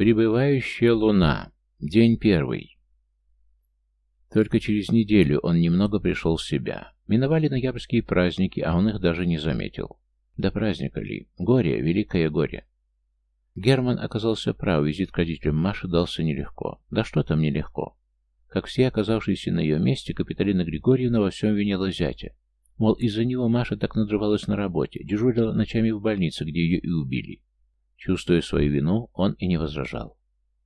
Прибывающая луна. День первый. Только через неделю он немного пришел в себя. Миновали ноябрьские праздники, а он их даже не заметил. До праздника ли? Горе, великое горе. Герман оказался прав, визит к родителям Маши дался нелегко. Да что там нелегко. Как все оказавшиеся на ее месте, Капиталина Григорьевна во всем винила зятя. Мол, из-за него Маша так надрывалась на работе, дежурила ночами в больнице, где ее и убили. Чувствуя свою вину, он и не возражал.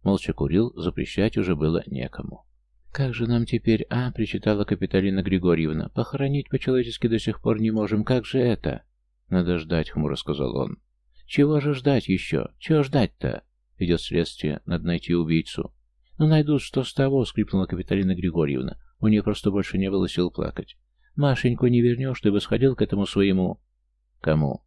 Молча курил, запрещать уже было некому. «Как же нам теперь, а?» — причитала Капиталина Григорьевна. «Похоронить по-человечески до сих пор не можем. Как же это?» «Надо ждать», — хмуро сказал он. «Чего же ждать еще? Чего ждать-то?» Идет следствие, надо найти убийцу. «Ну, найдут, что с того?» — скрипнула Капиталина Григорьевна. У нее просто больше не было сил плакать. «Машеньку не вернешь, ты бы сходил к этому своему...» «Кому?»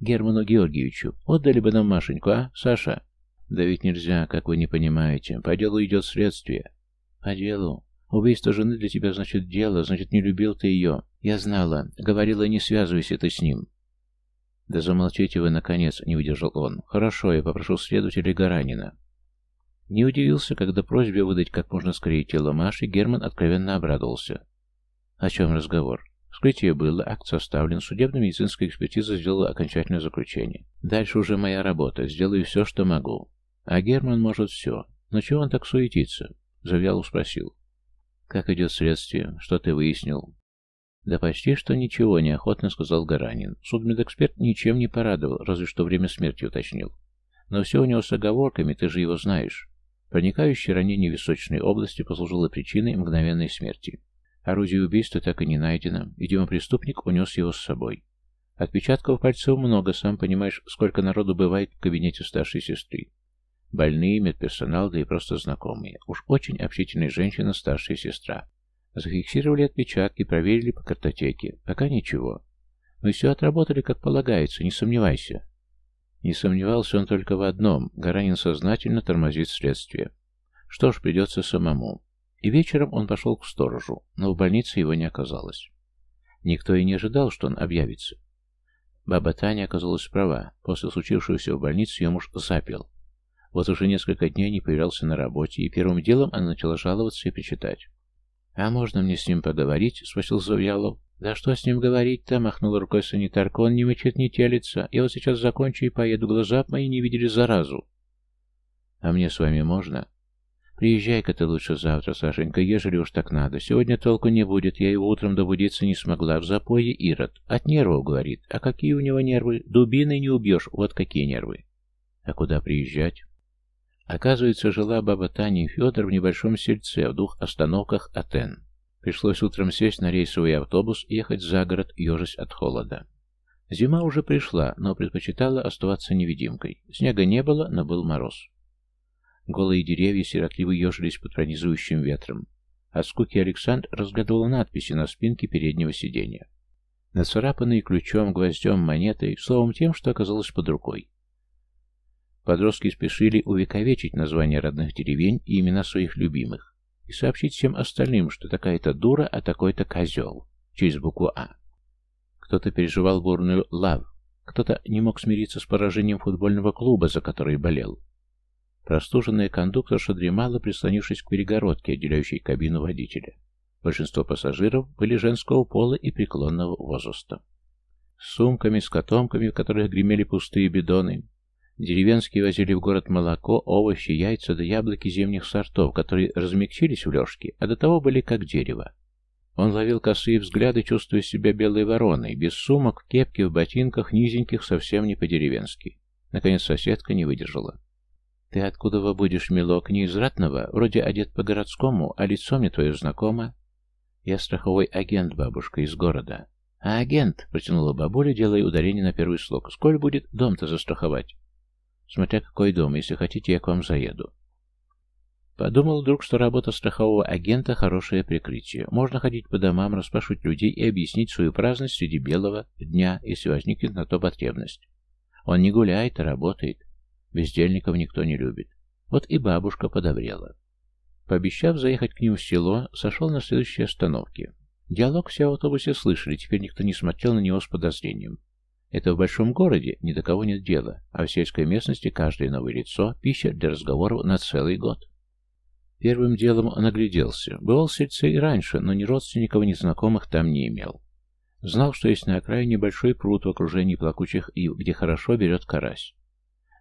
«Герману Георгиевичу. Отдали бы нам Машеньку, а, Саша?» «Да ведь нельзя, как вы не понимаете. По делу идет следствие». «По делу? Убийство жены для тебя значит дело, значит, не любил ты ее. Я знала. Говорила, не связывайся ты с ним». «Да замолчите вы, наконец», — не выдержал он. «Хорошо, я попрошу следователя Гаранина». Не удивился, когда просьбе выдать как можно скорее тело Маши, Герман откровенно обрадовался. О чем разговор? Вскрытие было, акт составлен, судебно-медицинская экспертиза сделала окончательное заключение. Дальше уже моя работа, сделаю все, что могу. А Герман может все. Но чего он так суетится? Завьялов спросил. Как идет следствие? Что ты выяснил? Да почти что ничего, неохотно сказал Гаранин. Судмедэксперт ничем не порадовал, разве что время смерти уточнил. Но все у него с оговорками, ты же его знаешь. Проникающее ранение височной области послужило причиной мгновенной смерти. Орудие убийства так и не найдено. Видимо, преступник унес его с собой. Отпечатков пальцев много, сам понимаешь, сколько народу бывает в кабинете старшей сестры. Больные, медперсонал, да и просто знакомые. Уж очень общительная женщина, старшая сестра. Зафиксировали отпечатки, проверили по картотеке. Пока ничего. Мы все отработали, как полагается, не сомневайся. Не сомневался он только в одном. Гаранин сознательно тормозит следствие. Что ж, придется самому. И вечером он пошел к сторожу, но в больнице его не оказалось. Никто и не ожидал, что он объявится. Баба Таня оказалась права. После случившегося в больнице ее муж запил. Вот уже несколько дней не появлялся на работе, и первым делом она начала жаловаться и причитать. «А можно мне с ним поговорить?» — спросил Завьялов. «Да что с ним говорить-то?» — махнула рукой санитарка. «Он не мычит, не телится. Я вот сейчас закончу и поеду. Глаза мои не видели заразу». «А мне с вами можно?» «Приезжай-ка ты лучше завтра, Сашенька, ежели уж так надо. Сегодня толку не будет. Я его утром добудиться не смогла. В запое Ирод. От нервов, говорит. А какие у него нервы? Дубиной не убьешь. Вот какие нервы». «А куда приезжать?» Оказывается, жила баба Таня и Федор в небольшом сельце в двух остановках Атен. Пришлось утром сесть на рейсовый автобус и ехать за город, ежась от холода. Зима уже пришла, но предпочитала оставаться невидимкой. Снега не было, но был мороз. Голые деревья сиротливо ежились под пронизывающим ветром. От скуки Александр разгадывал надписи на спинке переднего сиденья. Нацарапанные ключом, гвоздем, монетой, словом тем, что оказалось под рукой. Подростки спешили увековечить названия родных деревень и имена своих любимых и сообщить всем остальным, что такая-то дура, а такой-то козел, через букву А. Кто-то переживал бурную лав, кто-то не мог смириться с поражением футбольного клуба, за который болел. Простуженная кондукторша дремала, прислонившись к перегородке, отделяющей кабину водителя. Большинство пассажиров были женского пола и преклонного возраста. С сумками, с котомками, в которых гремели пустые бидоны, Деревенские возили в город молоко, овощи, яйца да яблоки зимних сортов, которые размягчились в лёжке, а до того были как дерево. Он ловил косые взгляды, чувствуя себя белой вороной, без сумок, в кепке, в ботинках, низеньких, совсем не по-деревенски. Наконец соседка не выдержала. «Ты откуда вы будешь, милок? Не из ратного? Вроде одет по-городскому, а лицо мне твое знакомо?» «Я страховой агент, бабушка, из города». «А агент?» — протянула бабуля, делая ударение на первый слог. «Сколь будет дом-то застраховать?» Смотря какой дом, если хотите, я к вам заеду. Подумал вдруг, что работа страхового агента – хорошее прикрытие. Можно ходить по домам, расспрашивать людей и объяснить свою праздность среди белого дня, если возникнет на то потребность. Он не гуляет, а работает. Бездельников никто не любит. Вот и бабушка подобрела. Пообещав заехать к ним в село, сошел на следующей остановке. Диалог все в автобусе слышали, теперь никто не смотрел на него с подозрением. Это в большом городе ни до кого нет дела, а в сельской местности каждое новое лицо – пища для разговоров на целый год. Первым делом он огляделся. Бывал в сельце и раньше, но ни родственников, ни знакомых там не имел. Знал, что есть на окраине большой пруд в окружении плакучих ив, где хорошо берет карась.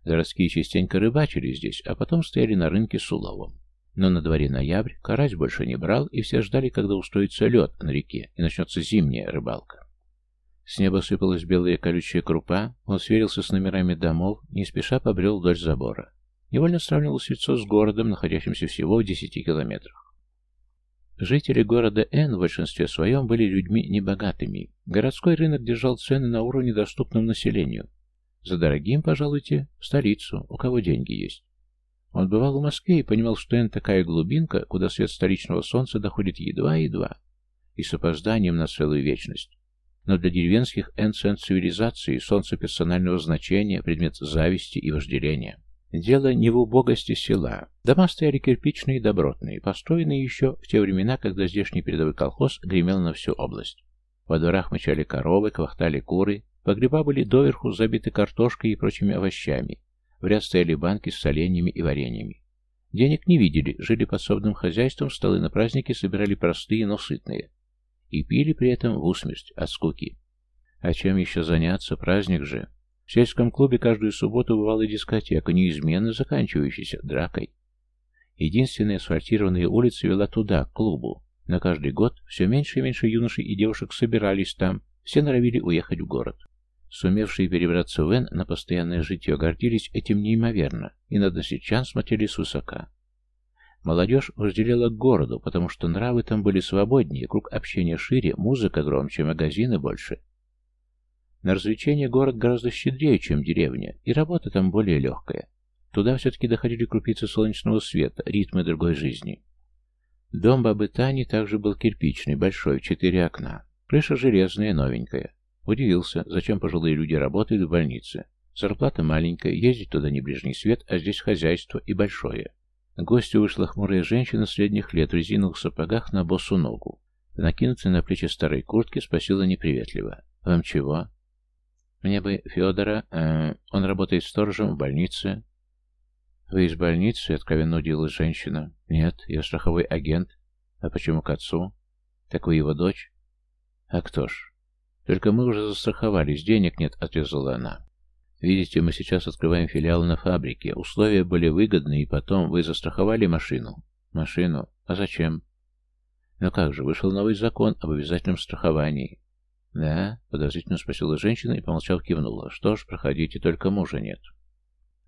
Городские частенько рыбачили здесь, а потом стояли на рынке с уловом. Но на дворе ноябрь, карась больше не брал, и все ждали, когда устроится лед на реке, и начнется зимняя рыбалка. С неба сыпалась белая колючая крупа, он сверился с номерами домов, не спеша побрел вдоль забора. Невольно сравнивал сельцо с городом, находящимся всего в десяти километрах. Жители города Н в большинстве своем были людьми небогатыми. Городской рынок держал цены на уровне, доступном населению. За дорогим, пожалуйте, в столицу, у кого деньги есть. Он бывал в Москве и понимал, что Н такая глубинка, куда свет столичного солнца доходит едва-едва, и с опозданием на целую вечность но для деревенских энцен цивилизации солнце персонального значения, предмет зависти и вожделения. Дело не в убогости села. Дома стояли кирпичные и добротные, построенные еще в те времена, когда здешний передовой колхоз гремел на всю область. Во дворах мычали коровы, квахтали куры, погреба были доверху забиты картошкой и прочими овощами. В ряд стояли банки с соленьями и вареньями. Денег не видели, жили подсобным хозяйством, столы на праздники собирали простые, но сытные и пили при этом в усмерть от скуки. А чем еще заняться, праздник же? В сельском клубе каждую субботу бывала дискотека, неизменно заканчивающаяся дракой. Единственная асфальтированная улица вела туда, к клубу. На каждый год все меньше и меньше юношей и девушек собирались там, все норовили уехать в город. Сумевшие перебраться в Н на постоянное житье гордились этим неимоверно и на односельчан смотрели свысока. Молодежь вожделела к городу, потому что нравы там были свободнее, круг общения шире, музыка громче, магазины больше. На развлечения город гораздо щедрее, чем деревня, и работа там более легкая. Туда все-таки доходили крупицы солнечного света, ритмы другой жизни. Дом бабы Тани также был кирпичный, большой, четыре окна. Крыша железная, новенькая. Удивился, зачем пожилые люди работают в больнице. Зарплата маленькая, ездить туда не ближний свет, а здесь хозяйство и большое. К гостю вышла хмурая женщина средних лет в резиновых сапогах на босу ногу. Накинутой на плечи старой куртки спросила неприветливо. «Вам чего?» «Мне бы Федора... Э, он работает сторожем в больнице». «Вы из больницы?» — откровенно удивилась женщина. «Нет, я страховой агент. А почему к отцу?» «Так вы его дочь?» «А кто ж?» «Только мы уже застраховались, денег нет», — отрезала она. Видите, мы сейчас открываем филиал на фабрике. Условия были выгодные, и потом вы застраховали машину. Машину? А зачем? Ну как же, вышел новый закон об обязательном страховании. Да? Подозрительно спросила женщина и, помолчав, кивнула. Что ж, проходите, только мужа нет.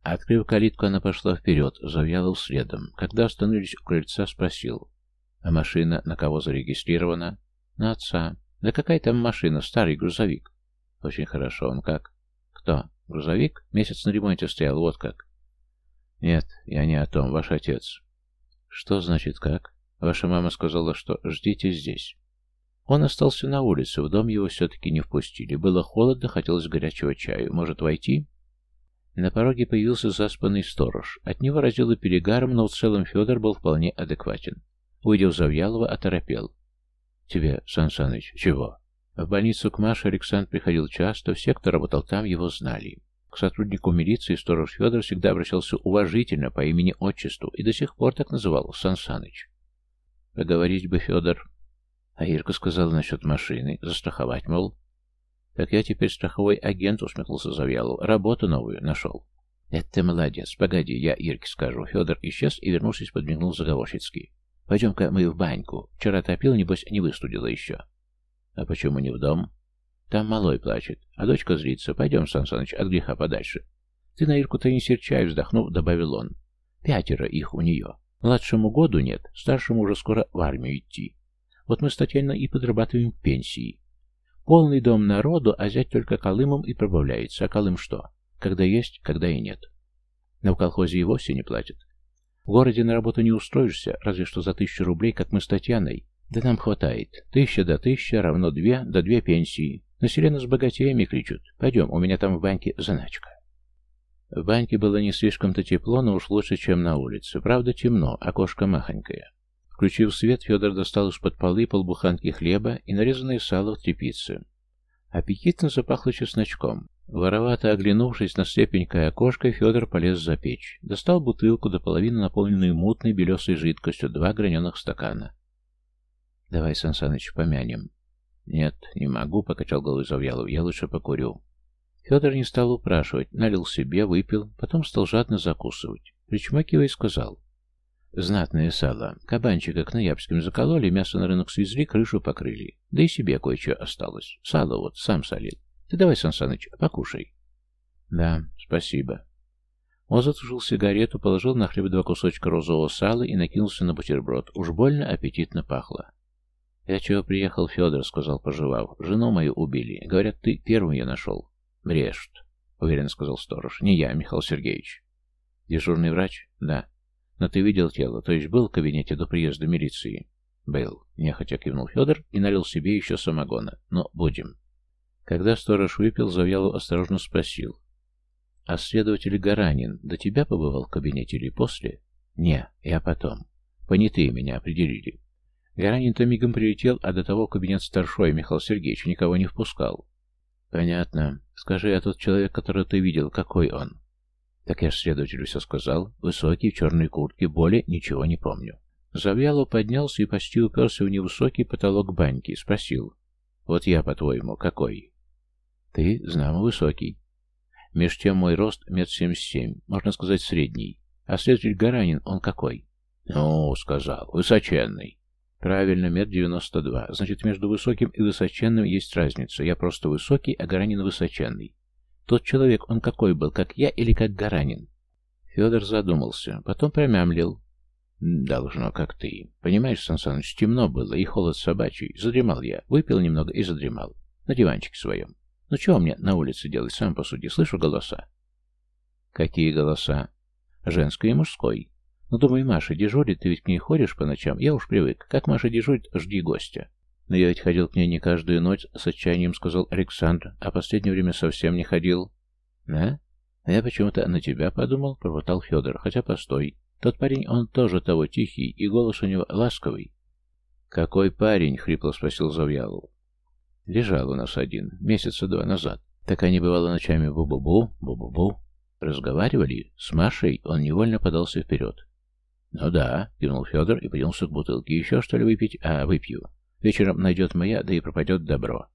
Открыв калитку, она пошла вперед, завьяла следом. Когда остановились у крыльца, спросил. А машина на кого зарегистрирована? На отца. Да какая там машина? Старый грузовик. Очень хорошо. Он как? Кто? Грузовик? Месяц на ремонте стоял, вот как. Нет, я не о том, ваш отец. Что значит как? Ваша мама сказала, что ждите здесь. Он остался на улице, в дом его все-таки не впустили. Было холодно, хотелось горячего чаю. Может, войти? На пороге появился заспанный сторож. От него разило перегаром, но в целом Федор был вполне адекватен. Увидев Завьялова, оторопел. «Тебе, Сан Саныч, чего?» В больницу к Маше Александр приходил часто, все, кто работал там, его знали. К сотруднику милиции сторож Федор всегда обращался уважительно по имени-отчеству и до сих пор так называл Сан Саныч. Поговорить бы, Федор. А Ирка сказала насчет машины. Застраховать, мол. Так я теперь страховой агент, усмехнулся Завьялов. Работу новую нашел. Это молодец. Погоди, я Ирке скажу. Федор исчез и, вернувшись, подмигнул заговорщицки. Пойдем-ка мы в баньку. Вчера топил, небось, не выстудила еще. А почему не в дом? Там малой плачет, а дочка злится. Пойдем, Сан Саныч, от греха подальше. Ты на Ирку-то не серчай, вздохнув, добавил он. Пятеро их у нее. Младшему году нет, старшему уже скоро в армию идти. Вот мы с Татьяной и подрабатываем в пенсии. Полный дом народу, а зять только Колымом и пробавляется. А Колым что? Когда есть, когда и нет. Но в колхозе и вовсе не платят. В городе на работу не устроишься, разве что за тысячу рублей, как мы с Татьяной. Да нам хватает. Тысяча до тысячи равно две до две пенсии. Населено с богатеями кричат. Пойдем, у меня там в банке заначка. В банке было не слишком-то тепло, но уж лучше, чем на улице. Правда, темно, окошко махонькое. Включив свет, Федор достал из-под полы полбуханки хлеба и нарезанное сало в тряпице. Аппетитно запахло чесночком. Воровато оглянувшись на слепенькое окошко, Федор полез за печь. Достал бутылку до половины наполненную мутной белесой жидкостью, два граненых стакана. «Давай, Сан Саныч, помянем». «Нет, не могу», — покачал головой Завьялов. «Я лучше покурю». Федор не стал упрашивать, налил себе, выпил, потом стал жадно закусывать. Причмакивая, сказал. Знатное сало. Кабанчика к ноябрьским закололи, мясо на рынок свезли, крышу покрыли. Да и себе кое-что осталось. Сало вот, сам солил. Ты давай, Сан Саныч, покушай. Да, спасибо. Он затушил сигарету, положил на хлеб два кусочка розового сала и накинулся на бутерброд. Уж больно аппетитно пахло. «Я чего приехал, Федор?» — сказал, пожевав. «Жену мою убили. Говорят, ты первым я нашел». «Брешт», — уверенно сказал сторож. «Не я, Михаил Сергеевич». «Дежурный врач?» «Да». «Но ты видел тело, то есть был в кабинете до приезда милиции?» «Был», — нехотя кивнул Федор и налил себе еще самогона. «Но будем». Когда сторож выпил, Завьялов осторожно спросил. «А следователь Гаранин до тебя побывал в кабинете или после?» «Не, я потом. Понятые меня определили. Гаранин-то мигом прилетел, а до того кабинет старшой Михаил Сергеевич никого не впускал». «Понятно. Скажи, а тот человек, которого ты видел, какой он?» «Так я следователю все сказал. Высокий, в черной куртке, более ничего не помню». Завьялов поднялся и почти уперся в невысокий потолок баньки. Спросил. «Вот я, по-твоему, какой?» «Ты, знамо, высокий. Меж тем мой рост метр семьдесят семь, можно сказать, средний. А следователь Гаранин, он какой?» «Ну, — сказал, — высоченный». «Правильно, метр девяносто два. Значит, между высоким и высоченным есть разница. Я просто высокий, а Гаранин высоченный. Тот человек, он какой был, как я или как Гаранин?» Федор задумался, потом промямлил. «Должно, как ты. Понимаешь, Сан Саныч, темно было, и холод собачий. Задремал я. Выпил немного и задремал. На диванчике своем. Ну чего мне на улице делать, сам посуди. Слышу голоса». «Какие голоса?» «Женской и мужской. Ну, думаю, Маша дежурит, ты ведь к ней ходишь по ночам? Я уж привык. Как Маша дежурит, жди гостя. Но я ведь ходил к ней не каждую ночь, с отчаянием сказал Александр, а последнее время совсем не ходил. Да? А я почему-то на тебя подумал, пробовал Федор. Хотя постой. Тот парень, он тоже того тихий, и голос у него ласковый. «Какой парень?» — хрипло спросил Завьялов. «Лежал у нас один, месяца два назад. Так они, бывало, ночами бу-бу-бу, бу-бу-бу. Разговаривали. С Машей он невольно подался вперед. «Ну да», — кивнул Федор и поднялся к бутылке. «Еще что ли выпить? А, выпью. Вечером найдет моя, да и пропадет добро».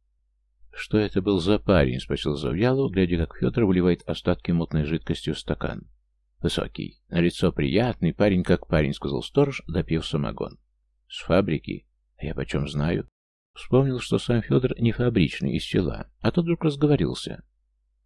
«Что это был за парень?» — спросил Завьялов, глядя, как Федор выливает остатки мутной жидкости в стакан. «Высокий. На лицо приятный, парень как парень», — сказал сторож, допив самогон. «С фабрики? А я почем знаю?» Вспомнил, что сам Федор не фабричный, из села, а тот вдруг разговорился.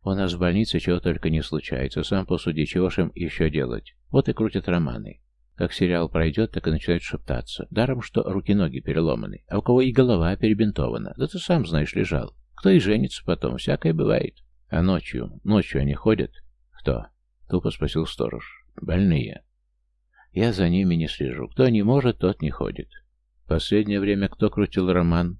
«У нас в больнице чего только не случается, сам по суде, чего ж им еще делать? Вот и крутят романы. Как сериал пройдет, так и начинают шептаться. Даром, что руки-ноги переломаны, а у кого и голова перебинтована. Да ты сам знаешь, лежал. Кто и женится потом, всякое бывает. А ночью, ночью они ходят? Кто? Тупо спросил сторож. Больные. Я за ними не слежу. Кто не может, тот не ходит. Последнее время кто крутил роман?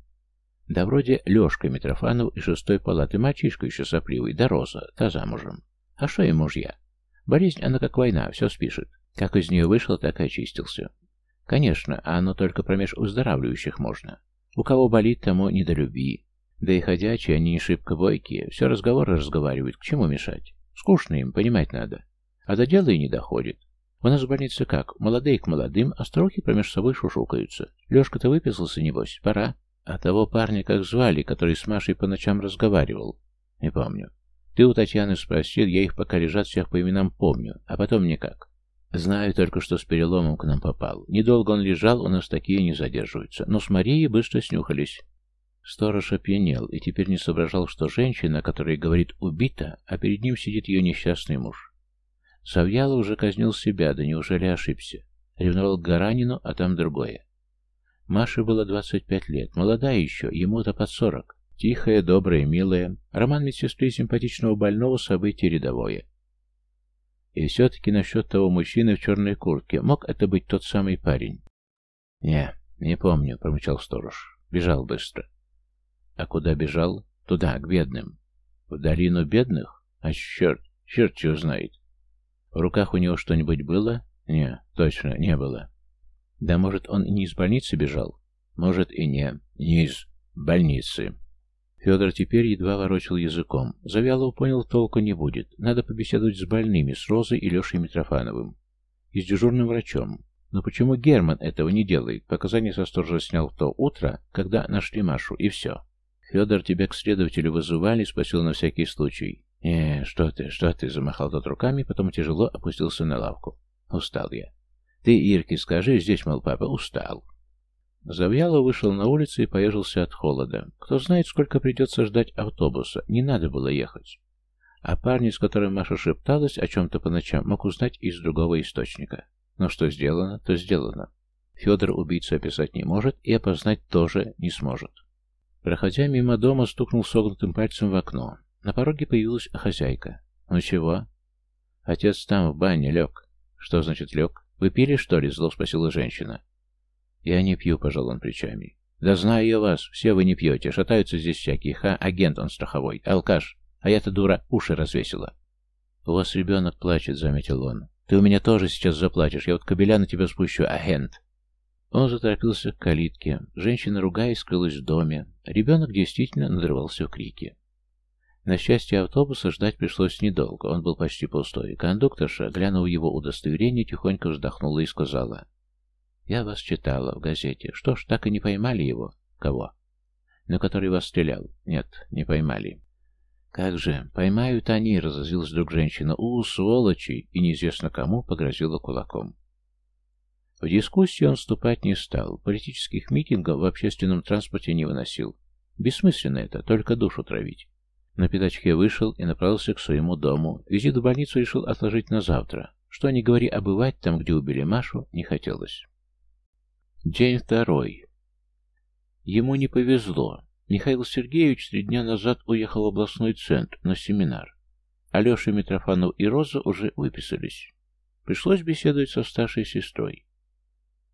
Да вроде Лешка Митрофанов и шестой палаты, мальчишка еще сопливый, да Роза, та замужем. А что и мужья? Болезнь, она как война, все спишет. Как из нее вышел, так и очистился. Конечно, а оно только промеж выздоравливающих можно. У кого болит, тому не до любви. Да и ходячие, они не шибко бойкие, все разговоры разговаривают, к чему мешать? Скучно им, понимать надо. А до дела и не доходит. У нас в больнице как? Молодые к молодым, а старухи промеж собой шушукаются. Лешка-то выписался, небось, пора. А того парня как звали, который с Машей по ночам разговаривал? Не помню. Ты у Татьяны спросил, я их пока лежат всех по именам помню, а потом никак. Знаю только, что с переломом к нам попал. Недолго он лежал, у нас такие не задерживаются. Но с Марией быстро снюхались. Сторож опьянел и теперь не соображал, что женщина, которая говорит «убита», а перед ним сидит ее несчастный муж. Савьяло уже казнил себя, да неужели ошибся? Ревновал к Гаранину, а там другое. Маше было 25 лет, молодая еще, ему-то под 40. Тихая, добрая, милая. Роман медсестры симпатичного больного событие рядовое. И все-таки насчет того мужчины в черной куртке. Мог это быть тот самый парень? Не, не помню, промычал сторож. Бежал быстро. А куда бежал? Туда, к бедным. В долину бедных? А черт, черт чего знает. В руках у него что-нибудь было? Не, точно, не было. Да может, он и не из больницы бежал? Может и не, не из больницы. Федор теперь едва ворочил языком. Завьялов понял, толку не будет. Надо побеседовать с больными, с Розой и Лешей Митрофановым. И с дежурным врачом. Но почему Герман этого не делает? Показания со сторожа снял в то утро, когда нашли Машу, и все. Федор, тебя к следователю вызывали, спросил на всякий случай. «Не, что ты, что ты?» — замахал тот руками, потом тяжело опустился на лавку. «Устал я. Ты Ирке скажи, здесь, мол, папа, устал». Завьяло вышел на улицу и поежился от холода. Кто знает, сколько придется ждать автобуса. Не надо было ехать. А парень, с которым Маша шепталась о чем-то по ночам, мог узнать из другого источника. Но что сделано, то сделано. Федор убийцу описать не может и опознать тоже не сможет. Проходя мимо дома, стукнул согнутым пальцем в окно. На пороге появилась хозяйка. «Ну чего?» «Отец там, в бане, лег». «Что значит лег? Вы пили, что ли?» — зло спросила женщина. «Я не пью», — пожал он плечами. «Да знаю я вас, все вы не пьете, шатаются здесь всякие, ха, агент он страховой, алкаш, а я-то дура, уши развесила». «У вас ребенок плачет», — заметил он. «Ты у меня тоже сейчас заплачешь, я вот кобеля на тебя спущу, агент». Он заторопился к калитке. Женщина, ругаясь, скрылась в доме. Ребенок действительно надрывался в крики. На счастье автобуса ждать пришлось недолго, он был почти пустой. Кондукторша, глянув его удостоверение, тихонько вздохнула и сказала, «Я вас читала в газете. Что ж, так и не поймали его?» «Кого?» «На который вас стрелял?» «Нет, не поймали». «Как же, поймают они!» — разозлилась вдруг женщина. «У, сволочи!» и неизвестно кому погрозила кулаком. В дискуссию он вступать не стал, политических митингов в общественном транспорте не выносил. Бессмысленно это, только душу травить. На пятачке вышел и направился к своему дому. Визит в больницу решил отложить на завтра. Что ни говори, обывать там, где убили Машу, не хотелось. День второй. Ему не повезло. Михаил Сергеевич три дня назад уехал в областной центр на семинар. Алеша Митрофанов и Роза уже выписались. Пришлось беседовать со старшей сестрой.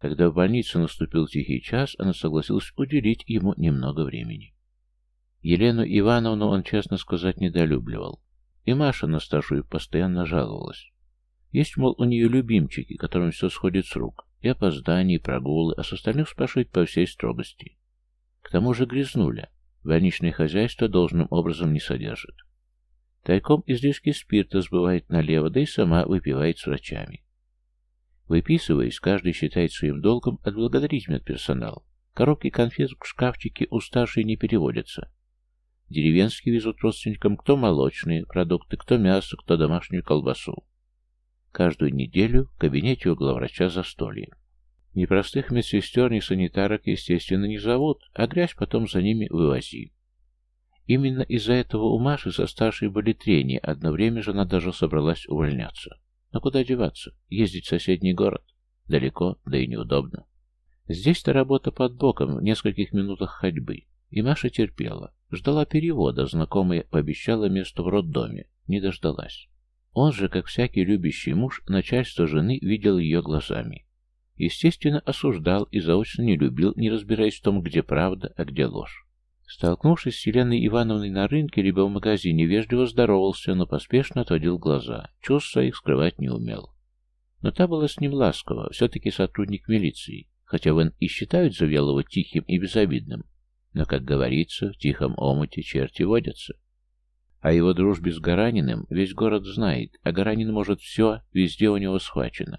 Когда в больнице наступил тихий час, она согласилась уделить ему немного времени. Елену Ивановну он, честно сказать, недолюбливал. И Маша на старшую постоянно жаловалась. Есть, мол, у нее любимчики, которым все сходит с рук. И опоздания, и прогулы, а с остальных спрашивать по всей строгости. К тому же грязнуля. Больничное хозяйство должным образом не содержит. Тайком излишки спирта сбывает налево, да и сама выпивает с врачами. Выписываясь, каждый считает своим долгом отблагодарить медперсонал. Коробки конфет в шкафчике старшей не переводятся. Деревенские везут родственникам кто молочные продукты, кто мясо, кто домашнюю колбасу. Каждую неделю в кабинете у главврача застолье. Ни простых медсестер, ни санитарок, естественно, не зовут, а грязь потом за ними вывози. Именно из-за этого у Маши со старшей были трения, одно время же она даже собралась увольняться. Но куда деваться? Ездить в соседний город? Далеко, да и неудобно. Здесь-то работа под боком, в нескольких минутах ходьбы. И Маша терпела. Ждала перевода, знакомая пообещала место в роддоме. Не дождалась. Он же, как всякий любящий муж, начальство жены видел ее глазами. Естественно, осуждал и заочно не любил, не разбираясь в том, где правда, а где ложь. Столкнувшись с Еленой Ивановной на рынке, либо в магазине, вежливо здоровался, но поспешно отводил глаза. Чувств своих скрывать не умел. Но та была с ним ласкова, все-таки сотрудник милиции, хотя Вен и считают Завьялова тихим и безобидным, но, как говорится, в тихом омуте черти водятся. О его дружбе с Гараниным весь город знает, а Гаранин может все, везде у него схвачено.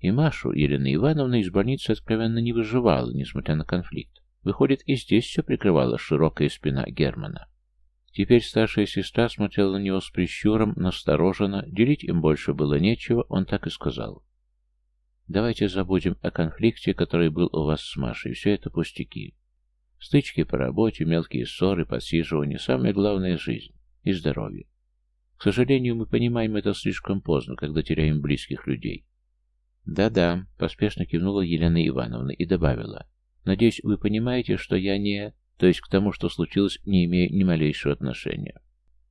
И Машу Елена Ивановна из больницы откровенно не выживала, несмотря на конфликт. Выходит, и здесь все прикрывала широкая спина Германа. Теперь старшая сестра смотрела на него с прищуром, настороженно, делить им больше было нечего, он так и сказал. «Давайте забудем о конфликте, который был у вас с Машей, все это пустяки. Стычки по работе, мелкие ссоры, подсиживания – самое главное – жизнь и здоровье. К сожалению, мы понимаем это слишком поздно, когда теряем близких людей. «Да-да», – поспешно кивнула Елена Ивановна и добавила. «Надеюсь, вы понимаете, что я не... То есть к тому, что случилось, не имею ни малейшего отношения».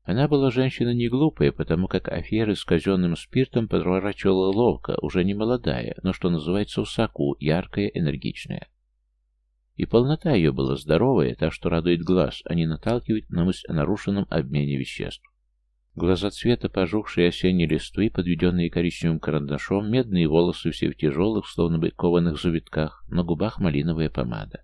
Она была женщина не глупая, потому как аферы с казенным спиртом подворачивала ловко, уже не молодая, но, что называется, в соку, яркая, энергичная. И полнота ее была здоровая, так что радует глаз, а не наталкивает на мысль о нарушенном обмене веществ. Глаза цвета пожухшие осенние листвы, подведенные коричневым карандашом, медные волосы все в тяжелых, словно бы кованых завитках, на губах малиновая помада.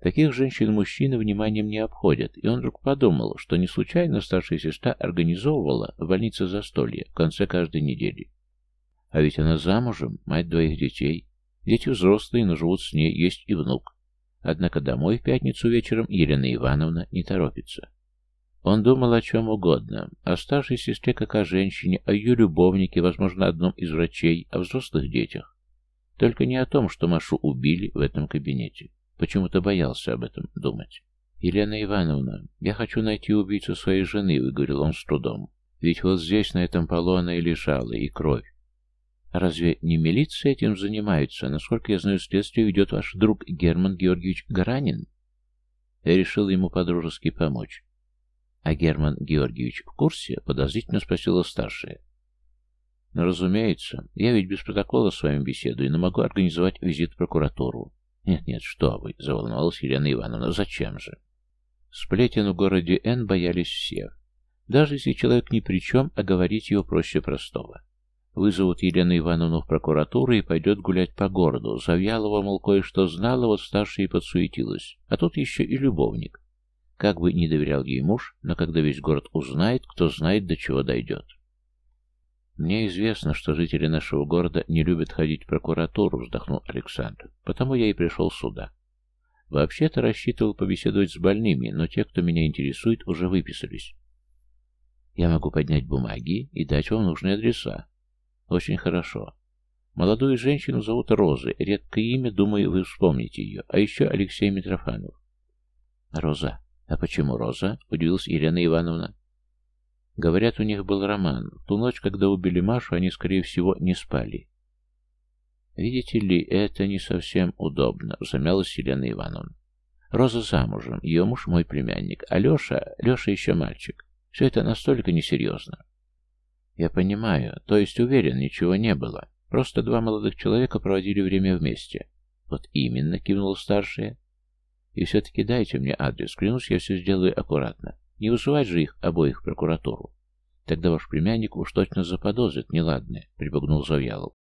Таких женщин мужчины вниманием не обходят, и он вдруг подумал, что не случайно старшая сестра организовывала в больнице застолье в конце каждой недели. А ведь она замужем, мать двоих детей. Дети взрослые, но живут с ней, есть и внук. Однако домой в пятницу вечером Елена Ивановна не торопится. Он думал о чем угодно, о старшей сестре как о женщине, о ее любовнике, возможно, одном из врачей, о взрослых детях. Только не о том, что Машу убили в этом кабинете. Почему-то боялся об этом думать. «Елена Ивановна, я хочу найти убийцу своей жены», — выговорил он с трудом. «Ведь вот здесь, на этом полу, она и лежала, и кровь. Разве не милиция этим занимается? Насколько я знаю, следствие ведет ваш друг Герман Георгиевич Гаранин?» Я решил ему подружески помочь. «А Герман Георгиевич в курсе?» — подозрительно спросила старшая. «Ну, разумеется. Я ведь без протокола с вами беседую, но могу организовать визит в прокуратуру. «Нет-нет, что вы!» — заволновалась Елена Ивановна. «Зачем же?» Сплетен в городе Н боялись все. Даже если человек ни при чем, а говорить его проще простого. Вызовут Елену Ивановну в прокуратуру и пойдет гулять по городу. Завьялова, мол, кое-что знала, вот старшая и подсуетилась. А тут еще и любовник. Как бы не доверял ей муж, но когда весь город узнает, кто знает, до чего дойдет. «Мне известно, что жители нашего города не любят ходить в прокуратуру», — вздохнул Александр. «Потому я и пришел сюда. Вообще-то рассчитывал побеседовать с больными, но те, кто меня интересует, уже выписались. Я могу поднять бумаги и дать вам нужные адреса. Очень хорошо. Молодую женщину зовут Розы. Редкое имя, думаю, вы вспомните ее. А еще Алексей Митрофанов. Роза. А почему Роза? Удивилась Елена Ивановна. Говорят, у них был роман. В ту ночь, когда убили Машу, они, скорее всего, не спали. Видите ли, это не совсем удобно, замялась Елена Ивановна. Роза замужем, ее муж мой племянник, а Леша, Леша еще мальчик. Все это настолько несерьезно. Я понимаю, то есть уверен, ничего не было. Просто два молодых человека проводили время вместе. Вот именно, кивнула старшая. И все-таки дайте мне адрес, клянусь, я все сделаю аккуратно. Не вызывать же их обоих в прокуратуру. Тогда ваш племянник уж точно заподозрит неладное, припугнул Завьялов.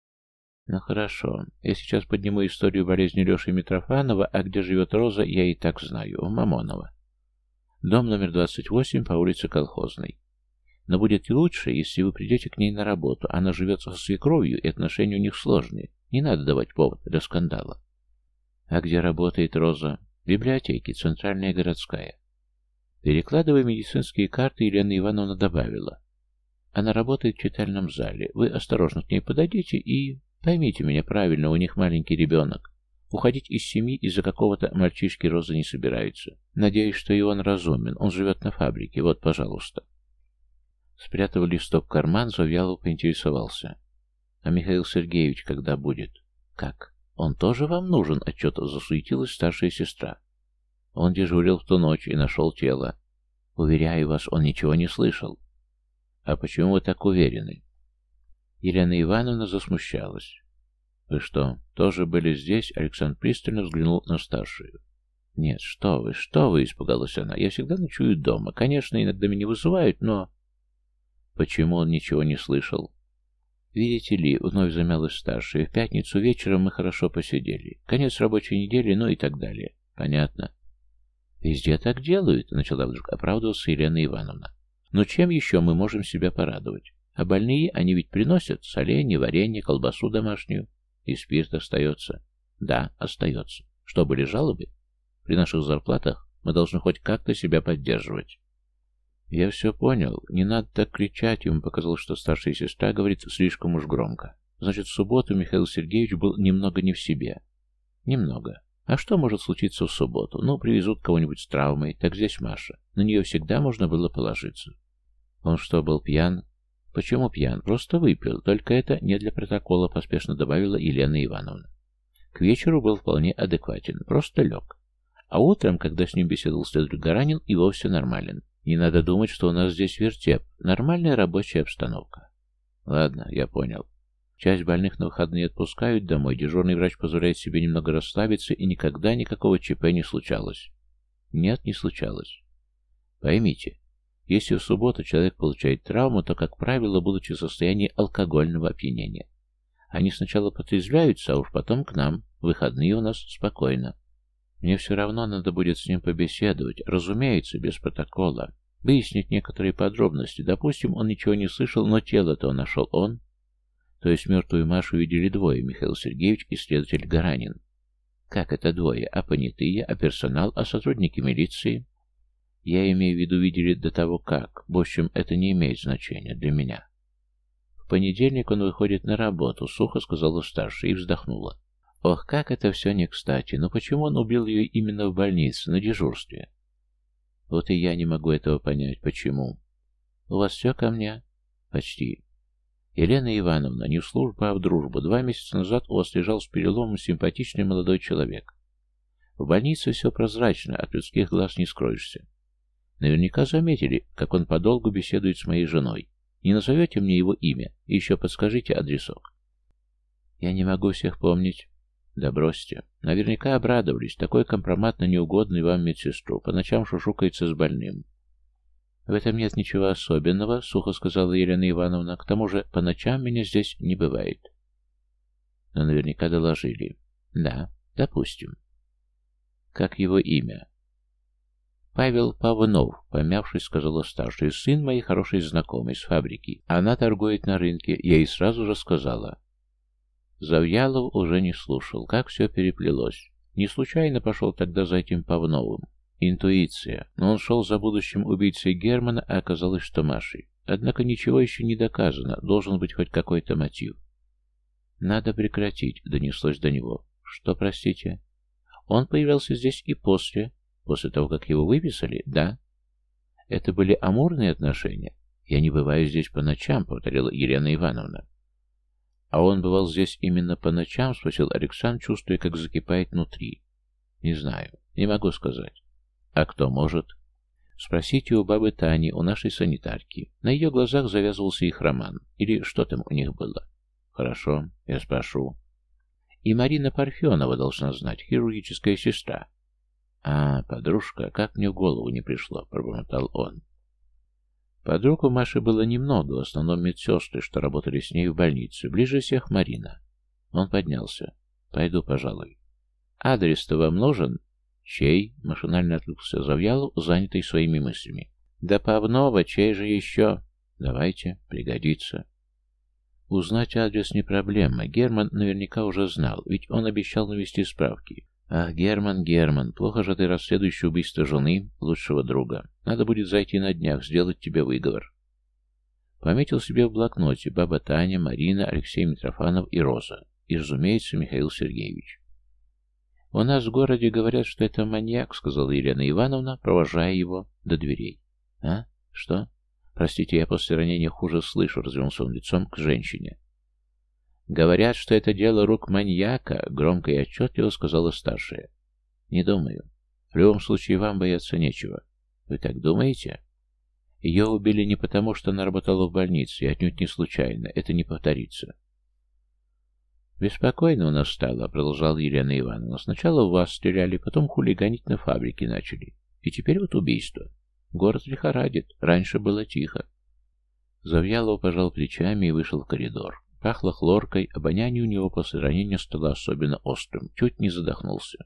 Ну хорошо, я сейчас подниму историю болезни Леши Митрофанова, а где живет Роза, я и так знаю, у Мамонова. Дом номер 28 по улице Колхозной. Но будет и лучше, если вы придете к ней на работу. Она живет со свекровью, и отношения у них сложные. Не надо давать повод для скандала. А где работает Роза? В библиотеке, центральная городская. Перекладывая медицинские карты, Елена Ивановна добавила. Она работает в читальном зале. Вы осторожно к ней подойдите и... Поймите меня правильно, у них маленький ребенок. Уходить из семьи из-за какого-то мальчишки Роза не собирается. Надеюсь, что и он разумен. Он живет на фабрике. Вот, пожалуйста. Спрятав листок в карман, Завьялов поинтересовался. А Михаил Сергеевич когда будет? Как? Он тоже вам нужен? Отчет засуетилась старшая сестра. Он дежурил в ту ночь и нашел тело. Уверяю вас, он ничего не слышал. А почему вы так уверены? Елена Ивановна засмущалась. Вы что, тоже были здесь? Александр пристально взглянул на старшую. Нет, что вы, что вы, испугалась она. Я всегда ночую дома. Конечно, иногда меня вызывают, но... Почему он ничего не слышал? Видите ли, вновь замялась старшая, в пятницу вечером мы хорошо посидели. Конец рабочей недели, ну и так далее. Понятно. «Везде так делают», — начала вдруг оправдываться Елена Ивановна. «Но чем еще мы можем себя порадовать? А больные, они ведь приносят соленье, варенье, колбасу домашнюю. И спирт остается. Да, остается. Что, были жалобы? При наших зарплатах мы должны хоть как-то себя поддерживать». «Я все понял. Не надо так кричать». Ему показалось, что старшая сестра говорит слишком уж громко. Значит, в субботу Михаил Сергеевич был немного не в себе. Немного. А что может случиться в субботу? Ну, привезут кого-нибудь с травмой, так здесь Маша. На нее всегда можно было положиться. Он что, был пьян? Почему пьян? Просто выпил. Только это не для протокола, поспешно добавила Елена Ивановна. К вечеру был вполне адекватен, просто лег. А утром, когда с ним беседовал следователь Гаранин, и вовсе нормален. Не надо думать, что у нас здесь вертеп. Нормальная рабочая обстановка. Ладно, я понял. Часть больных на выходные отпускают домой, дежурный врач позволяет себе немного расслабиться, и никогда никакого ЧП не случалось. Нет, не случалось. Поймите, если в субботу человек получает травму, то, как правило, будучи в состоянии алкогольного опьянения. Они сначала потрезвляются, а уж потом к нам. Выходные у нас спокойно. Мне все равно надо будет с ним побеседовать, разумеется, без протокола. Выяснить некоторые подробности. Допустим, он ничего не слышал, но тело-то нашел он. То есть мертвую Машу видели двое, Михаил Сергеевич и следователь Гаранин. Как это двое? А понятые, а персонал, а сотрудники милиции? Я имею в виду, видели до того как. В общем, это не имеет значения для меня. В понедельник он выходит на работу, сухо сказала старшая и вздохнула. Ох, как это все не кстати. Но почему он убил ее именно в больнице, на дежурстве? Вот и я не могу этого понять. Почему? У вас все ко мне? Почти. Елена Ивановна, не в службу, а в дружбу. Два месяца назад у вас лежал с переломом симпатичный молодой человек. В больнице все прозрачно, от людских глаз не скроешься. Наверняка заметили, как он подолгу беседует с моей женой. Не назовете мне его имя и еще подскажите адресок. Я не могу всех помнить. Да бросьте. Наверняка обрадовались. Такой компромат на неугодный вам медсестру. По ночам шушукается с больным. В этом нет ничего особенного, сухо сказала Елена Ивановна. К тому же по ночам меня здесь не бывает. Но наверняка доложили. Да, допустим. Как его имя? Павел Павнов, помявшись, сказала старший, сын моей хорошей знакомой с фабрики. Она торгует на рынке, я ей сразу же сказала. Завьялов уже не слушал, как все переплелось. Не случайно пошел тогда за этим Павновым. Интуиция. Но он шел за будущим убийцей Германа, а оказалось, что Машей. Однако ничего еще не доказано, должен быть хоть какой-то мотив. «Надо прекратить», — донеслось до него. «Что, простите?» «Он появился здесь и после. После того, как его выписали?» «Да». «Это были амурные отношения?» «Я не бываю здесь по ночам», — повторила Елена Ивановна. «А он бывал здесь именно по ночам?» — спросил Александр, чувствуя, как закипает внутри. «Не знаю. Не могу сказать». «А кто может?» «Спросите у бабы Тани, у нашей санитарки. На ее глазах завязывался их роман. Или что там у них было?» «Хорошо, я спрошу». «И Марина Парфенова должна знать, хирургическая сестра». «А, подружка, как мне в голову не пришло», — пробормотал он. Подруг у Маши было немного, в основном медсестры, что работали с ней в больнице. Ближе всех Марина. Он поднялся. «Пойду, пожалуй». «Адрес-то вам нужен?» «Чей?» — машинально отвлекся Завьялов, занятый своими мыслями. «Да Павнова, чей же еще?» «Давайте, пригодится». Узнать адрес не проблема. Герман наверняка уже знал, ведь он обещал навести справки. «Ах, Герман, Герман, плохо же ты расследуешь убийство жены, лучшего друга. Надо будет зайти на днях, сделать тебе выговор». Пометил себе в блокноте баба Таня, Марина, Алексей Митрофанов и Роза. И, разумеется, Михаил Сергеевич. «У нас в городе говорят, что это маньяк», — сказала Елена Ивановна, провожая его до дверей. «А? Что? Простите, я после ранения хуже слышу», — развернулся он лицом к женщине. «Говорят, что это дело рук маньяка», — громко и отчетливо сказала старшая. «Не думаю. В любом случае, вам бояться нечего. Вы так думаете?» Ее убили не потому, что она работала в больнице, и отнюдь не случайно. Это не повторится. «Беспокойно у нас стало», — продолжала Елена Ивановна. «Сначала в вас стреляли, потом хулиганить на фабрике начали. И теперь вот убийство. Город лихорадит. Раньше было тихо». Завьялов пожал плечами и вышел в коридор. Пахло хлоркой, обоняние у него после ранения стало особенно острым, чуть не задохнулся.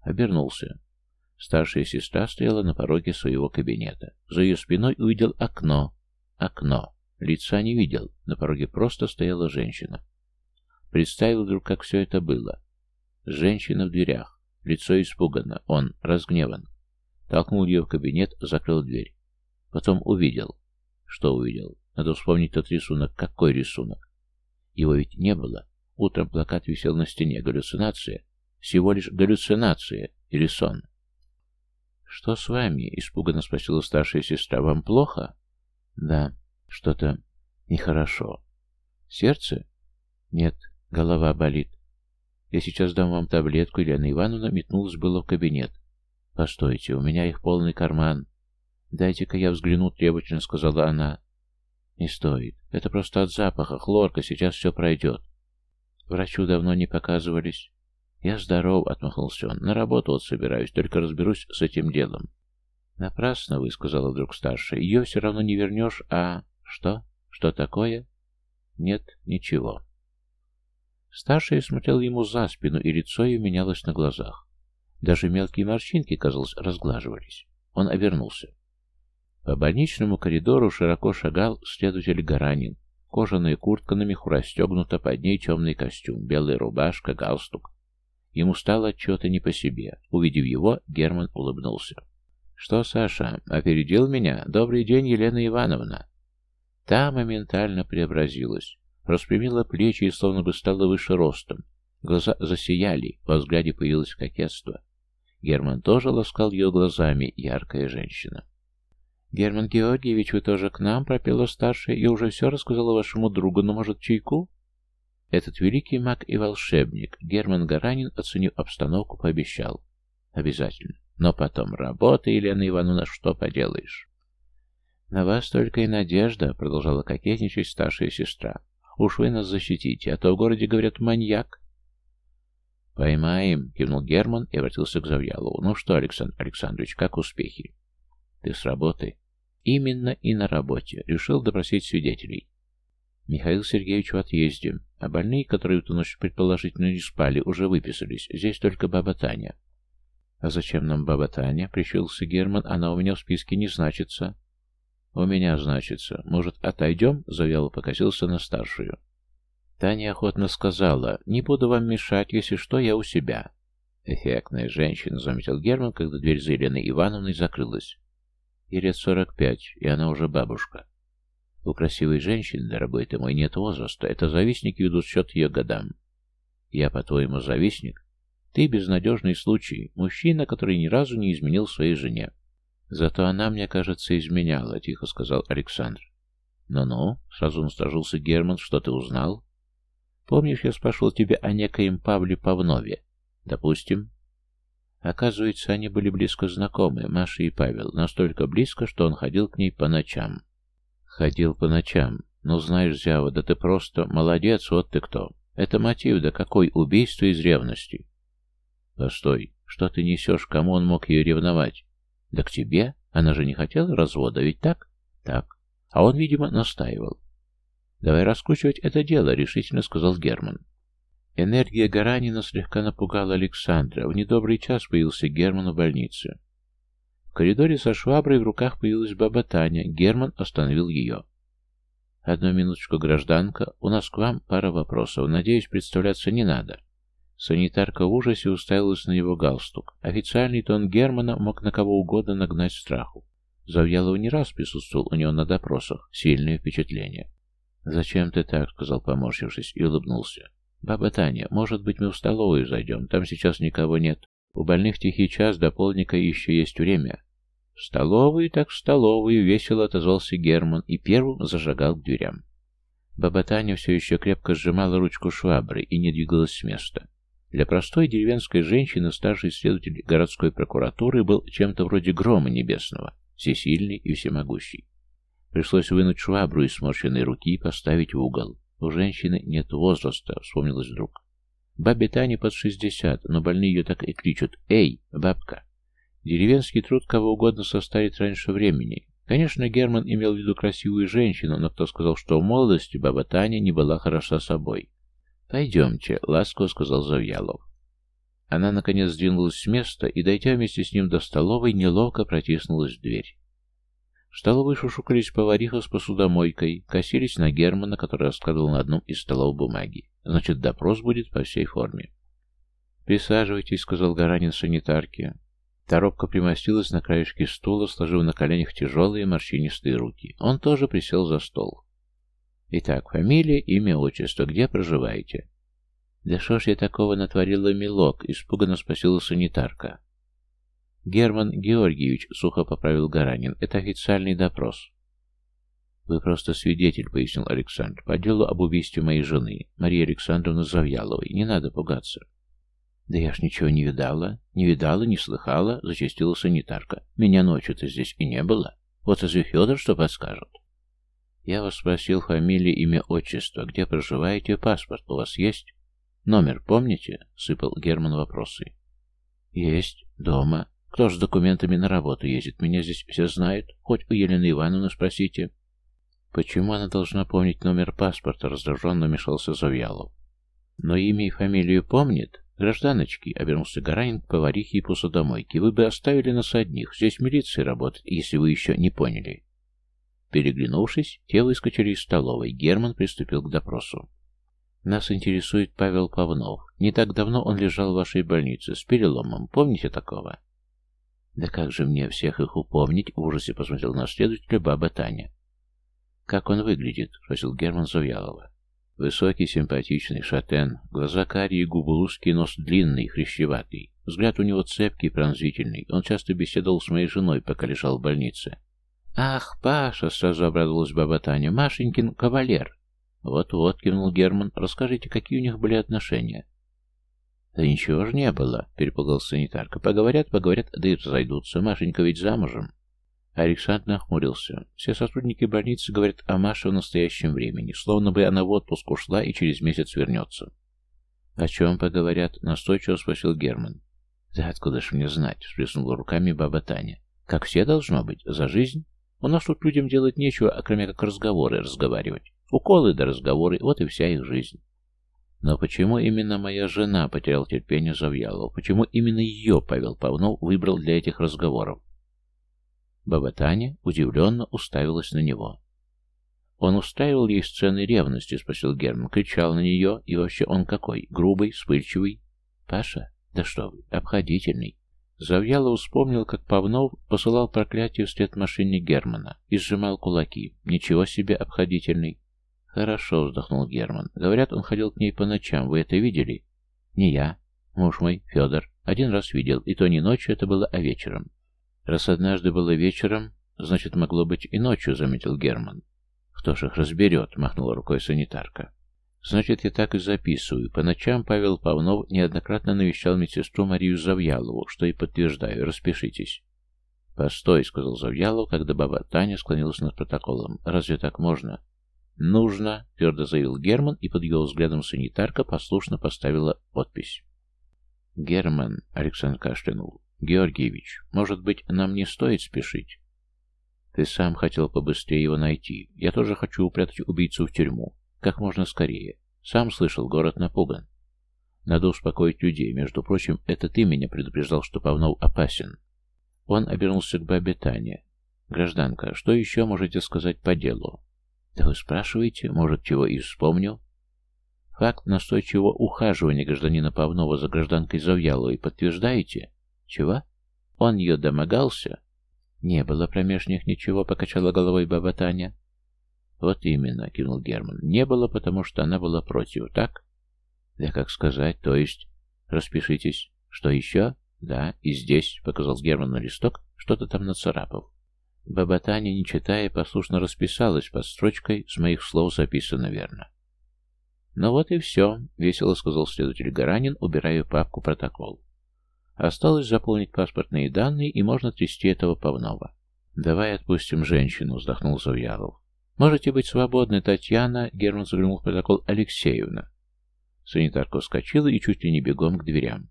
Обернулся. Старшая сестра стояла на пороге своего кабинета. За ее спиной увидел окно. Окно. Лица не видел, на пороге просто стояла женщина. Представил вдруг, как все это было. Женщина в дверях, лицо испуганно, он разгневан. Толкнул ее в кабинет, закрыл дверь. Потом увидел. Что увидел? Надо вспомнить тот рисунок. Какой рисунок? Его ведь не было. Утром плакат висел на стене. Галлюцинация. Всего лишь галлюцинация. Или сон. «Что с вами?» — испуганно спросила старшая сестра. «Вам плохо?» «Да, что-то нехорошо». «Сердце?» «Нет, голова болит. Я сейчас дам вам таблетку». Елена Ивановна метнулась было в кабинет. «Постойте, у меня их полный карман». «Дайте-ка я взгляну», — требовательно сказала она. «Не стоит. Это просто от запаха. Хлорка. Сейчас все пройдет». Врачу давно не показывались. «Я здоров», — отмахнулся он. «На работу вот собираюсь, только разберусь с этим делом». «Напрасно», — вы, сказала вдруг старшая. «Ее все равно не вернешь, а...» «Что? Что такое?» «Нет, ничего». Старшая смотрела ему за спину, и лицо ее менялось на глазах. Даже мелкие морщинки, казалось, разглаживались. Он обернулся. По больничному коридору широко шагал следователь Гаранин. Кожаная куртка на меху расстегнута, под ней темный костюм, белая рубашка, галстук. Ему стало отчета не по себе. Увидев его, Герман улыбнулся. «Что, Саша, опередил меня? Добрый день, Елена Ивановна!» Та моментально преобразилась. Распрямила плечи и словно бы стала выше ростом. Глаза засияли, во взгляде появилось кокетство. Герман тоже ласкал ее глазами, яркая женщина. «Герман Георгиевич, вы тоже к нам?» — пропела старшая. «Я уже все рассказала вашему другу, но, может, чайку?» Этот великий маг и волшебник, Герман Гаранин, оценив обстановку, пообещал. «Обязательно. Но потом работа, Елена Ивановна, что поделаешь?» «На вас только и надежда», — продолжала кокетничать старшая сестра. «Уж вы нас защитите, а то в городе, говорят, маньяк». «Поймаем», — кивнул Герман и обратился к Завьялову. «Ну что, Александр Александрович, как успехи?» «Ты с работы?» «Именно и на работе. Решил допросить свидетелей». Михаил Сергеевич в отъезде, а больные, которые в ту ночь предположительно не спали, уже выписались. Здесь только баба Таня. «А зачем нам баба Таня?» — прищурился Герман. «Она у меня в списке не значится». «У меня значится. Может, отойдем?» — завяло покосился на старшую. Таня охотно сказала, «Не буду вам мешать, если что, я у себя». «Эффектная женщина», — заметил Герман, когда дверь за Еленой Ивановной закрылась. Ей лет сорок пять, и она уже бабушка. У красивой женщины, дорогой ты мой, нет возраста. Это завистники ведут счет ее годам. Я, по-твоему, завистник? Ты безнадежный случай. Мужчина, который ни разу не изменил своей жене. Зато она, мне кажется, изменяла, тихо сказал Александр. Ну-ну, сразу насторожился Герман, что ты узнал? Помнишь, я спрашивал тебя о некоем Павле Павнове? Допустим. Оказывается, они были близко знакомы, Маша и Павел, настолько близко, что он ходил к ней по ночам. Ходил по ночам. Ну, знаешь, Зява, да ты просто молодец, вот ты кто. Это мотив, да какой убийство из ревности. Постой, что ты несешь, кому он мог ее ревновать? Да к тебе? Она же не хотела развода, ведь так? Так. А он, видимо, настаивал. «Давай раскручивать это дело», — решительно сказал Герман. Энергия Гаранина слегка напугала Александра. В недобрый час появился Герман в больнице. В коридоре со шваброй в руках появилась баба Таня. Герман остановил ее. «Одну минуточку, гражданка. У нас к вам пара вопросов. Надеюсь, представляться не надо». Санитарка в ужасе уставилась на его галстук. Официальный тон Германа мог на кого угодно нагнать страху. Завьялов не раз присутствовал у него на допросах. Сильное впечатление. «Зачем ты так?» — сказал, поморщившись, и улыбнулся. «Баба Таня, может быть, мы в столовую зайдем? Там сейчас никого нет. У больных тихий час, до полника еще есть время». «В столовую, так в столовую!» — весело отозвался Герман и первым зажигал к дверям. Баба Таня все еще крепко сжимала ручку швабры и не двигалась с места. Для простой деревенской женщины старший следователь городской прокуратуры был чем-то вроде грома небесного, всесильный и всемогущий. Пришлось вынуть швабру из сморщенной руки и поставить в угол. У женщины нет возраста, вспомнилось вдруг. Бабе Тане под шестьдесят, но больные ее так и кричат «Эй, бабка!». Деревенский труд кого угодно составит раньше времени. Конечно, Герман имел в виду красивую женщину, но кто сказал, что в молодости баба Таня не была хороша собой? «Пойдемте», — ласково сказал Завьялов. Она, наконец, сдвинулась с места и, дойдя вместе с ним до столовой, неловко протиснулась в дверь. В столовой шушукались повариха с посудомойкой, косились на Германа, который раскладывал на одном из столов бумаги. Значит, допрос будет по всей форме. «Присаживайтесь», — сказал Гаранин санитарке. Торопка примостилась на краешке стула, сложив на коленях тяжелые морщинистые руки. Он тоже присел за стол. «Итак, фамилия, имя, отчество. Где проживаете?» «Да что ж я такого натворила, милок?» — испуганно спросила санитарка. «Герман Георгиевич», — сухо поправил Гаранин, — «это официальный допрос». «Вы просто свидетель», — пояснил Александр, — «по делу об убийстве моей жены, Марии Александровны Завьяловой. Не надо пугаться». «Да я ж ничего не видала, не видала, не слыхала», — зачастила санитарка. «Меня ночью-то здесь и не было. Вот разве Федор что подскажет?» «Я вас спросил фамилию, имя, отчество. Где проживаете? Паспорт у вас есть?» «Номер помните?» — сыпал Герман вопросы. «Есть. Дома. Кто с документами на работу ездит? Меня здесь все знают. Хоть у Елены Ивановны спросите. Почему она должна помнить номер паспорта? Раздраженно вмешался Завьялов. Но имя и фамилию помнит? «Гражданочки», — обернулся Гаранин к поварихе и посудомойке, — «вы бы оставили нас одних. Здесь милиция работает, если вы еще не поняли». Переглянувшись, те выскочили из столовой. Герман приступил к допросу. «Нас интересует Павел Павнов. Не так давно он лежал в вашей больнице с переломом. Помните такого?» «Да как же мне всех их упомнить?» — в ужасе посмотрел на следователя баба Таня. «Как он выглядит?» — спросил Герман Завьялова. Высокий, симпатичный, шатен, глаза карие, губы узкие, нос длинный, хрящеватый. Взгляд у него цепкий, пронзительный. Он часто беседовал с моей женой, пока лежал в больнице. «Ах, Паша!» — сразу обрадовалась баба Таня. «Машенькин кавалер!» «Вот-вот», — кивнул Герман. «Расскажите, какие у них были отношения?» «Да ничего же не было», — перепугался санитарка. «Поговорят, поговорят, да и разойдутся. Машенька ведь замужем». Александр нахмурился. Все сотрудники больницы говорят о Маше в настоящем времени, словно бы она в отпуск ушла и через месяц вернется. «О чем поговорят?» — настойчиво спросил Герман. «Да откуда ж мне знать?» — всплеснула руками баба Таня. «Как все должно быть? За жизнь? У нас тут людям делать нечего, а кроме как разговоры разговаривать. Уколы да разговоры — вот и вся их жизнь». «Но почему именно моя жена?» — потерял терпение Завьялов. «Почему именно ее Павел Павнов выбрал для этих разговоров?» Баба Таня удивленно уставилась на него. «Он устраивал ей сцены ревности?» — спросил Герман. Кричал на нее, и вообще он какой? Грубый, вспыльчивый? «Паша? Да что вы, обходительный!» Завьялов вспомнил, как Павнов посылал проклятие вслед машине Германа и сжимал кулаки. «Ничего себе обходительный!» «Хорошо», — вздохнул Герман. «Говорят, он ходил к ней по ночам. Вы это видели?» «Не я. Муж мой, Федор. Один раз видел, и то не ночью, это было, а вечером. Раз однажды было вечером, значит, могло быть и ночью, заметил Герман. Кто ж их разберет, махнула рукой санитарка. Значит, я так и записываю. По ночам Павел Павнов неоднократно навещал медсестру Марию Завьялову, что и подтверждаю. Распишитесь. «Постой», — сказал Завьялов, когда баба Таня склонилась над протоколом. «Разве так можно?» «Нужно», — твердо заявил Герман, и под его взглядом санитарка послушно поставила подпись. «Герман», — Александр кашлянул, «Георгиевич, может быть, нам не стоит спешить?» «Ты сам хотел побыстрее его найти. Я тоже хочу упрятать убийцу в тюрьму. Как можно скорее. Сам слышал, город напуган. Надо успокоить людей. Между прочим, это ты меня предупреждал, что Павнов опасен». Он обернулся к бабе Тане. «Гражданка, что еще можете сказать по делу?» «Да вы спрашиваете, может, чего и вспомнил?» «Факт настойчивого ухаживания гражданина Павнова за гражданкой Завьяловой подтверждаете?» Чего? Он ее домогался? Не было промеж них ничего, покачала головой баба Таня. Вот именно, кивнул Герман. Не было, потому что она была против, так? Да как сказать, то есть... Распишитесь. Что еще? Да, и здесь, показал Герман на листок, что-то там нацарапав. Баба Таня, не читая, послушно расписалась под строчкой, с моих слов записано верно. «Ну вот и все», — весело сказал следователь Гаранин, убирая папку протокол. Осталось заполнить паспортные данные, и можно трясти этого Павнова. «Давай отпустим женщину», — вздохнул Завьялов. «Можете быть свободны, Татьяна», — Герман заглянул в протокол, — «Алексеевна». Санитарка вскочила и чуть ли не бегом к дверям.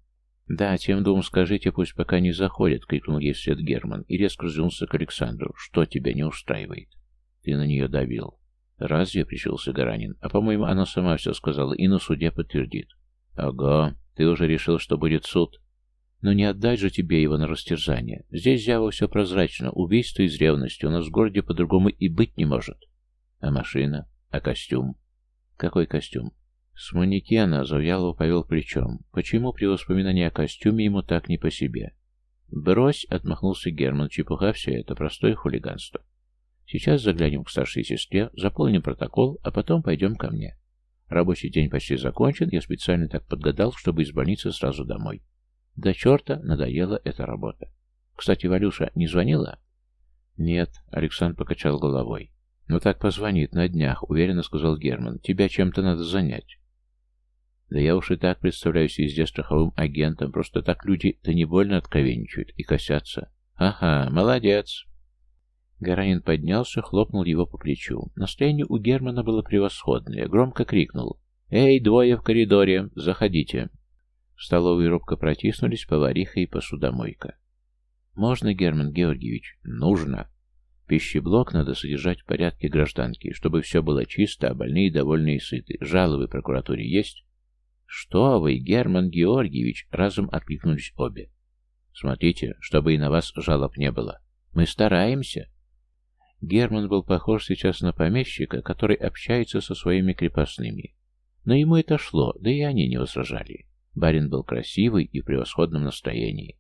«Да, тем двум скажите, пусть пока не заходят», — крикнул ей вслед Герман и резко развернулся к Александру. «Что тебя не устраивает?» «Ты на нее давил». «Разве?» — причился Гаранин. «А, по-моему, она сама все сказала и на суде подтвердит». «Ого, ты уже решил, что будет суд?» Но не отдать же тебе его на растерзание. Здесь, Зява, все прозрачно. Убийство из ревности. У нас в городе по-другому и быть не может. А машина? А костюм? Какой костюм? С манекена Завьялов повел плечом. Почему при воспоминании о костюме ему так не по себе? «Брось!» — отмахнулся Герман. «Чепуха все это, простое хулиганство. Сейчас заглянем к старшей сестре, заполним протокол, а потом пойдем ко мне. Рабочий день почти закончен, я специально так подгадал, чтобы из больницы сразу домой. До черта надоела эта работа. Кстати, Валюша не звонила? Нет, Александр покачал головой. Ну так позвонит на днях, уверенно сказал Герман. Тебя чем-то надо занять. Да я уж и так представляюсь везде страховым агентом, просто так люди-то не больно откровенничают и косятся. Ага, молодец. Гаранин поднялся, хлопнул его по плечу. Настроение у Германа было превосходное. Громко крикнул. «Эй, двое в коридоре! Заходите!» В столовую робко протиснулись повариха и посудомойка. «Можно, Герман Георгиевич?» «Нужно!» Пищеблок надо содержать в порядке гражданки, чтобы все было чисто, а больные довольны и сыты. Жалобы прокуратуре есть? «Что вы, Герман Георгиевич!» — разом откликнулись обе. «Смотрите, чтобы и на вас жалоб не было. Мы стараемся!» Герман был похож сейчас на помещика, который общается со своими крепостными. Но ему это шло, да и они не возражали. Барин был красивый и в превосходном настроении.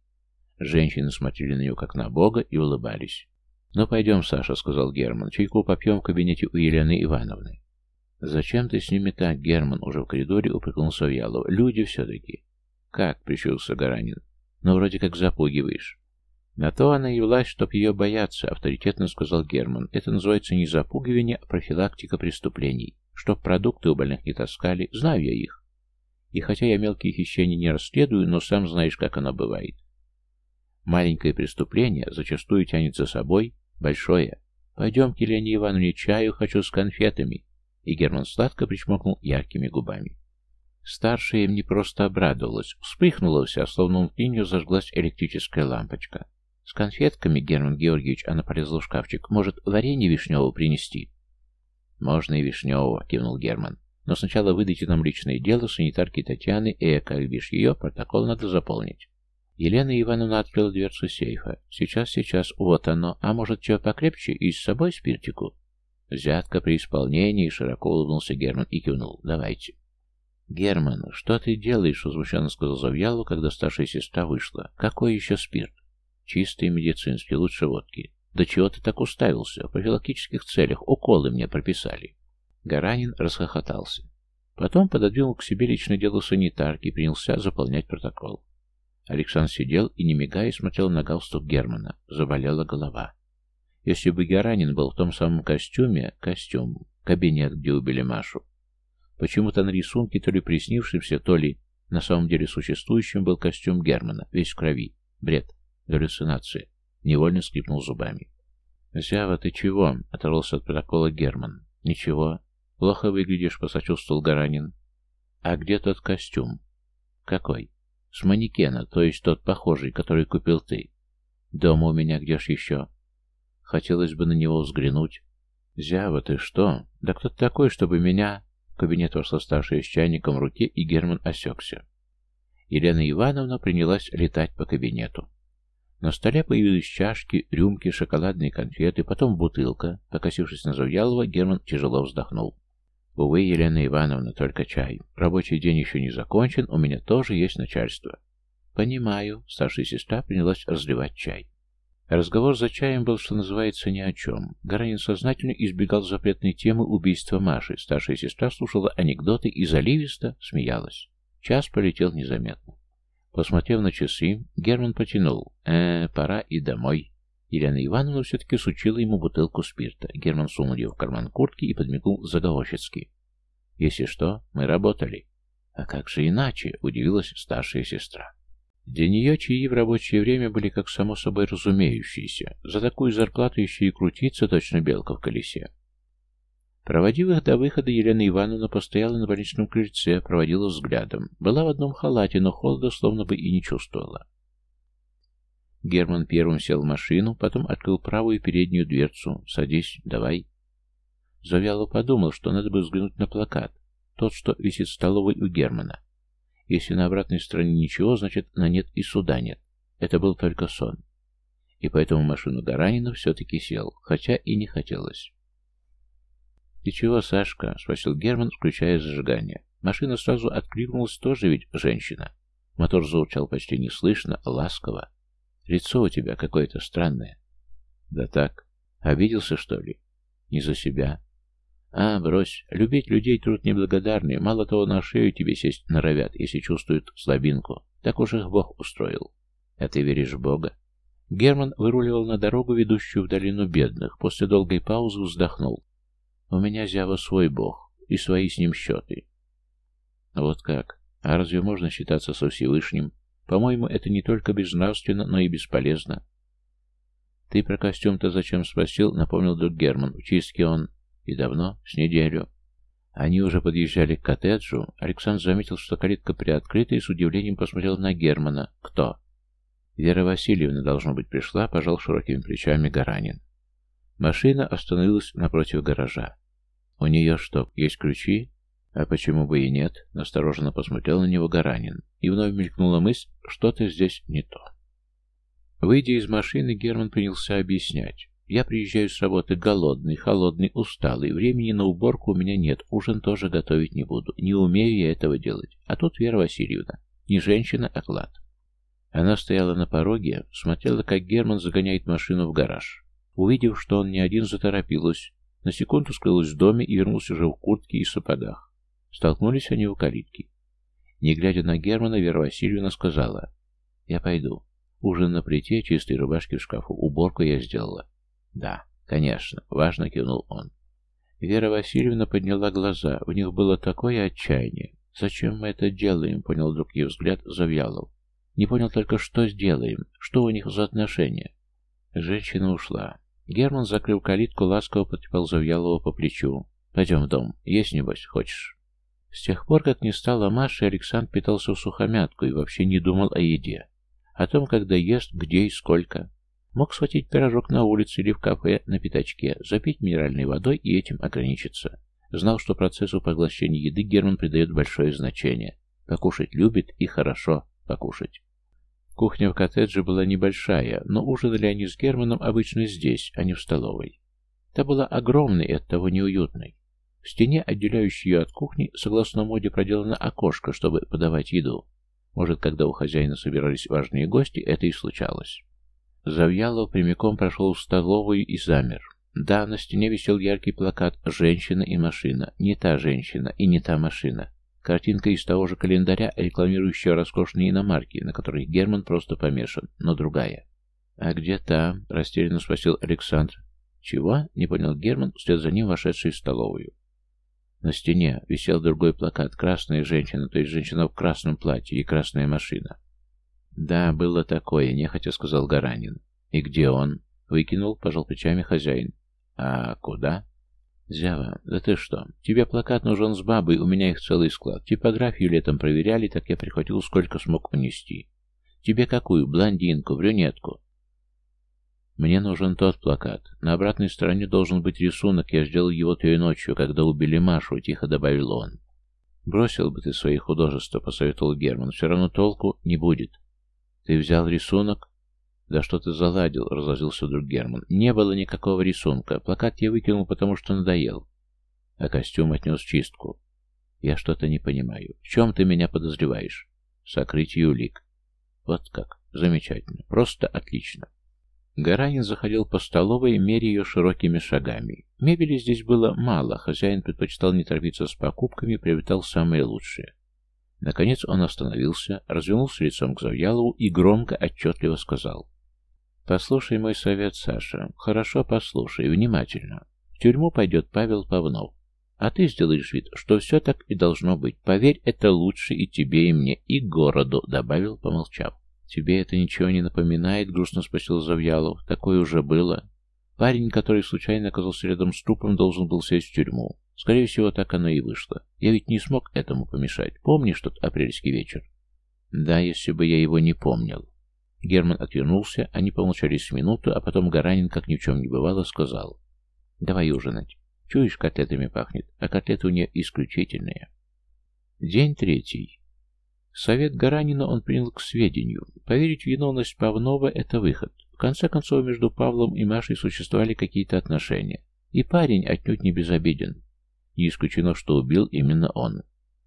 Женщины смотрели на него как на бога и улыбались. «Ну, пойдем, Саша», — сказал Герман. «Чайку попьем в кабинете у Елены Ивановны». «Зачем ты с ними так, Герман?» — уже в коридоре упрекнул Савьялов. «Люди все-таки». «Как?» — прищурился Гаранин. «Ну, вроде как запугиваешь». «На то она и власть, чтоб ее бояться», — авторитетно сказал Герман. «Это называется не запугивание, а профилактика преступлений. Чтоб продукты у больных не таскали. Знаю я их. И хотя я мелкие хищения не расследую, но сам знаешь, как оно бывает. Маленькое преступление зачастую тянет за собой большое. Пойдем к Елене Ивановне чаю, хочу с конфетами. И Герман сладко причмокнул яркими губами. Старшая им не просто обрадовалась, вспыхнула вся, словно в нее зажглась электрическая лампочка. С конфетками, Герман Георгиевич, она полезла в шкафчик. Может, варенье вишневого принести? Можно и вишневого, кивнул Герман. Но сначала выдайте нам личное дело санитарки Татьяны Эко, бишь ее, протокол надо заполнить. Елена Ивановна открыла дверцу сейфа. Сейчас, сейчас, вот оно. А может, чего покрепче и с собой спиртику? Взятка при исполнении, широко улыбнулся Герман и кивнул. Давайте. «Герман, что ты делаешь?» — возмущенно сказал Завьялов, когда старшая сестра вышла. «Какой еще спирт?» Чистые медицинские, лучше водки. Да чего ты так уставился? В профилактических целях уколы мне прописали. Гаранин расхохотался. Потом пододвинул к себе личное дело санитарки и принялся заполнять протокол. Александр сидел и, не мигая, смотрел на галстук Германа. Заболела голова. Если бы Гаранин был в том самом костюме, костюм, кабинет, где убили Машу, почему-то на рисунке, то ли приснившимся, то ли на самом деле существующим, был костюм Германа, весь в крови. Бред. Галлюцинации. Невольно скрипнул зубами. «Зява, ты чего?» — оторвался от протокола Герман. «Ничего. Плохо выглядишь», — посочувствовал Гаранин. «А где тот костюм?» «Какой?» «С манекена, то есть тот похожий, который купил ты. Дома у меня где ж еще?» «Хотелось бы на него взглянуть». «Зява, ты что? Да кто ты такой, чтобы меня...» В кабинет вошла старшая с чайником в руке, и Герман осекся. Елена Ивановна принялась летать по кабинету. На столе появились чашки, рюмки, шоколадные конфеты, потом бутылка. Покосившись на Завьялова, Герман тяжело вздохнул. «Увы, Елена Ивановна, только чай. Рабочий день еще не закончен, у меня тоже есть начальство». «Понимаю», — старшая сестра принялась разливать чай. Разговор за чаем был, что называется, ни о чем. Гаранин сознательно избегал запретной темы убийства Маши. Старшая сестра слушала анекдоты и заливисто смеялась. Час полетел незаметно. Посмотрев на часы, Герман потянул. «Э, пора и домой». Елена Ивановна все-таки сучила ему бутылку спирта. Герман сунул ее в карман куртки и подмигнул заговорщицки. «Если что, мы работали». «А как же иначе?» — удивилась старшая сестра. Нее чаи в рабочее время были как само собой разумеющиеся. За такую зарплату еще и крутиться точно белка в колесе. Проводив их до выхода, Елена Ивановна постояла на больничном крыльце, проводила взглядом. Была в одном халате, но холода словно бы и не чувствовала. Герман первым сел в машину, потом открыл правую переднюю дверцу. «Садись, давай». Завяло подумал, что надо бы взглянуть на плакат. Тот, что висит в столовой у Германа. Если на обратной стороне ничего, значит на нет и суда нет. Это был только сон. И поэтому машину Гаранина все-таки сел, хотя и не хотелось. «Ты чего, Сашка?» — спросил Герман, включая зажигание. Машина сразу откликнулась, тоже ведь женщина. Мотор звучал почти неслышно, ласково. «Лицо у тебя какое-то странное». «Да так. Обиделся, что ли?» «Не за себя». «А, брось. Любить людей труд неблагодарный. Мало того, на шею тебе сесть норовят, если чувствуют слабинку. Так уж их Бог устроил». «А ты веришь в Бога?» Герман выруливал на дорогу, ведущую в долину бедных. После долгой паузы вздохнул. У меня, Зява, свой бог, и свои с ним счеты. Вот как? А разве можно считаться со Всевышним? По-моему, это не только безнравственно, но и бесполезно. Ты про костюм-то зачем спросил, напомнил друг Герман. В чистке он... И давно? С неделю. Они уже подъезжали к коттеджу. Александр заметил, что калитка приоткрыта и с удивлением посмотрел на Германа. Кто? Вера Васильевна, должно быть, пришла, пожал широкими плечами Гаранин. Машина остановилась напротив гаража. «У нее что, есть ключи?» А почему бы и нет? Настороженно посмотрел на него Гаранин. И вновь мелькнула мысль, что-то здесь не то. Выйдя из машины, Герман принялся объяснять. Я приезжаю с работы голодный, холодный, усталый. Времени на уборку у меня нет, ужин тоже готовить не буду. Не умею я этого делать. А тут Вера Васильевна. Не женщина, а клад. Она стояла на пороге, смотрела, как Герман загоняет машину в гараж. Увидев, что он не один, заторопилась. На секунду скрылась в доме и вернулся уже в куртке и сапогах. Столкнулись они у калитки. Не глядя на Германа, Вера Васильевна сказала, «Я пойду. Ужин на плите, чистые рубашки в шкафу, уборку я сделала». «Да, конечно», — важно кивнул он. Вера Васильевна подняла глаза, в них было такое отчаяние. «Зачем мы это делаем?» — понял вдруг ее взгляд Завьялов. «Не понял только, что сделаем, что у них за отношения». Женщина ушла. Герман, закрыв калитку, ласково потрепал Завьялова по плечу. «Пойдем в дом. Есть, небось, хочешь?» С тех пор, как не стало Маши, Александр питался в сухомятку и вообще не думал о еде. О том, когда ест, где и сколько. Мог схватить пирожок на улице или в кафе на пятачке, запить минеральной водой и этим ограничиться. Знал, что процессу поглощения еды Герман придает большое значение. Покушать любит и хорошо покушать. Кухня в коттедже была небольшая, но ужинали они с Германом обычно здесь, а не в столовой. Та была огромной и оттого неуютной. В стене, отделяющей ее от кухни, согласно моде проделано окошко, чтобы подавать еду. Может, когда у хозяина собирались важные гости, это и случалось. Завьялов прямиком прошел в столовую и замер. Да, на стене висел яркий плакат «Женщина и машина». Не та женщина и не та машина. Картинка из того же календаря, рекламирующая роскошные иномарки, на которых Герман просто помешан, но другая. «А где та?» – растерянно спросил Александр. «Чего?» – не понял Герман, вслед за ним вошедший в столовую. На стене висел другой плакат «Красная женщина», то есть женщина в красном платье и красная машина. «Да, было такое», — нехотя сказал Гаранин. «И где он?» — выкинул, пожал плечами хозяин. «А куда?» «Зява, да ты что? Тебе плакат нужен с бабой, у меня их целый склад. Типографию летом проверяли, так я прихватил, сколько смог унести. Тебе какую? Блондинку, брюнетку?» «Мне нужен тот плакат. На обратной стороне должен быть рисунок, я сделал его той ночью, когда убили Машу», — тихо добавил он. «Бросил бы ты свои художества», — посоветовал Герман. «Все равно толку не будет». «Ты взял рисунок?» «Да что ты заладил?» — разложился вдруг Герман. «Не было никакого рисунка. Плакат я выкинул, потому что надоел. А костюм отнес чистку. Я что-то не понимаю. В чем ты меня подозреваешь?» «Сокрытие улик». «Вот как. Замечательно. Просто отлично». Гаранин заходил по столовой, меря ее широкими шагами. Мебели здесь было мало, хозяин предпочитал не торопиться с покупками, приобретал самое лучшее. Наконец он остановился, развернулся лицом к Завьялову и громко, отчетливо сказал. «Послушай мой совет, Саша. Хорошо послушай, внимательно. В тюрьму пойдет Павел Павнов. А ты сделаешь вид, что все так и должно быть. Поверь, это лучше и тебе, и мне, и городу», — добавил, помолчав. «Тебе это ничего не напоминает?» — грустно спросил Завьялов. «Такое уже было. Парень, который случайно оказался рядом с трупом, должен был сесть в тюрьму. Скорее всего, так оно и вышло. Я ведь не смог этому помешать. Помнишь тот апрельский вечер?» «Да, если бы я его не помнил». Герман отвернулся, они помолчали с минуту, а потом Гаранин, как ни в чем не бывало, сказал. «Давай ужинать. Чуешь, котлетами пахнет, а котлеты у нее исключительные». День третий. Совет Гаранина он принял к сведению. Поверить в виновность Павнова – это выход. В конце концов, между Павлом и Машей существовали какие-то отношения. И парень отнюдь не безобиден. Не исключено, что убил именно он.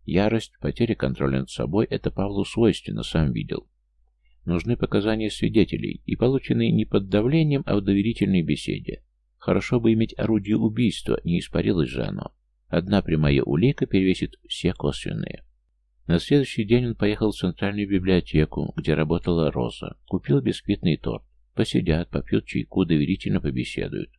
Ярость, потеря контроля над собой – это Павлу свойственно, сам видел. Нужны показания свидетелей, и полученные не под давлением, а в доверительной беседе. Хорошо бы иметь орудие убийства, не испарилось же оно. Одна прямая улика перевесит все косвенные. На следующий день он поехал в центральную библиотеку, где работала Роза. Купил бисквитный торт. Посидят, попьют чайку, доверительно побеседуют.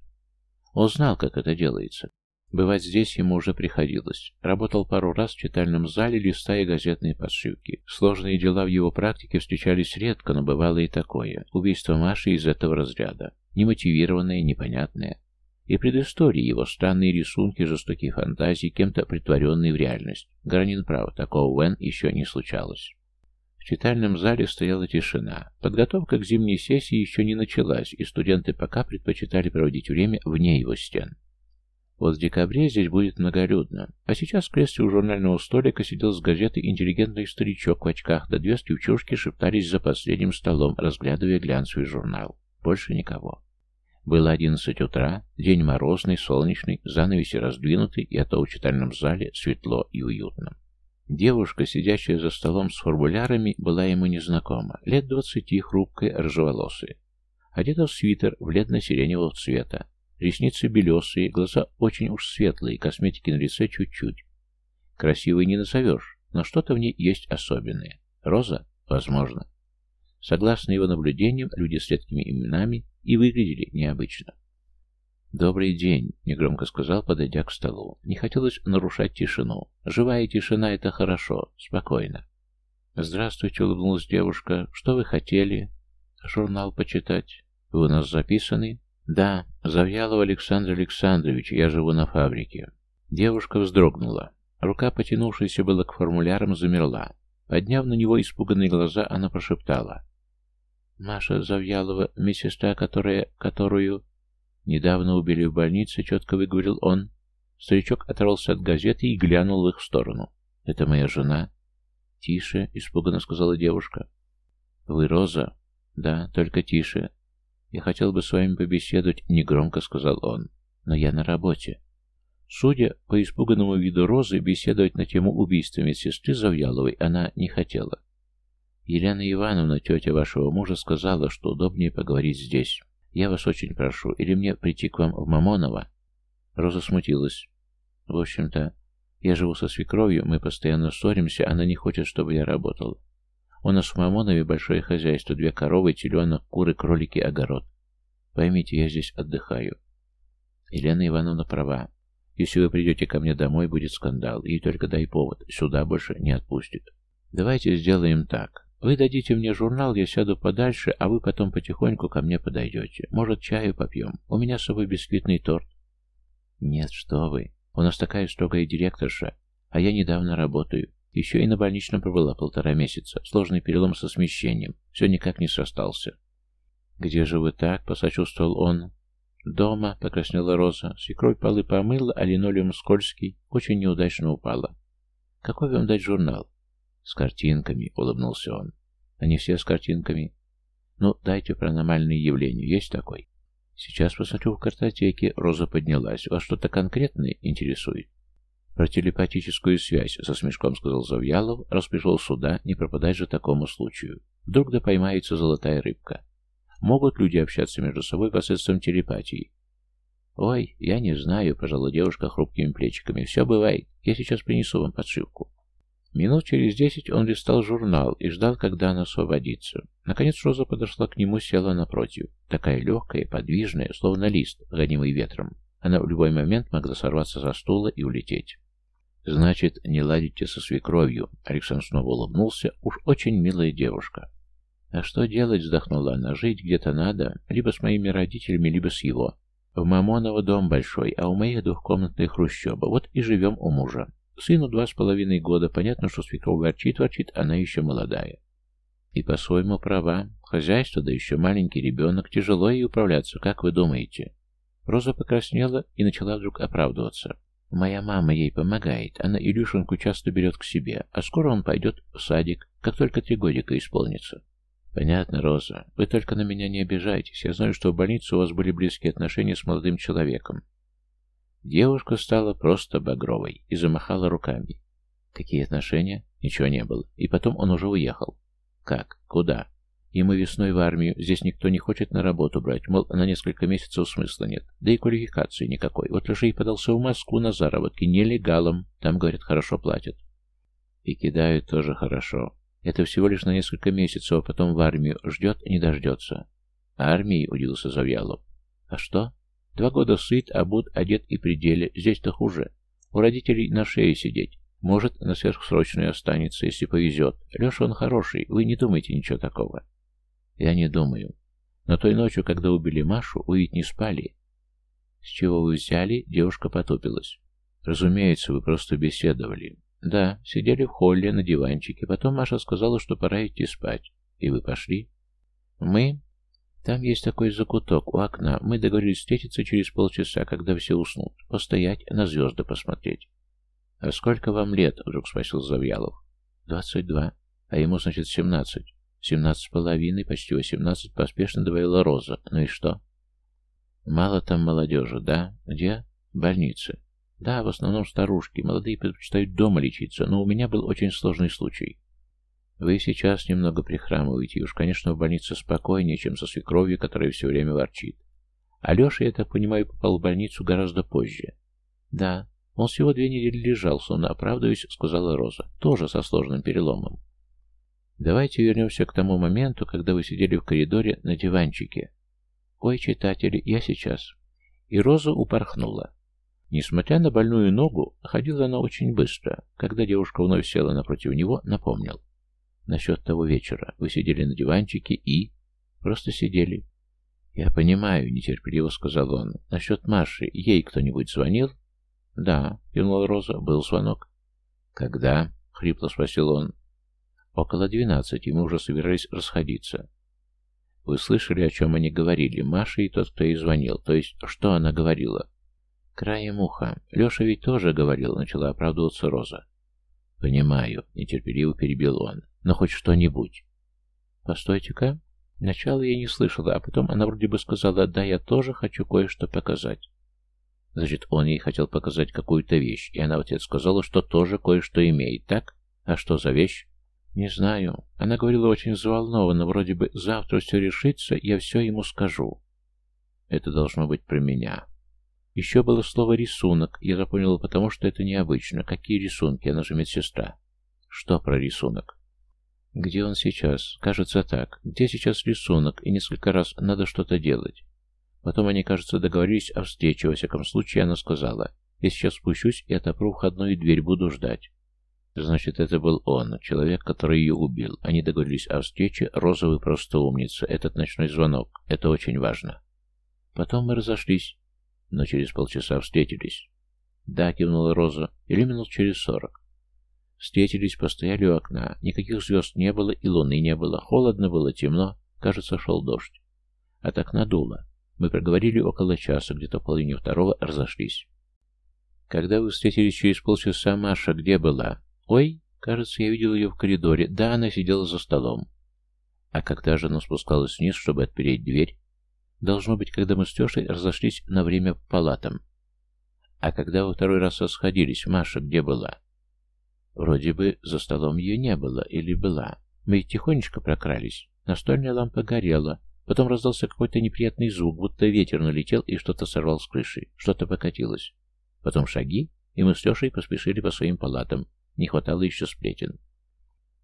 Он знал, как это делается. Бывать здесь ему уже приходилось. Работал пару раз в читальном зале, листая газетные подшивки. Сложные дела в его практике встречались редко, но бывало и такое. Убийство Маши из этого разряда. Немотивированное, непонятное. И предыстории его странные рисунки, жестокие фантазии, кем-то притворенные в реальность. Гранин прав, такого Вен еще не случалось. В читальном зале стояла тишина. Подготовка к зимней сессии еще не началась, и студенты пока предпочитали проводить время вне его стен. Вот в декабре здесь будет многолюдно. А сейчас в кресле у журнального столика сидел с газетой интеллигентный старичок в очках, да две девчушки шептались за последним столом, разглядывая глянцевый журнал. Больше никого. Было одиннадцать утра, день морозный, солнечный, занавеси раздвинуты, и это в читальном зале светло и уютно. Девушка, сидящая за столом с формулярами, была ему незнакома. Лет двадцати, хрупкая, рыжеволосая. Одета в свитер бледно-сиреневого цвета. Ресницы белесые, глаза очень уж светлые, косметики на лице чуть-чуть. Красивой не назовешь, но что-то в ней есть особенное. Роза? Возможно. Согласно его наблюдениям, люди с редкими именами и выглядели необычно. «Добрый день», — негромко сказал, подойдя к столу. Не хотелось нарушать тишину. Живая тишина — это хорошо, спокойно. «Здравствуйте», — улыбнулась девушка. «Что вы хотели?» «Журнал почитать. Вы у нас записаны?» «Да, Завьялов Александр Александрович, я живу на фабрике». Девушка вздрогнула. Рука, потянувшаяся была к формулярам, замерла. Подняв на него испуганные глаза, она прошептала. Маша Завьялова, медсестра, которая... которую... Недавно убили в больнице, четко выговорил он. Старичок оторвался от газеты и глянул в их сторону. «Это моя жена?» «Тише», — испуганно сказала девушка. «Вы Роза?» «Да, только тише. Я хотел бы с вами побеседовать», — негромко сказал он. «Но я на работе». Судя по испуганному виду Розы, беседовать на тему убийства медсестры Завьяловой она не хотела. Елена Ивановна, тетя вашего мужа, сказала, что удобнее поговорить здесь. Я вас очень прошу, или мне прийти к вам в Мамоново?» Роза смутилась. «В общем-то, я живу со свекровью, мы постоянно ссоримся, она не хочет, чтобы я работал. У нас в Мамонове большое хозяйство, две коровы, теленок, куры, кролики, огород. Поймите, я здесь отдыхаю». Елена Ивановна права. Если вы придете ко мне домой, будет скандал, и только дай повод, сюда больше не отпустит. Давайте сделаем так. Вы дадите мне журнал, я сяду подальше, а вы потом потихоньку ко мне подойдете. Может, чаю попьем? У меня с собой бисквитный торт. Нет, что вы. У нас такая строгая директорша, а я недавно работаю. Еще и на больничном пробыла полтора месяца. Сложный перелом со смещением. Все никак не состался. «Где же вы так?» — посочувствовал он. «Дома», — покраснела Роза. Свекровь полы помыла, а линолеум скользкий. Очень неудачно упала. «Какой вам дать журнал?» «С картинками», — улыбнулся он. «Они все с картинками?» «Ну, дайте про аномальные явления. Есть такой?» «Сейчас посмотрю в картотеке». Роза поднялась. «Вас что-то конкретное интересует?» «Про телепатическую связь», — со смешком сказал Завьялов, раз сюда, не пропадать же такому случаю. Вдруг да поймается золотая рыбка. Могут люди общаться между собой посредством телепатии? «Ой, я не знаю», — пожала девушка хрупкими плечиками. «Все бывает. Я сейчас принесу вам подшивку». Минут через десять он листал журнал и ждал, когда она освободится. Наконец Роза подошла к нему, села напротив. Такая легкая, подвижная, словно лист, гонимый ветром. Она в любой момент могла сорваться со стула и улететь. «Значит, не ладите со свекровью», — Александр снова улыбнулся. «Уж очень милая девушка». «А что делать?» — вздохнула она. «Жить где-то надо, либо с моими родителями, либо с его. В Мамоново дом большой, а у моих двухкомнатная хрущоба. Вот и живем у мужа. Сыну два с половиной года, понятно, что свекровь ворчит, ворчит, она еще молодая. И по-своему права. Хозяйство, да еще маленький ребенок, тяжело ей управляться, как вы думаете? Роза покраснела и начала вдруг оправдываться. Моя мама ей помогает, она Илюшенку часто берет к себе, а скоро он пойдет в садик, как только три годика исполнится. Понятно, Роза, вы только на меня не обижайтесь, я знаю, что в больнице у вас были близкие отношения с молодым человеком. Девушка стала просто багровой и замахала руками. Какие отношения? Ничего не было. И потом он уже уехал. Как? Куда? Ему весной в армию. Здесь никто не хочет на работу брать. Мол, на несколько месяцев смысла нет. Да и квалификации никакой. Вот и подался в Москву на заработки. Нелегалом. Там, говорят, хорошо платят. И кидают тоже хорошо. Это всего лишь на несколько месяцев, а потом в армию. Ждет, не дождется. Армии, удивился Завьялов. А что? Два года сыт, обут, одет и пределе. Здесь-то хуже. У родителей на шее сидеть. Может, на сверхсрочную останется, если повезет. Леша, он хороший, вы не думайте ничего такого. Я не думаю. Но той ночью, когда убили Машу, вы ведь не спали. С чего вы взяли? Девушка потупилась. Разумеется, вы просто беседовали. Да, сидели в холле на диванчике. Потом Маша сказала, что пора идти спать. И вы пошли? Мы? Там есть такой закуток у окна. Мы договорились встретиться через полчаса, когда все уснут. Постоять, на звезды посмотреть. «А сколько вам лет?» — вдруг спросил Завьялов. «Двадцать два. А ему, значит, семнадцать. Семнадцать с половиной, почти восемнадцать, поспешно добавила Роза. Ну и что?» «Мало там молодежи, да? Где?» «В больнице. Да, в основном старушки. Молодые предпочитают дома лечиться, но у меня был очень сложный случай. Вы сейчас немного прихрамываете, уж, конечно, в больнице спокойнее, чем со свекровью, которая все время ворчит. Алеша, я так понимаю, попал в больницу гораздо позже. Да, он всего две недели лежал, сонно оправдываясь, сказала Роза, тоже со сложным переломом. Давайте вернемся к тому моменту, когда вы сидели в коридоре на диванчике. Ой, читатели, я сейчас. И Роза упорхнула. Несмотря на больную ногу, ходила она очень быстро. Когда девушка вновь села напротив него, напомнил. Насчет того вечера. Вы сидели на диванчике и... Просто сидели. «Я понимаю», — нетерпеливо сказал он. «Насчет Маши. Ей кто-нибудь звонил?» «Да», — кивнула Роза. «Был звонок». «Когда?» — хрипло спросил он. «Около двенадцати. Мы уже собирались расходиться». «Вы слышали, о чем они говорили? Маша и тот, кто ей звонил. То есть, что она говорила?» «Краем уха. Леша ведь тоже говорил», — начала оправдываться Роза. «Понимаю», — нетерпеливо перебил он. «Но хоть что-нибудь». «Постойте-ка». Начало я не слышала, а потом она вроде бы сказала, «Да, я тоже хочу кое-что показать». Значит, он ей хотел показать какую-то вещь, и она в ответ сказала, что тоже кое-что имеет, так? А что за вещь? Не знаю. Она говорила очень взволнованно, вроде бы «завтра все решится, я все ему скажу». Это должно быть про меня. Еще было слово «рисунок». Я запомнила, потому что это необычно. Какие рисунки? Она же медсестра. Что про рисунок? Где он сейчас? Кажется так. Где сейчас рисунок? И несколько раз надо что-то делать. Потом они, кажется, договорились о встрече. Во всяком случае, она сказала. Я сейчас спущусь и отопру входную дверь, буду ждать. Значит, это был он, человек, который ее убил. Они договорились о встрече. Розовый просто умница. Этот ночной звонок. Это очень важно. Потом мы разошлись но через полчаса встретились. Да, кивнула Роза, или минут через сорок. Встретились, постояли у окна. Никаких звезд не было и луны не было. Холодно было, темно. Кажется, шел дождь. От окна дуло. Мы проговорили около часа, где-то половине второго разошлись. Когда вы встретились через полчаса, Маша где была? Ой, кажется, я видел ее в коридоре. Да, она сидела за столом. А когда же она спускалась вниз, чтобы отпереть дверь? Должно быть, когда мы с Тешей разошлись на время по палатам. А когда во второй раз расходились, Маша где была? Вроде бы за столом ее не было, или была. Мы тихонечко прокрались. Настольная лампа горела. Потом раздался какой-то неприятный звук, будто ветер налетел и что-то сорвал с крыши. Что-то покатилось. Потом шаги, и мы с Лешей поспешили по своим палатам. Не хватало еще сплетен.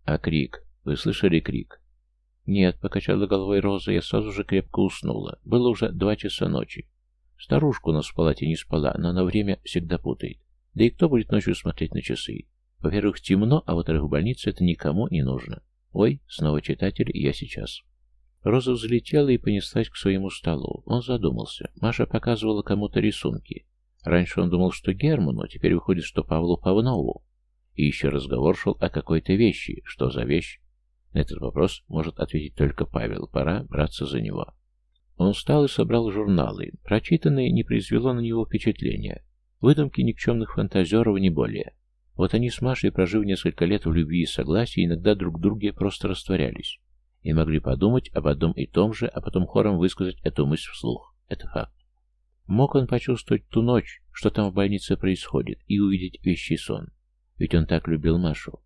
А крик? Вы слышали крик? «Нет», — покачала головой Роза, я сразу же крепко уснула. Было уже два часа ночи. Старушка у нас в палате не спала, но на время всегда путает. Да и кто будет ночью смотреть на часы? Во-первых, темно, а во-вторых, в больнице это никому не нужно. Ой, снова читатель, я сейчас. Роза взлетела и понеслась к своему столу. Он задумался. Маша показывала кому-то рисунки. Раньше он думал, что Герману, теперь выходит, что Павлу Павнову. И еще разговор шел о какой-то вещи. Что за вещь? На этот вопрос может ответить только Павел. Пора браться за него. Он встал и собрал журналы. Прочитанное не произвело на него впечатления. Выдумки никчемных фантазеров не более. Вот они с Машей, прожив несколько лет в любви и согласии, иногда друг в друге просто растворялись. И могли подумать об одном и том же, а потом хором высказать эту мысль вслух. Это факт. Мог он почувствовать ту ночь, что там в больнице происходит, и увидеть вещий сон. Ведь он так любил Машу.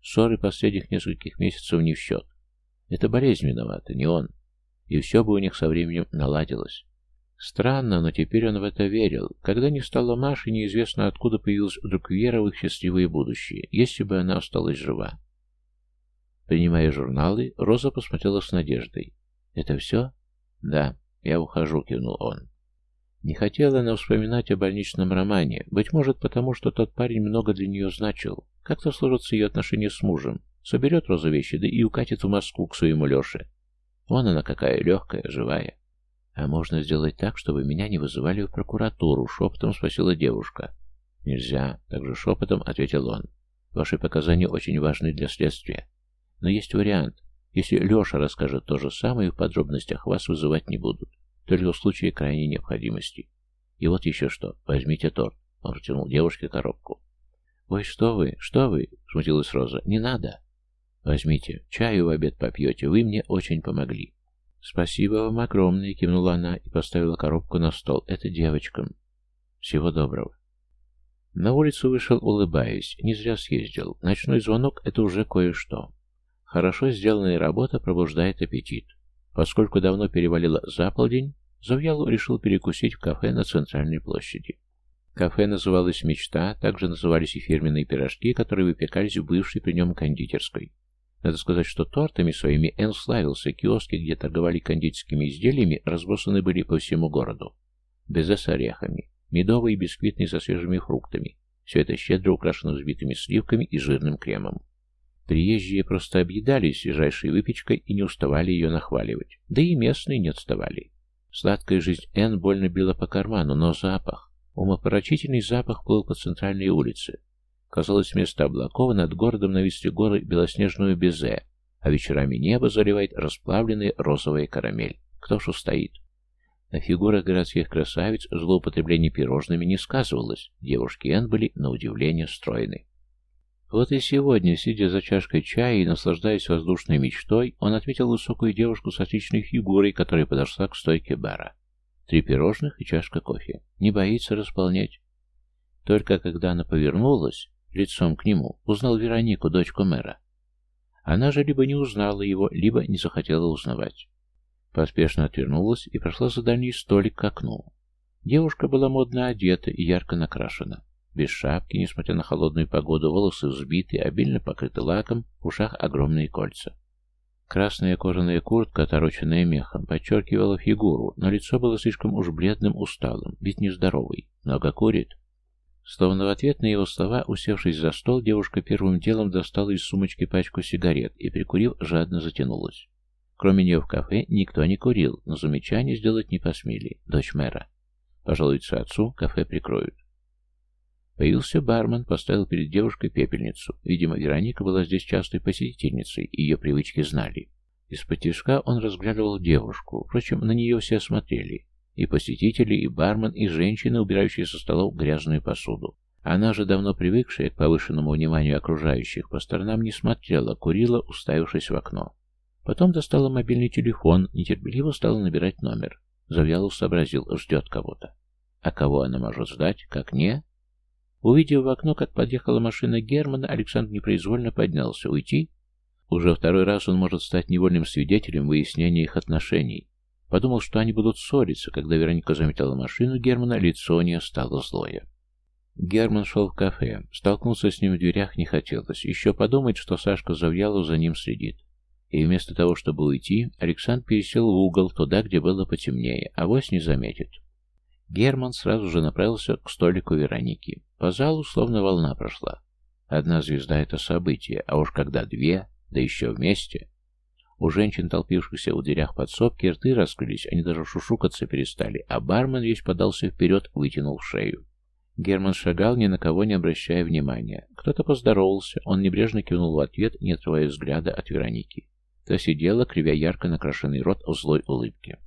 Ссоры последних нескольких месяцев не в счет. Это болезнь виновата, не он. И все бы у них со временем наладилось. Странно, но теперь он в это верил. Когда не стало Маши, неизвестно откуда появилась вдруг вера в их счастливое будущее, если бы она осталась жива. Принимая журналы, Роза посмотрела с надеждой. «Это все?» «Да, я ухожу», — кивнул он. Не хотела она вспоминать о больничном романе, быть может потому, что тот парень много для нее значил. Как-то сложатся ее отношения с мужем. Соберет розу вещи, да и укатит в Москву к своему Леше. Вон она какая легкая, живая. А можно сделать так, чтобы меня не вызывали в прокуратуру, шепотом спросила девушка. Нельзя, также шепотом ответил он. Ваши показания очень важны для следствия. Но есть вариант. Если Леша расскажет то же самое, в подробностях вас вызывать не будут. Только в случае крайней необходимости. И вот еще что. Возьмите торт. Он протянул девушке коробку. «Ой, что вы, что вы?» — смутилась Роза. «Не надо». «Возьмите. Чаю в обед попьете. Вы мне очень помогли». «Спасибо вам огромное», — кивнула она и поставила коробку на стол. «Это девочкам». «Всего доброго». На улицу вышел, улыбаясь. Не зря съездил. Ночной звонок — это уже кое-что. Хорошо сделанная работа пробуждает аппетит. Поскольку давно перевалило за полдень, Завьялу решил перекусить в кафе на центральной площади. Кафе называлось «Мечта», также назывались и фирменные пирожки, которые выпекались в бывшей при нем кондитерской. Надо сказать, что тортами своими Эн славился, киоски, где торговали кондитерскими изделиями, разбросаны были по всему городу. Безе с орехами, медовый и бисквитный со свежими фруктами. Все это щедро украшено взбитыми сливками и жирным кремом. Приезжие просто объедались свежайшей выпечкой и не уставали ее нахваливать. Да и местные не отставали. Сладкая жизнь Н больно била по карману, но запах... Умопорочительный запах плыл по центральной улице. Казалось, вместо облаков над городом нависли горы белоснежную безе, а вечерами небо заливает расплавленная розовая карамель. Кто ж устоит? На фигурах городских красавиц злоупотребление пирожными не сказывалось. Девушки Н были, на удивление, стройны. Вот и сегодня, сидя за чашкой чая и наслаждаясь воздушной мечтой, он отметил высокую девушку с отличной фигурой, которая подошла к стойке бара. Три пирожных и чашка кофе. Не боится располнять. Только когда она повернулась, лицом к нему, узнал Веронику, дочку мэра. Она же либо не узнала его, либо не захотела узнавать. Поспешно отвернулась и прошла за дальний столик к окну. Девушка была модно одета и ярко накрашена. Без шапки, несмотря на холодную погоду, волосы взбиты, обильно покрыты лаком, в ушах огромные кольца. Красная кожаная куртка, отороченная мехом, подчеркивала фигуру, но лицо было слишком уж бледным, усталым, ведь нездоровый. Много курит. Словно в ответ на его слова, усевшись за стол, девушка первым делом достала из сумочки пачку сигарет и, прикурив, жадно затянулась. Кроме нее в кафе никто не курил, но замечания сделать не посмели. Дочь мэра. Пожалуйста отцу, кафе прикроют. Появился бармен, поставил перед девушкой пепельницу. Видимо, Вероника была здесь частой посетительницей, и ее привычки знали. Из-под тишка он разглядывал девушку. Впрочем, на нее все смотрели. И посетители, и бармен, и женщины, убирающие со столов грязную посуду. Она же, давно привыкшая к повышенному вниманию окружающих, по сторонам не смотрела, курила, уставившись в окно. Потом достала мобильный телефон, нетерпеливо стала набирать номер. Завьялов сообразил, ждет кого-то. А кого она может ждать, как не? Увидев в окно, как подъехала машина Германа, Александр непроизвольно поднялся. Уйти? Уже второй раз он может стать невольным свидетелем выяснения их отношений. Подумал, что они будут ссориться. Когда Вероника заметила машину Германа, лицо у нее стало злое. Герман шел в кафе. Столкнуться с ним в дверях не хотелось. Еще подумать, что Сашка Завьялов за ним следит. И вместо того, чтобы уйти, Александр пересел в угол, туда, где было потемнее. а Авось не заметит. Герман сразу же направился к столику Вероники. По залу словно волна прошла. Одна звезда — это событие, а уж когда две, да еще вместе. У женщин, толпившихся у дверях подсобки, рты раскрылись, они даже шушукаться перестали, а бармен весь подался вперед, вытянул шею. Герман шагал, ни на кого не обращая внимания. Кто-то поздоровался, он небрежно кивнул в ответ, не отрывая взгляда от Вероники. Та сидела, кривя ярко накрашенный рот в злой улыбке.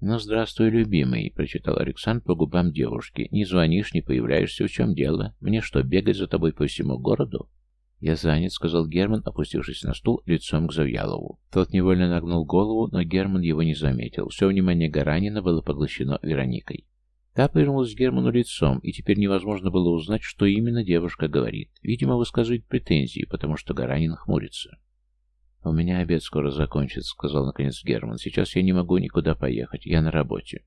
«Ну, здравствуй, любимый», — прочитал Александр по губам девушки. «Не звонишь, не появляешься, в чем дело? Мне что, бегать за тобой по всему городу?» «Я занят», — сказал Герман, опустившись на стул лицом к Завьялову. Тот невольно нагнул голову, но Герман его не заметил. Все внимание Гаранина было поглощено Вероникой. Та повернулась к Герману лицом, и теперь невозможно было узнать, что именно девушка говорит. Видимо, высказывает претензии, потому что Гаранин хмурится. «У меня обед скоро закончится», — сказал наконец Герман. «Сейчас я не могу никуда поехать. Я на работе».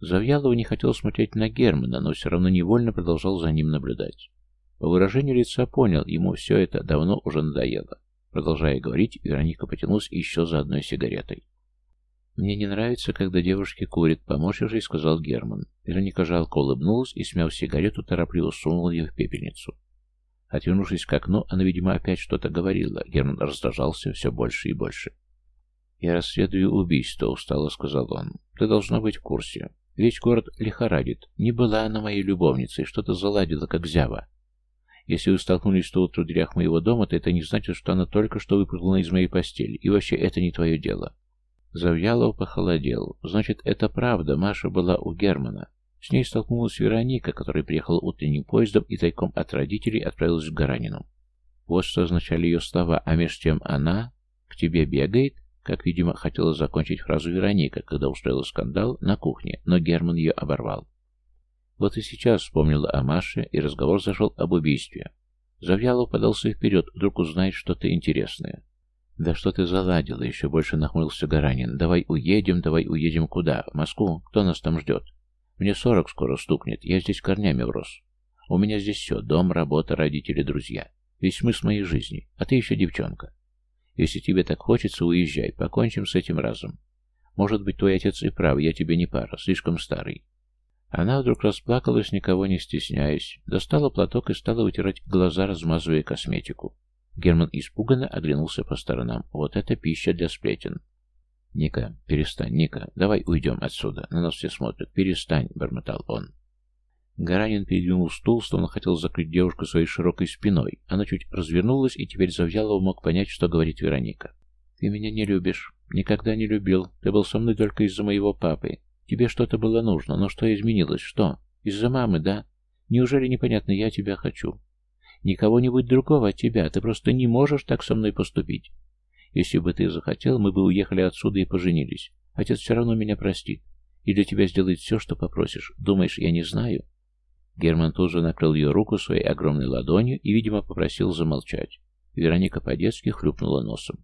Завьялов не хотел смотреть на Германа, но все равно невольно продолжал за ним наблюдать. По выражению лица понял, ему все это давно уже надоело. Продолжая говорить, Вероника потянулась еще за одной сигаретой. «Мне не нравится, когда девушки курят», — поморщившись, сказал Герман. Вероника жалко улыбнулась и, смяв сигарету, торопливо сунула ее в пепельницу. Отвернувшись к окну, она, видимо, опять что-то говорила. Герман раздражался все больше и больше. «Я расследую убийство», — устало сказал он. «Ты должна быть в курсе. Весь город лихорадит. Не была она моей любовницей, что-то заладила, как зява. Если вы столкнулись то утро в дверях моего дома, то это не значит, что она только что выпрыгнула из моей постели. И вообще, это не твое дело. Завьялов похолодел. Значит, это правда, Маша была у Германа. С ней столкнулась Вероника, которая приехала утренним поездом и тайком от родителей отправилась к Гаранину. Вот что означали ее слова, а меж тем она к тебе бегает, как, видимо, хотела закончить фразу Вероника, когда устроила скандал на кухне, но Герман ее оборвал. Вот и сейчас вспомнила о Маше, и разговор зашел об убийстве. Завьялов подался вперед, вдруг узнает что-то интересное. «Да что ты заладила?» — еще больше нахмурился Гаранин. «Давай уедем, давай уедем куда? В Москву? Кто нас там ждет? Мне сорок скоро стукнет, я здесь корнями врос. У меня здесь все — дом, работа, родители, друзья. Весь смысл моей жизни. А ты еще девчонка. Если тебе так хочется, уезжай, покончим с этим разом. Может быть, твой отец и прав, я тебе не пара, слишком старый». Она вдруг расплакалась, никого не стесняясь, достала платок и стала вытирать глаза, размазывая косметику. Герман испуганно оглянулся по сторонам. Вот это пища для сплетен. «Ника, перестань, Ника, давай уйдем отсюда. На нас все смотрят. Перестань», — бормотал он. Гаранин передвинул стул, словно хотел закрыть девушку своей широкой спиной. Она чуть развернулась, и теперь Завьялов мог понять, что говорит Вероника. «Ты меня не любишь. Никогда не любил. Ты был со мной только из-за моего папы. Тебе что-то было нужно. Но что изменилось? Что? Из-за мамы, да? Неужели непонятно, я тебя хочу? Никого-нибудь другого от тебя. Ты просто не можешь так со мной поступить. Если бы ты захотел, мы бы уехали отсюда и поженились. Отец все равно меня простит. И для тебя сделает все, что попросишь. Думаешь, я не знаю?» Герман тут же накрыл ее руку своей огромной ладонью и, видимо, попросил замолчать. Вероника по-детски хлюпнула носом.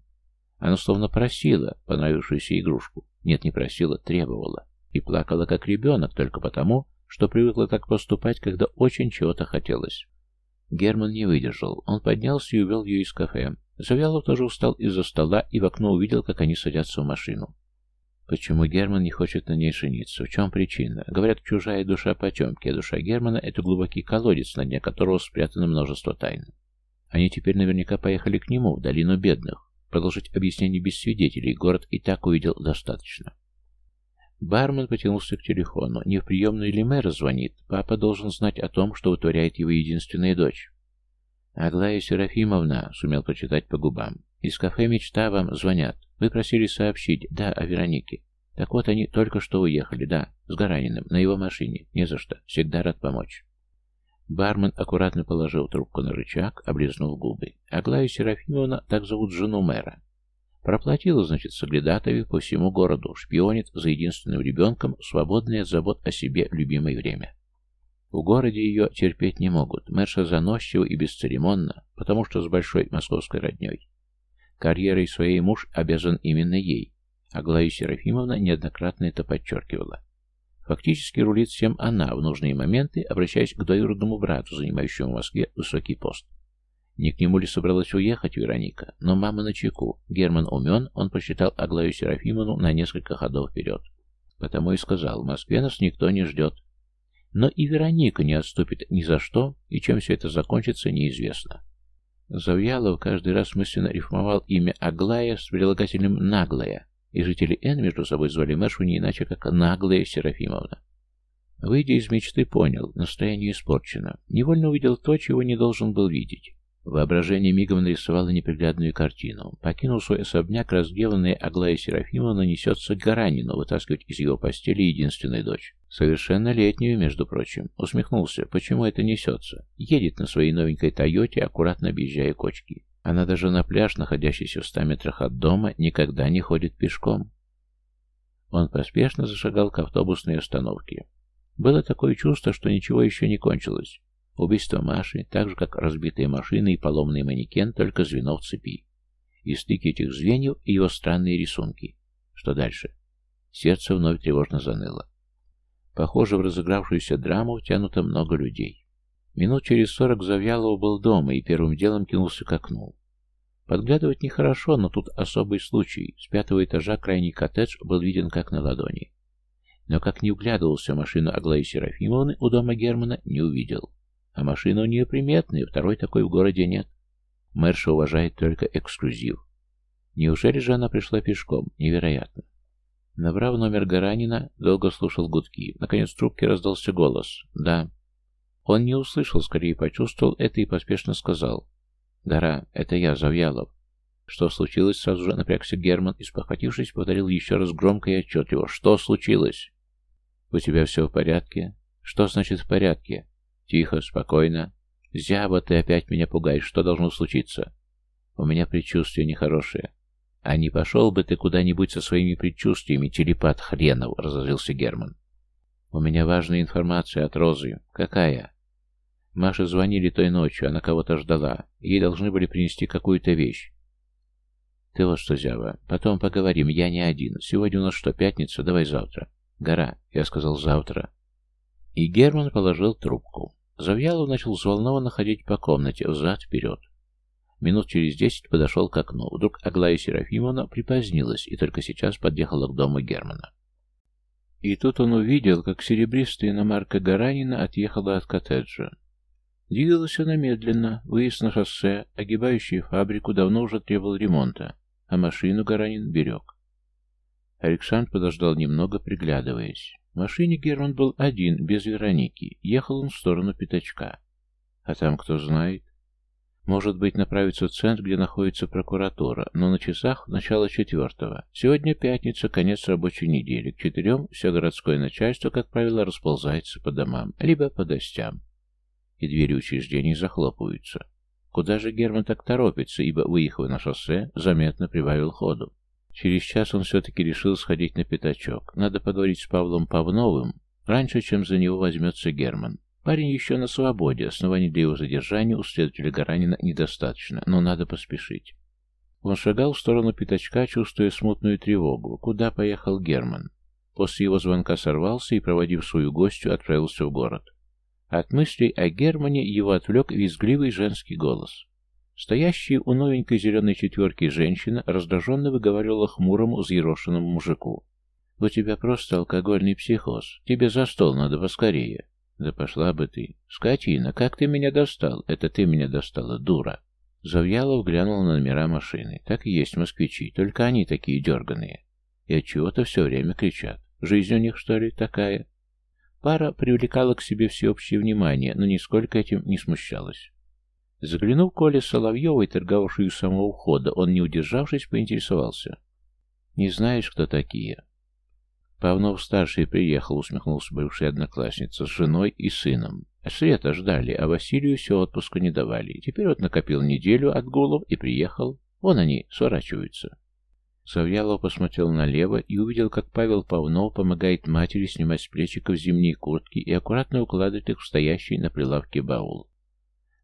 Она словно просила понравившуюся игрушку. Нет, не просила, требовала. И плакала как ребенок только потому, что привыкла так поступать, когда очень чего-то хотелось. Герман не выдержал. Он поднялся и увел ее из кафе. Завьялов тоже устал из-за стола и в окно увидел, как они садятся в машину. Почему Герман не хочет на ней жениться? В чем причина? Говорят, чужая душа потемки, а душа Германа — это глубокий колодец, на дне которого спрятано множество тайн. Они теперь наверняка поехали к нему, в долину бедных. Продолжить объяснение без свидетелей город и так увидел достаточно. Бармен потянулся к телефону. Не в приемную ли мэр звонит? Папа должен знать о том, что вытворяет его единственная дочь. «Аглая Серафимовна», — сумел прочитать по губам. «Из кафе «Мечта» вам звонят. Вы просили сообщить, да, о Веронике. Так вот, они только что уехали, да, с Гараниным, на его машине. Не за что. Всегда рад помочь». Бармен аккуратно положил трубку на рычаг, облизнул губы. Аглая Серафимовна, так зовут жену мэра. Проплатила, значит, соглядатове по всему городу, шпионит за единственным ребенком, свободный от забот о себе любимое время. В городе ее терпеть не могут, мэрша заносчиво и бесцеремонно, потому что с большой московской родней. Карьерой своей муж обязан именно ей, а Глая Серафимовна неоднократно это подчеркивала. Фактически рулит всем она в нужные моменты, обращаясь к двоюродному брату, занимающему в Москве высокий пост. Не к нему ли собралась уехать Вероника? Но мама на чеку. Герман умен, он посчитал Аглаю Серафимовну на несколько ходов вперед. Потому и сказал, в Москве нас никто не ждет. Но и Вероника не отступит ни за что, и чем все это закончится, неизвестно. Завьялов каждый раз мысленно рифмовал имя Аглая с прилагательным «наглая», и жители Н между собой звали Мэшу не иначе, как «наглая Серафимовна». Выйдя из мечты, понял, настроение испорчено. Невольно увидел то, чего не должен был видеть. Воображение мигом нарисовало неприглядную картину. Покинув свой особняк, разгневанная Аглая Серафимовна несется к Гаранину вытаскивать из его постели единственную дочь. Совершеннолетнюю, между прочим. Усмехнулся. Почему это несется? Едет на своей новенькой Тойоте, аккуратно объезжая кочки. Она даже на пляж, находящийся в ста метрах от дома, никогда не ходит пешком. Он поспешно зашагал к автобусной остановке. Было такое чувство, что ничего еще не кончилось. Убийство Маши, так же как разбитые машины и поломанный манекен, только звено в цепи. И стыки этих звеньев и его странные рисунки. Что дальше? Сердце вновь тревожно заныло. Похоже, в разыгравшуюся драму втянуто много людей. Минут через сорок Завьялов был дома и первым делом кинулся к окну. Подглядывать нехорошо, но тут особый случай. С пятого этажа крайний коттедж был виден как на ладони. Но как не углядывался в машину Аглаи Серафимовны, у дома Германа не увидел. А машина у нее приметная, второй такой в городе нет. Мэрша уважает только эксклюзив. Неужели же она пришла пешком? Невероятно. Набрав номер Гаранина, долго слушал гудки. Наконец в трубке раздался голос. «Да». Он не услышал, скорее почувствовал это и поспешно сказал. «Гора, это я, Завьялов». Что случилось, сразу же напрягся Герман и, спохватившись, повторил еще раз громко и отчетливо. «Что случилось?» «У тебя все в порядке?» «Что значит в порядке?» «Тихо, спокойно». «Зяба, ты опять меня пугаешь. Что должно случиться?» «У меня предчувствие нехорошее». «А не пошел бы ты куда-нибудь со своими предчувствиями, телепат хренов!» — разозлился Герман. «У меня важная информация от Розы. Какая?» Маше звонили той ночью, она кого-то ждала. Ей должны были принести какую-то вещь. Ты вот что, Зява, потом поговорим, я не один. Сегодня у нас что, пятница? Давай завтра. Гора, я сказал завтра. И Герман положил трубку. Завьялов начал взволнованно ходить по комнате, взад-вперед. Минут через десять подошел к окну. Вдруг Аглая Серафимовна припозднилась и только сейчас подъехала к дому Германа. И тут он увидел, как серебристая иномарка Гаранина отъехала от коттеджа. Двигалась она медленно, выезд на шоссе, огибающий фабрику, давно уже требовал ремонта, а машину Гаранин берег. Александр подождал немного, приглядываясь. В машине Герман был один, без Вероники. Ехал он в сторону Пятачка. А там, кто знает, может быть, направиться в центр, где находится прокуратура, но на часах начало четвертого. Сегодня пятница, конец рабочей недели. К четырем все городское начальство, как правило, расползается по домам, либо по гостям. И двери учреждений захлопываются. Куда же Герман так торопится, ибо, выехав на шоссе, заметно прибавил ходу. Через час он все-таки решил сходить на пятачок. Надо поговорить с Павлом Павновым, раньше, чем за него возьмется Герман. Парень еще на свободе, оснований для его задержания у следователя Гаранина недостаточно, но надо поспешить. Он шагал в сторону пятачка, чувствуя смутную тревогу. Куда поехал Герман? После его звонка сорвался и, проводив свою гостью, отправился в город. От мыслей о Германе его отвлек визгливый женский голос. Стоящая у новенькой зеленой четверки женщина раздраженно выговаривала хмурому, взъерошенному мужику. «У тебя просто алкогольный психоз. Тебе за стол надо поскорее». «Да пошла бы ты. Скотина, как ты меня достал? Это ты меня достала, дура». Завьялов глянул на номера машины. Так и есть москвичи, только они такие дерганые. И от чего-то все время кричат. Жизнь у них, что ли, такая? Пара привлекала к себе всеобщее внимание, но нисколько этим не смущалась. Заглянув Коле Соловьевой, торговавшей у самого входа, он, не удержавшись, поинтересовался. «Не знаешь, кто такие?» Павнов-старший приехал, усмехнулся бывшая одноклассница, с женой и сыном. Света ждали, а Василию все отпуска не давали. Теперь вот накопил неделю отгулов и приехал. Вон они, сворачиваются. Савьялов посмотрел налево и увидел, как Павел Павнов помогает матери снимать с плечиков зимние куртки и аккуратно укладывать их в стоящий на прилавке баул.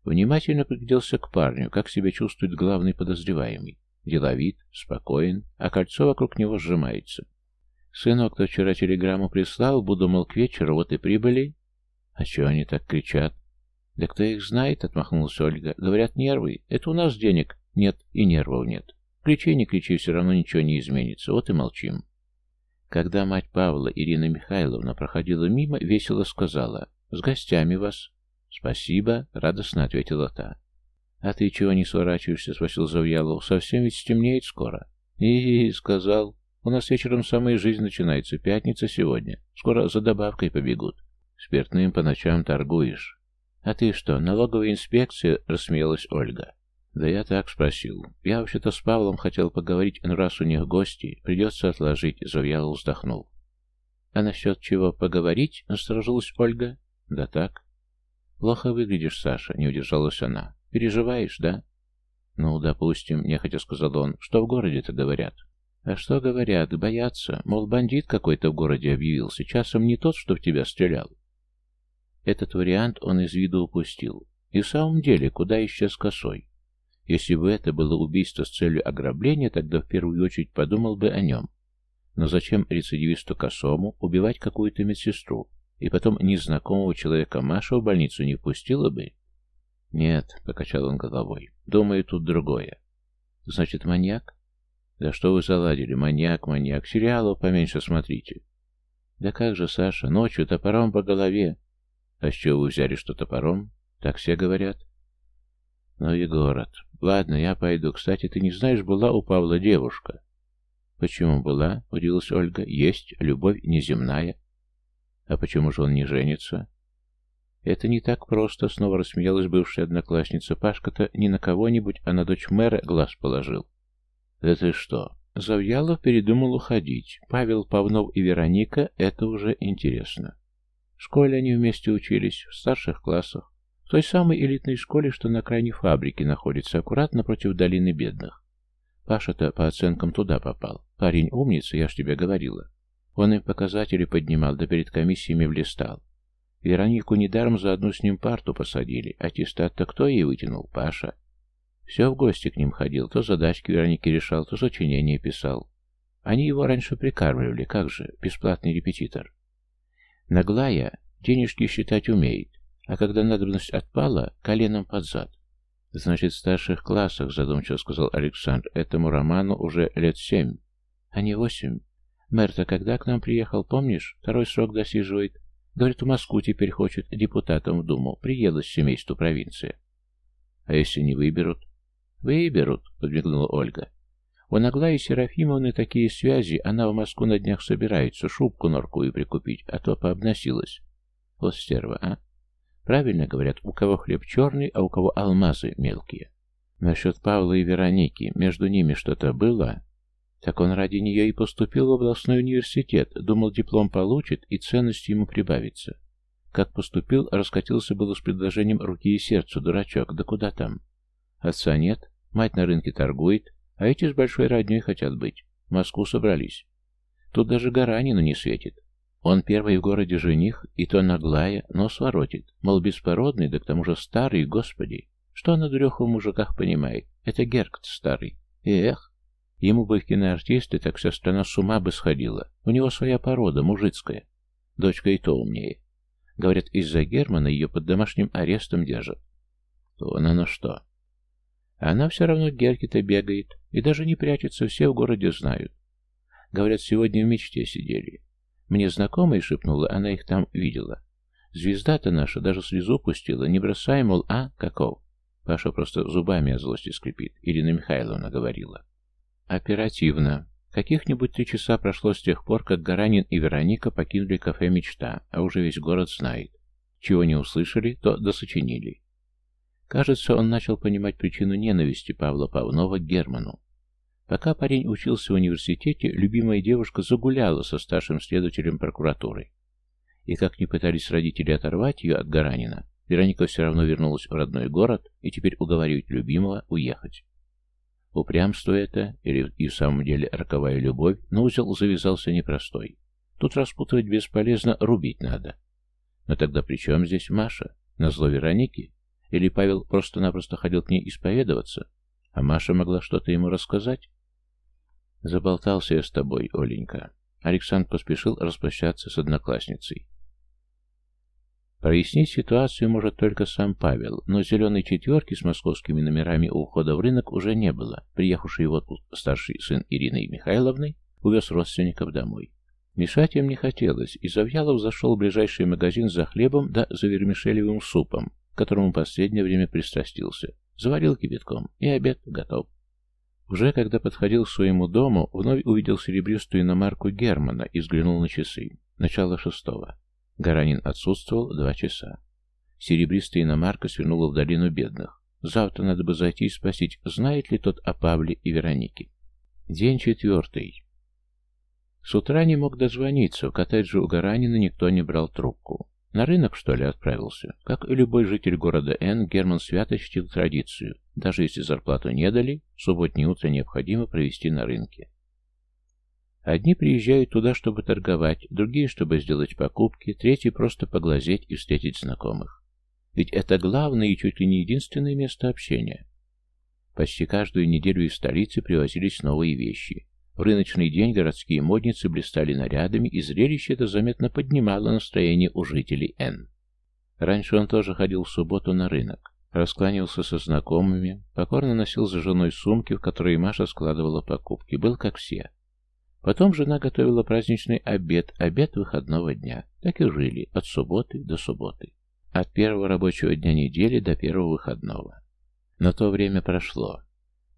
Внимательно пригляделся к парню, как себя чувствует главный подозреваемый. Деловит, спокоен, а кольцо вокруг него сжимается. «Сынок, кто вчера телеграмму прислал, буду, мол, к вечеру, вот и прибыли». «А чего они так кричат?» «Да кто их знает?» — отмахнулась Ольга. «Говорят, нервы. Это у нас денег нет и нервов нет. Кричи, не кричи, все равно ничего не изменится. Вот и молчим». Когда мать Павла, Ирина Михайловна, проходила мимо, весело сказала «С гостями вас». «Спасибо», — радостно ответила та. «А ты чего не сворачиваешься?» — спросил Завьялов. «Совсем ведь стемнеет скоро». «И-и-и», — сказал. «У нас вечером самая жизнь начинается. Пятница сегодня. Скоро за добавкой побегут. Спиртным по ночам торгуешь». «А ты что, налоговая инспекция?» — рассмеялась Ольга. «Да я так спросил. Я вообще-то с Павлом хотел поговорить, но раз у них гости, придется отложить», — Завьялов вздохнул. «А насчет чего поговорить?» — насторожилась Ольга. «Да так. «Плохо выглядишь, Саша», — не удержалась она. «Переживаешь, да?» «Ну, допустим», — нехотя сказал он. «Что в городе-то говорят?» «А что говорят? Боятся. Мол, бандит какой-то в городе объявился. Часом не тот, что в тебя стрелял». Этот вариант он из виду упустил. И в самом деле, куда исчез косой? Если бы это было убийство с целью ограбления, тогда в первую очередь подумал бы о нем. Но зачем рецидивисту косому убивать какую-то медсестру? И потом незнакомого человека Маша в больницу не впустила бы? Нет, покачал он головой. Думаю, тут другое. Значит, маньяк? Да что вы заладили? Маньяк, маньяк. Сериалов поменьше смотрите. Да как же, Саша, ночью топором по голове. А с чего вы взяли, что топором? Так все говорят. Ну и город. Ладно, я пойду. Кстати, ты не знаешь, была у Павла девушка? Почему была? Удивилась Ольга. Есть, любовь неземная. А почему же он не женится? Это не так просто, снова рассмеялась бывшая одноклассница. Пашка-то не на кого-нибудь, а на дочь мэра глаз положил. Да ты что? Завьялов передумал уходить. Павел Павнов и Вероника — это уже интересно. В школе они вместе учились, в старших классах. В той самой элитной школе, что на крайней фабрике находится, аккуратно против долины бедных. Паша-то по оценкам туда попал. Парень умница, я ж тебе говорила. Он им показатели поднимал, да перед комиссиями блистал. Веронику недаром за одну с ним парту посадили. Аттестат-то кто ей вытянул? Паша. Все в гости к ним ходил, то задачки Вероники решал, то сочинения писал. Они его раньше прикармливали, как же, бесплатный репетитор. Наглая денежки считать умеет, а когда надобность отпала, коленом под зад. «Значит, в старших классах», — задумчиво сказал Александр, — «этому роману уже лет семь, а не восемь. Мэр-то когда к нам приехал, помнишь? Второй срок досиживает. Говорит, в Москву теперь хочет депутатом в Думу. Приелось семейству провинции. А если не выберут? Выберут, подмигнула Ольга. У Наглаи Серафимовны такие связи, она в Москву на днях собирается, шубку норкую прикупить, а то пообносилась. Вот стерва, а? Правильно говорят, у кого хлеб черный, а у кого алмазы мелкие. Насчет Павла и Вероники, между ними что-то было? Так он ради нее и поступил в областной университет, думал, диплом получит, и ценность ему прибавится. Как поступил, раскатился было с предложением руки и сердцу, дурачок, да куда там? Отца нет, мать на рынке торгует, а эти с большой родней хотят быть. В Москву собрались. Тут даже Гаранину не светит. Он первый в городе жених, и то наглая, но своротит. Мол, беспородный, да к тому же старый, господи. Что она, дуреха, в мужиках понимает? Это Геркт старый. эх, ему бы в киноартисты, так вся страна с ума бы сходила. У него своя порода, мужицкая. Дочка и то умнее. Говорят, из-за Германа ее под домашним арестом держат. То она на что? она все равно Герки-то бегает, и даже не прячется, все в городе знают. Говорят, сегодня в мечте сидели. Мне знакомая шепнула, она их там видела. Звезда-то наша даже слезу пустила, не бросай, мол, а, каков? Паша просто зубами от злости скрипит, Ирина Михайловна говорила. Оперативно. Каких-нибудь три часа прошло с тех пор, как Гаранин и Вероника покинули кафе «Мечта», а уже весь город знает. Чего не услышали, то досочинили. Кажется, он начал понимать причину ненависти Павла Павнова к Герману. Пока парень учился в университете, любимая девушка загуляла со старшим следователем прокуратуры. И как ни пытались родители оторвать ее от Гаранина, Вероника все равно вернулась в родной город и теперь уговаривает любимого уехать. Упрямство это, или и в самом деле роковая любовь, но узел завязался непростой. Тут распутывать бесполезно, рубить надо. Но тогда при чем здесь Маша? На зло Вероники? Или Павел просто-напросто ходил к ней исповедоваться? А Маша могла что-то ему рассказать? Заболтался я с тобой, Оленька. Александр поспешил распрощаться с одноклассницей. Прояснить ситуацию может только сам Павел, но зеленой четверки с московскими номерами у ухода в рынок уже не было. Приехавший в отпуск старший сын Ирины Михайловны увез родственников домой. Мешать им не хотелось, и Завьялов зашел в ближайший магазин за хлебом да за вермишелевым супом, к которому последнее время пристрастился. Заварил кипятком, и обед готов. Уже когда подходил к своему дому, вновь увидел серебристую иномарку Германа и взглянул на часы. Начало шестого. Гаранин отсутствовал два часа. Серебристая иномарка свернула в долину бедных. Завтра надо бы зайти и спросить, знает ли тот о Павле и Веронике. День четвертый. С утра не мог дозвониться, в коттедже у Гаранина никто не брал трубку. На рынок, что ли, отправился? Как и любой житель города Н, Герман свято чтил традицию. Даже если зарплату не дали, субботнее утро необходимо провести на рынке. Одни приезжают туда, чтобы торговать, другие, чтобы сделать покупки, третьи просто поглазеть и встретить знакомых. Ведь это главное и чуть ли не единственное место общения. Почти каждую неделю из столицы привозились новые вещи. В рыночный день городские модницы блистали нарядами, и зрелище это заметно поднимало настроение у жителей Н. Раньше он тоже ходил в субботу на рынок, раскланивался со знакомыми, покорно носил за женой сумки, в которые Маша складывала покупки, был как все. Потом жена готовила праздничный обед, обед выходного дня. Так и жили, от субботы до субботы. От первого рабочего дня недели до первого выходного. Но то время прошло.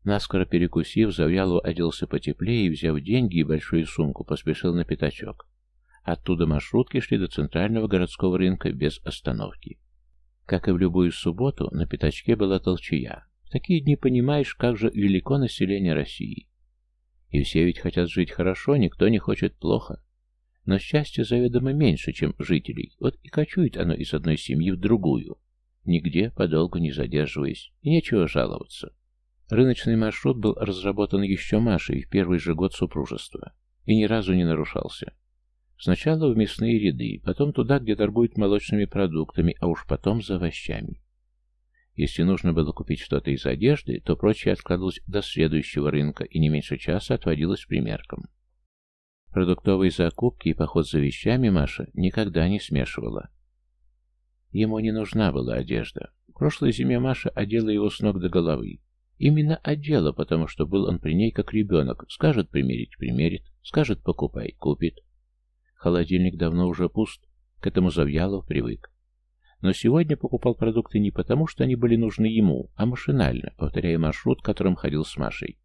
Наскоро перекусив, Завьялов оделся потеплее и, взяв деньги и большую сумку, поспешил на пятачок. Оттуда маршрутки шли до центрального городского рынка без остановки. Как и в любую субботу, на пятачке была толчая. В такие дни понимаешь, как же велико население России. И все ведь хотят жить хорошо, никто не хочет плохо. Но счастье заведомо меньше, чем жителей. Вот и кочует оно из одной семьи в другую. Нигде подолгу не задерживаясь. И нечего жаловаться. Рыночный маршрут был разработан еще Машей в первый же год супружества. И ни разу не нарушался. Сначала в мясные ряды, потом туда, где торгуют молочными продуктами, а уж потом за овощами. Если нужно было купить что-то из одежды, то прочее откладывалось до следующего рынка и не меньше часа отводилось примеркам. Продуктовые закупки и поход за вещами Маша никогда не смешивала. Ему не нужна была одежда. В прошлой зиме Маша одела его с ног до головы. Именно одела, потому что был он при ней как ребенок. Скажет примерить – примерит, скажет покупай – купит. Холодильник давно уже пуст, к этому Завьялов привык. Но сегодня покупал продукты не потому, что они были нужны ему, а машинально, повторяя маршрут, которым ходил с Машей.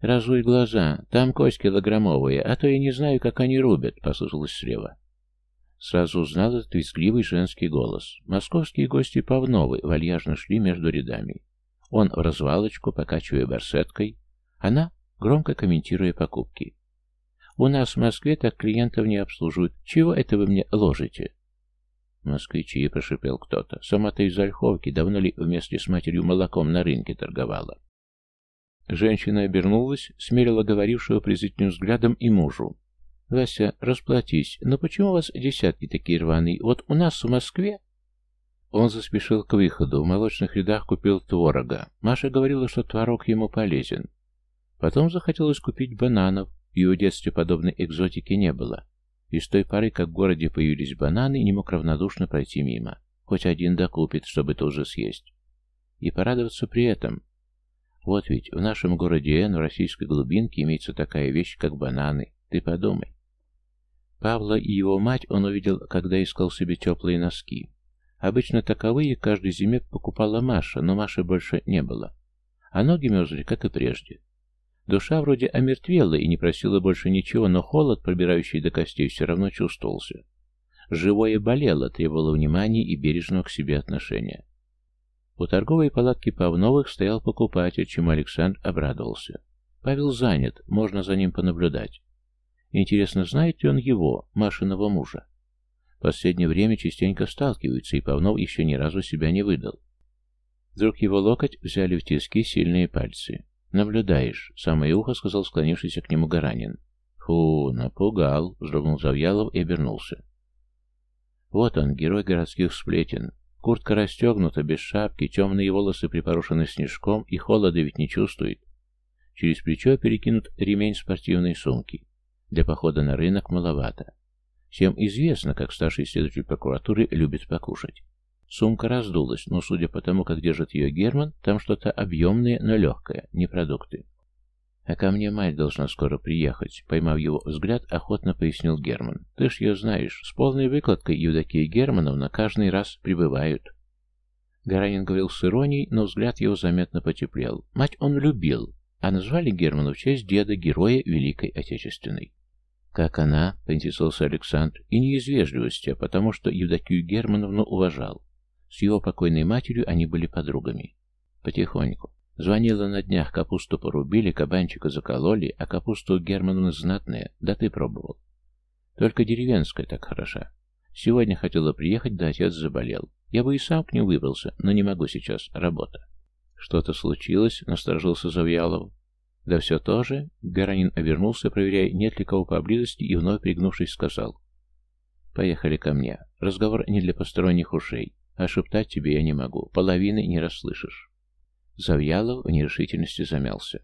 «Разуй глаза, там кость килограммовые, а то я не знаю, как они рубят», — послышалось слева. Сразу узнал этот визгливый женский голос. Московские гости Павновы вальяжно шли между рядами. Он в развалочку, покачивая барсеткой, она, громко комментируя покупки. «У нас в Москве так клиентов не обслуживают. Чего это вы мне ложите?» «Москвичи», — прошипел кто-то. «Сама-то из Ольховки давно ли вместе с матерью молоком на рынке торговала?» Женщина обернулась, смерила говорившего презрительным взглядом и мужу. «Вася, расплатись, но почему у вас десятки такие рваные? Вот у нас в Москве...» Он заспешил к выходу, в молочных рядах купил творога. Маша говорила, что творог ему полезен. Потом захотелось купить бананов, и в детстве подобной экзотики не было. И с той поры, как в городе появились бананы, не мог равнодушно пройти мимо. Хоть один докупит, чтобы тоже съесть. И порадоваться при этом. Вот ведь в нашем городе Н, в российской глубинке, имеется такая вещь, как бананы. Ты подумай. Павла и его мать он увидел, когда искал себе теплые носки. Обычно таковые каждой зиме покупала Маша, но Маши больше не было. А ноги мерзли, как и прежде. Душа вроде омертвела и не просила больше ничего, но холод, пробирающий до костей, все равно чувствовался. Живое болело, требовало внимания и бережного к себе отношения. У торговой палатки Павновых стоял покупатель, чему Александр обрадовался. Павел занят, можно за ним понаблюдать. Интересно, знает ли он его, Машиного мужа? В последнее время частенько сталкиваются, и Павнов еще ни разу себя не выдал. Вдруг его локоть взяли в тиски сильные пальцы. «Наблюдаешь», — самое ухо сказал склонившийся к нему Гаранин. «Фу, напугал», — вздрогнул Завьялов и обернулся. Вот он, герой городских сплетен. Куртка расстегнута, без шапки, темные волосы припорошены снежком, и холода ведь не чувствует. Через плечо перекинут ремень спортивной сумки. Для похода на рынок маловато. Всем известно, как старший следователь прокуратуры любит покушать. Сумка раздулась, но, судя по тому, как держит ее Герман, там что-то объемное, но легкое, не продукты. «А ко мне мать должна скоро приехать», — поймав его взгляд, охотно пояснил Герман. «Ты ж ее знаешь, с полной выкладкой Евдокия Германовна каждый раз прибывают». Гаранин говорил с иронией, но взгляд его заметно потеплел. Мать он любил, а назвали Германа в честь деда, героя Великой Отечественной. «Как она?» — поинтересовался Александр, и не из вежливости, а потому что Евдокию Германовну уважал. С его покойной матерью они были подругами. Потихоньку. Звонила на днях, капусту порубили, кабанчика закололи, а капусту у Германовны знатная, да ты пробовал. Только деревенская так хороша. Сегодня хотела приехать, да отец заболел. Я бы и сам к ним выбрался, но не могу сейчас, работа. Что-то случилось, насторожился Завьялов. Да все то же. Гаранин обернулся, проверяя, нет ли кого поблизости, и вновь пригнувшись сказал. Поехали ко мне. Разговор не для посторонних ушей. А шептать тебе я не могу, половины не расслышишь. Завьялов в нерешительности замялся.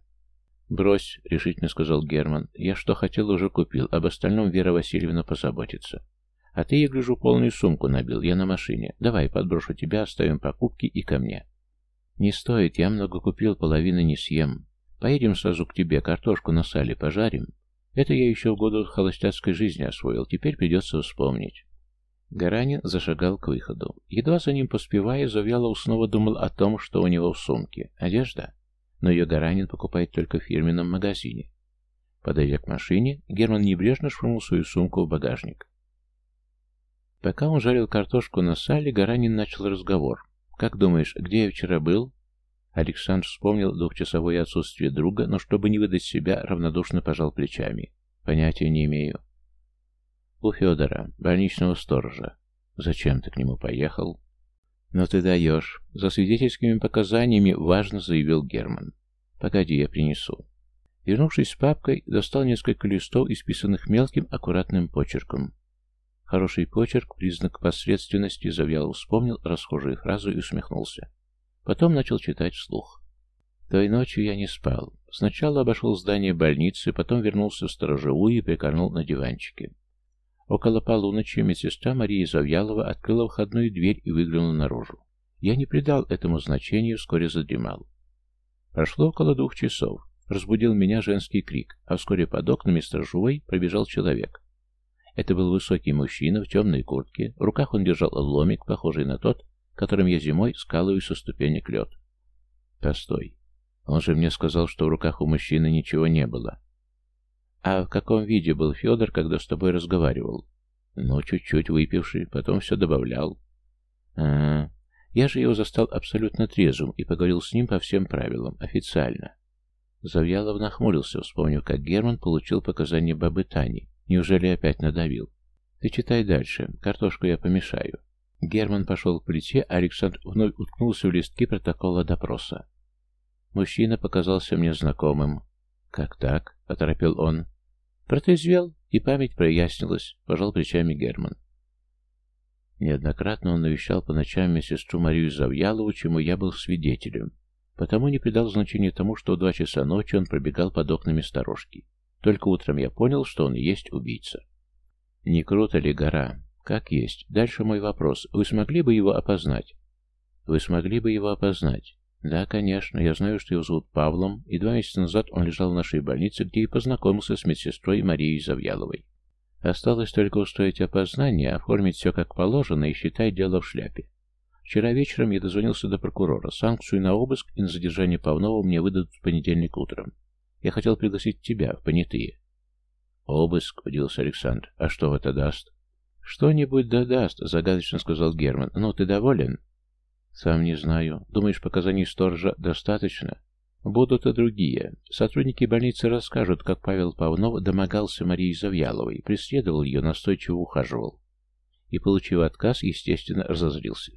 «Брось», — решительно сказал Герман. «Я что хотел, уже купил. Об остальном Вера Васильевна позаботится. А ты, я гляжу, полную сумку набил. Я на машине. Давай, подброшу тебя, оставим покупки и ко мне». «Не стоит. Я много купил, половины не съем. Поедем сразу к тебе, картошку на сале пожарим. Это я еще в году холостяцкой жизни освоил. Теперь придется вспомнить». Гаранин зашагал к выходу. Едва за ним поспевая, Завьялов снова думал о том, что у него в сумке. Одежда. Но ее Гаранин покупает только в фирменном магазине. Подойдя к машине, Герман небрежно швырнул свою сумку в багажник. Пока он жарил картошку на сале, Гаранин начал разговор. «Как думаешь, где я вчера был?» Александр вспомнил двухчасовое отсутствие друга, но чтобы не выдать себя, равнодушно пожал плечами. «Понятия не имею». «У Федора, больничного сторожа. Зачем ты к нему поехал?» «Но ты даешь. За свидетельскими показаниями важно», — заявил Герман. «Погоди, я принесу». Вернувшись с папкой, достал несколько листов, исписанных мелким, аккуратным почерком. Хороший почерк, признак посредственности, Завьялов вспомнил расхожую фразу и усмехнулся. Потом начал читать вслух. Той ночью я не спал. Сначала обошел здание больницы, потом вернулся в сторожевую и прикорнул на диванчике. Около полуночи медсестра Мария Завьялова открыла входную дверь и выглянула наружу. Я не придал этому значения, вскоре задремал. Прошло около двух часов. Разбудил меня женский крик, а вскоре под окнами сторожевой пробежал человек. Это был высокий мужчина в темной куртке, в руках он держал ломик, похожий на тот, которым я зимой скалываю со ступенек лед. Постой. Он же мне сказал, что в руках у мужчины ничего не было. А в каком виде был Федор, когда с тобой разговаривал? Ну, чуть-чуть выпивший, потом все добавлял. А, -а, а Я же его застал абсолютно трезвым и поговорил с ним по всем правилам, официально. Завьялов нахмурился, вспомнив, как Герман получил показания бабы Тани. Неужели опять надавил? Ты читай дальше, картошку я помешаю. Герман пошел к плите, а Александр вновь уткнулся в листки протокола допроса. Мужчина показался мне знакомым. «Как так?» — оторопил он. Протрезвел, и память прояснилась, пожал плечами Герман. Неоднократно он навещал по ночам медсестру Марию Завьялову, чему я был свидетелем. Потому не придал значения тому, что в два часа ночи он пробегал под окнами сторожки. Только утром я понял, что он и есть убийца. Не круто ли гора? Как есть. Дальше мой вопрос. Вы смогли бы его опознать? Вы смогли бы его опознать? Да, конечно. Я знаю, что его зовут Павлом, и два месяца назад он лежал в нашей больнице, где и познакомился с медсестрой Марией Завьяловой. Осталось только устроить опознание, оформить все как положено и считать дело в шляпе. Вчера вечером я дозвонился до прокурора. Санкцию на обыск и на задержание Павнова мне выдадут в понедельник утром. Я хотел пригласить тебя в понятые. Обыск, удивился Александр. А что это даст? Что-нибудь да даст, загадочно сказал Герман. Ну, ты доволен? Сам не знаю. Думаешь, показаний сторожа достаточно? Будут и другие. Сотрудники больницы расскажут, как Павел Павнов домогался Марии Завьяловой, преследовал ее, настойчиво ухаживал. И, получив отказ, естественно, разозлился.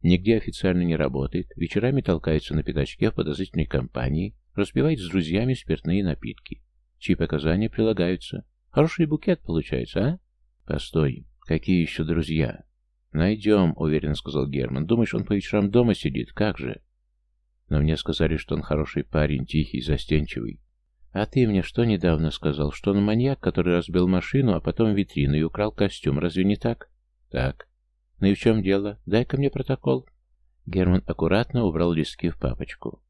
Нигде официально не работает, вечерами толкается на пятачке в подозрительной компании, распивает с друзьями спиртные напитки. Чьи показания прилагаются. Хороший букет получается, а? Постой, какие еще друзья? Найдем, уверенно сказал Герман. Думаешь, он по вечерам дома сидит? Как же? Но мне сказали, что он хороший парень, тихий, застенчивый. А ты мне что недавно сказал? Что он маньяк, который разбил машину, а потом витрину и украл костюм. Разве не так? Так. Ну и в чем дело? Дай-ка мне протокол. Герман аккуратно убрал листки в папочку.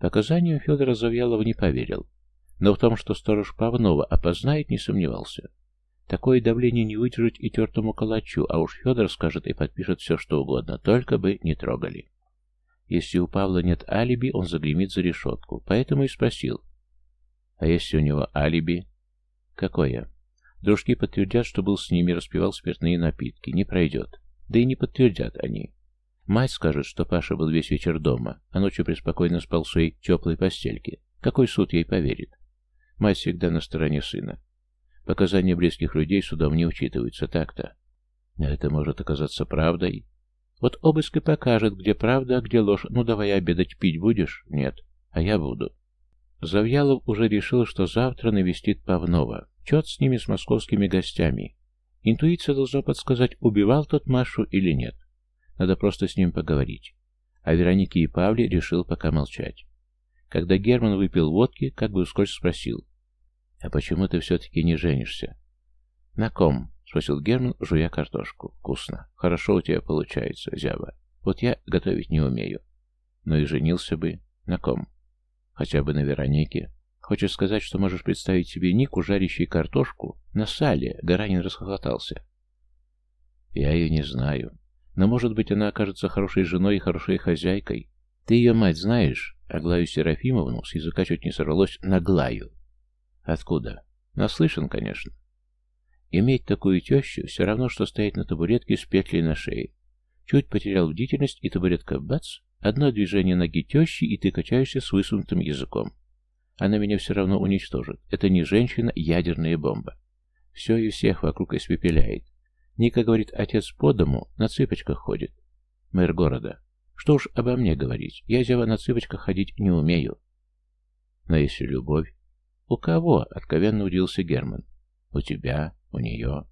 Показаниям Федора Завьялова не поверил. Но в том, что сторож Павнова опознает, не сомневался. Такое давление не выдержать и тертому калачу, а уж Федор скажет и подпишет все, что угодно, только бы не трогали. Если у Павла нет алиби, он загремит за решетку, поэтому и спросил. А если у него алиби? Какое? Дружки подтвердят, что был с ними, распивал спиртные напитки. Не пройдет. Да и не подтвердят они. Мать скажет, что Паша был весь вечер дома, а ночью преспокойно спал в своей теплой постельке. Какой суд ей поверит? Мать всегда на стороне сына. Показания близких людей судом не учитываются так-то. А это может оказаться правдой. Вот обыск и покажет, где правда, а где ложь. Ну, давай обедать пить будешь? Нет. А я буду. Завьялов уже решил, что завтра навестит Павнова. Чет с ними, с московскими гостями. Интуиция должна подсказать, убивал тот Машу или нет. Надо просто с ним поговорить. А Веронике и Павле решил пока молчать. Когда Герман выпил водки, как бы вскользь спросил. «А почему ты все-таки не женишься?» «На ком?» — спросил Герман, жуя картошку. «Вкусно. Хорошо у тебя получается, зяба. Вот я готовить не умею. Но и женился бы. На ком? Хотя бы на Веронике. Хочешь сказать, что можешь представить себе Нику, жарящий картошку? На сале!» Гаранин расхохотался. «Я ее не знаю. Но, может быть, она окажется хорошей женой и хорошей хозяйкой. Ты ее мать знаешь?» Аглаю Серафимовну с языка чуть не сорвалось на Глаю. «Откуда?» «Наслышан, конечно». Иметь такую тещу все равно, что стоять на табуретке с петлей на шее. Чуть потерял бдительность, и табуретка бац, одно движение ноги тещи, и ты качаешься с высунутым языком. Она меня все равно уничтожит. Это не женщина, ядерная бомба. Все и всех вокруг испепеляет. Ника говорит, отец по дому на цыпочках ходит. Мэр города. Что уж обо мне говорить, я, зява, на цыпочках ходить не умею. Но если любовь... У кого? Откровенно удивился Герман. У тебя, у нее.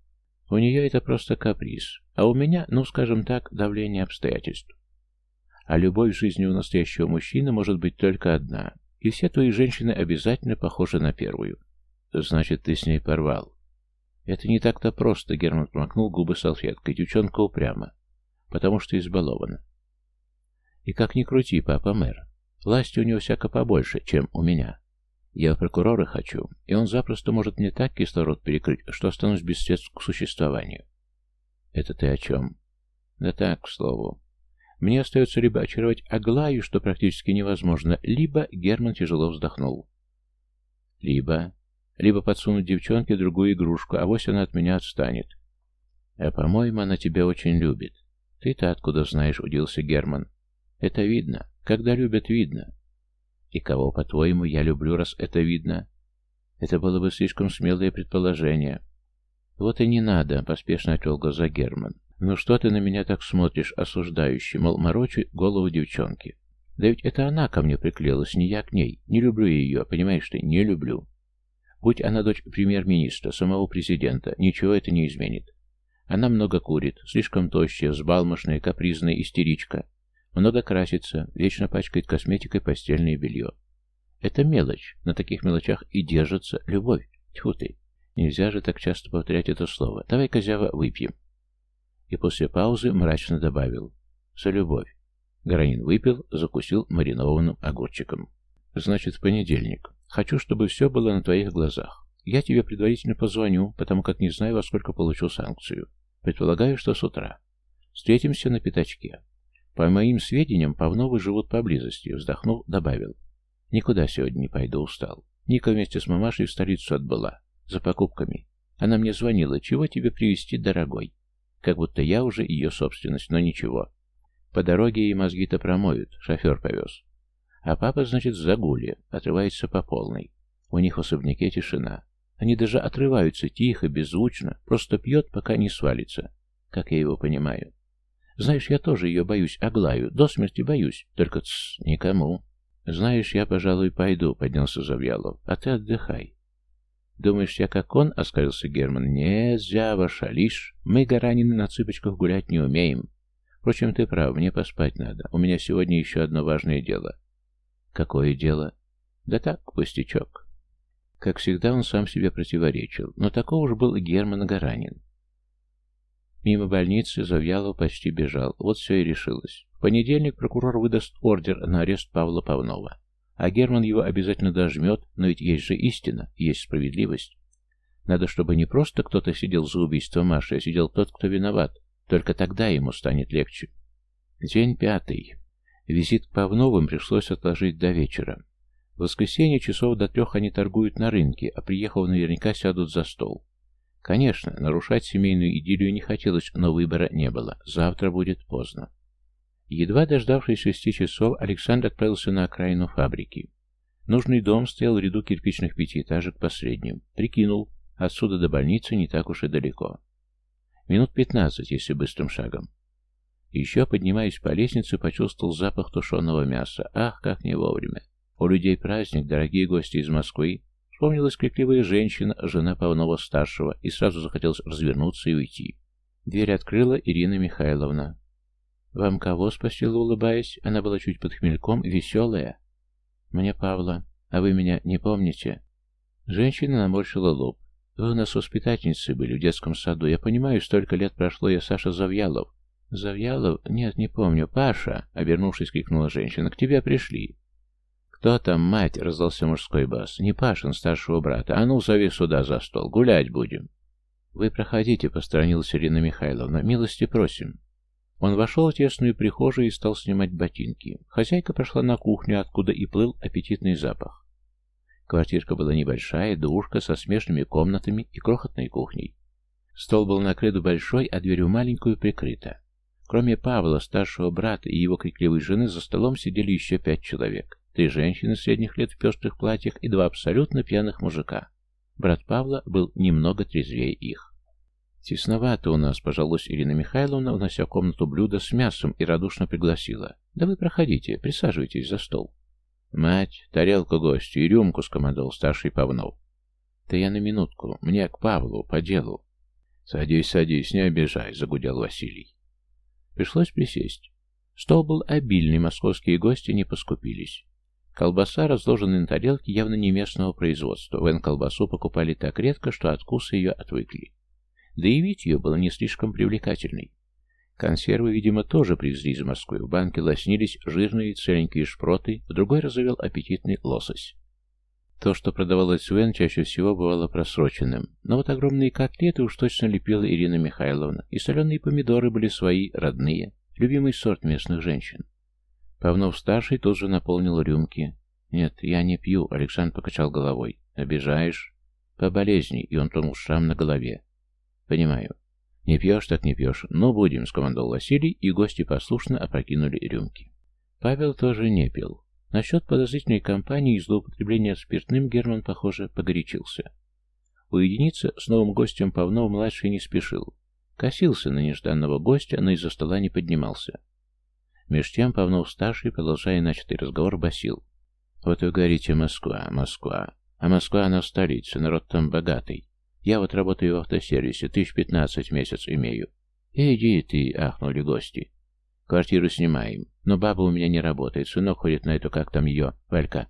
У нее это просто каприз, а у меня, ну, скажем так, давление обстоятельств. А любовь в жизни у настоящего мужчины может быть только одна, и все твои женщины обязательно похожи на первую. Значит, ты с ней порвал. Это не так-то просто, Герман промокнул губы салфеткой. Девчонка упряма, потому что избалована. И как ни крути, папа мэр, власти у него всяко побольше, чем у меня. Я прокурора хочу, и он запросто может мне так кислород перекрыть, что останусь без средств к существованию. Это ты о чем? Да так, к слову. Мне остается либо очаровать Аглаю, что практически невозможно, либо Герман тяжело вздохнул. Либо... Либо подсунуть девчонке другую игрушку, а вось она от меня отстанет. А, по-моему, она тебя очень любит. Ты-то откуда знаешь, удился Герман. Это видно. Когда любят, видно. И кого, по-твоему, я люблю, раз это видно? Это было бы слишком смелое предположение. Вот и не надо, поспешно отвел глаза Герман. Ну что ты на меня так смотришь, осуждающий, мол, морочу голову девчонки? Да ведь это она ко мне приклеилась, не я к ней. Не люблю ее, понимаешь ты, не люблю. Будь она дочь премьер-министра, самого президента, ничего это не изменит. Она много курит, слишком тощая, взбалмошная, капризная истеричка. Много красится, вечно пачкает косметикой постельное белье. Это мелочь, на таких мелочах и держится любовь. Тьфу ты. Нельзя же так часто повторять это слово. Давай, козява, выпьем. И после паузы мрачно добавил. За любовь. Гаранин выпил, закусил маринованным огурчиком. Значит, в понедельник. Хочу, чтобы все было на твоих глазах. Я тебе предварительно позвоню, потому как не знаю, во сколько получу санкцию. Предполагаю, что с утра. Встретимся на пятачке. По моим сведениям, Павновы живут поблизости, вздохнув, добавил. Никуда сегодня не пойду, устал. Ника вместе с мамашей в столицу отбыла. За покупками. Она мне звонила, чего тебе привезти, дорогой? Как будто я уже ее собственность, но ничего. По дороге ей мозги-то промоют, шофер повез. А папа, значит, в загуле, отрывается по полной. У них в особняке тишина. Они даже отрываются тихо, беззвучно, просто пьет, пока не свалится. Как я его понимаю. Знаешь, я тоже ее боюсь, Аглаю, до смерти боюсь, только тс, никому. Знаешь, я, пожалуй, пойду, поднялся Завьялов, а ты отдыхай. Думаешь, я как он, оскалился Герман. Не, зява, шалишь, мы, горанины, на цыпочках гулять не умеем. Впрочем, ты прав, мне поспать надо, у меня сегодня еще одно важное дело. Какое дело? Да так, пустячок. Как всегда, он сам себе противоречил, но такого уж был Герман Гаранин. Мимо больницы Завьялов почти бежал. Вот все и решилось. В понедельник прокурор выдаст ордер на арест Павла Павнова. А Герман его обязательно дожмет, но ведь есть же истина, есть справедливость. Надо, чтобы не просто кто-то сидел за убийство Маши, а сидел тот, кто виноват. Только тогда ему станет легче. День пятый. Визит к Павновым пришлось отложить до вечера. В воскресенье часов до трех они торгуют на рынке, а приехав наверняка сядут за стол. Конечно, нарушать семейную идиллию не хотелось, но выбора не было. Завтра будет поздно. Едва дождавшись шести часов, Александр отправился на окраину фабрики. Нужный дом стоял в ряду кирпичных пятиэтажек последним. Прикинул, отсюда до больницы не так уж и далеко. Минут пятнадцать, если быстрым шагом. Еще, поднимаясь по лестнице, почувствовал запах тушеного мяса. Ах, как не вовремя. У людей праздник, дорогие гости из Москвы, Вспомнилась крикливая женщина, жена Павнова-старшего, и сразу захотелось развернуться и уйти. Дверь открыла Ирина Михайловна. «Вам кого?» — спросила, улыбаясь. Она была чуть под хмельком, веселая. «Мне Павла. А вы меня не помните?» Женщина наморщила лоб. «Вы у нас воспитательницы были в детском саду. Я понимаю, столько лет прошло, я Саша Завьялов». «Завьялов? Нет, не помню. Паша!» — обернувшись, крикнула женщина. «К тебе пришли». «Кто там, мать?» — раздался мужской бас. «Не Пашин, старшего брата. А ну, зови сюда за стол. Гулять будем». «Вы проходите», — посторонилась Ирина Михайловна. «Милости просим». Он вошел в тесную прихожую и стал снимать ботинки. Хозяйка прошла на кухню, откуда и плыл аппетитный запах. Квартирка была небольшая, двушка со смешными комнатами и крохотной кухней. Стол был накрыт большой, а дверью маленькую прикрыта. Кроме Павла, старшего брата и его крикливой жены, за столом сидели еще пять человек. Три женщины средних лет в пестрых платьях и два абсолютно пьяных мужика. Брат Павла был немного трезвее их. «Тесновато у нас», — пожалуйста, Ирина Михайловна, внося комнату блюдо с мясом и радушно пригласила. «Да вы проходите, присаживайтесь за стол». «Мать, тарелку гостю и рюмку», — скомандовал старший Павнов. «Да я на минутку, мне к Павлу, по делу». «Садись, садись, не обижай», — загудел Василий. Пришлось присесть. Стол был обильный, московские гости не поскупились. Колбаса, разложенная на тарелке, явно не местного производства. Вен колбасу покупали так редко, что откусы ее отвыкли. Да и вид ее был не слишком привлекательный. Консервы, видимо, тоже привезли из Москвы. В банке лоснились жирные целенькие шпроты, в другой разовел аппетитный лосось. То, что продавалось Свен, чаще всего бывало просроченным. Но вот огромные котлеты уж точно лепила Ирина Михайловна, и соленые помидоры были свои, родные, любимый сорт местных женщин. Павнов-старший тут же наполнил рюмки. «Нет, я не пью», — Александр покачал головой. «Обижаешь?» «По болезни», — и он тонул шрам на голове. «Понимаю. Не пьешь, так не пьешь. Но будем», — скомандовал Василий, и гости послушно опрокинули рюмки. Павел тоже не пил. Насчет подозрительной компании и злоупотребления спиртным Герман, похоже, погорячился. Уединиться с новым гостем Павнов-младший не спешил. Косился на нежданного гостя, но из-за стола не поднимался. Меж тем Павнов-старший, продолжая начатый разговор, басил. «Вот вы говорите Москва, Москва. А Москва, она столица, народ там богатый. Я вот работаю в автосервисе, тысяч пятнадцать в месяц имею. Иди ты, ахнули гости. Квартиру снимаем. Но баба у меня не работает, сынок ходит на эту, как там ее, Валька.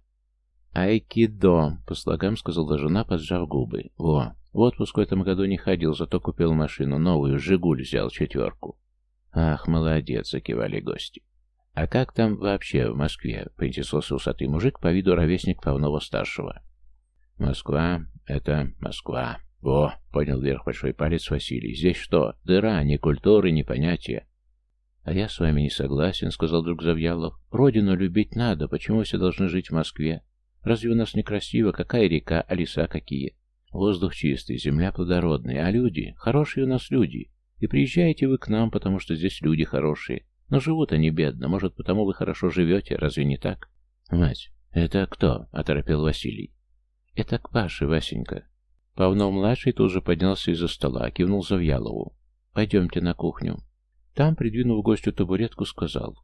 Айкидо, по слогам сказала жена, поджав губы. Во, в отпуск в этом году не ходил, зато купил машину, новую, Жигуль взял, четверку. Ах, молодец, закивали гости. А как там вообще в Москве? Поинтересовался усатый мужик, по виду ровесник Павнова-старшего. Москва — это Москва. «Во!» — поднял вверх большой палец Василий. «Здесь что? Дыра, ни культуры, ни понятия». «А я с вами не согласен», — сказал друг Завьялов. «Родину любить надо. Почему все должны жить в Москве? Разве у нас некрасиво? Какая река, а леса какие? Воздух чистый, земля плодородная, а люди? Хорошие у нас люди. И приезжаете вы к нам, потому что здесь люди хорошие. Но живут они бедно. Может, потому вы хорошо живете, разве не так?» «Мать, это кто?» — оторопел Василий. «Это к Паше, Васенька. Павнов-младший тут же поднялся из-за стола, кивнул Завьялову. «Пойдемте на кухню». Там, придвинув гостю табуретку, сказал.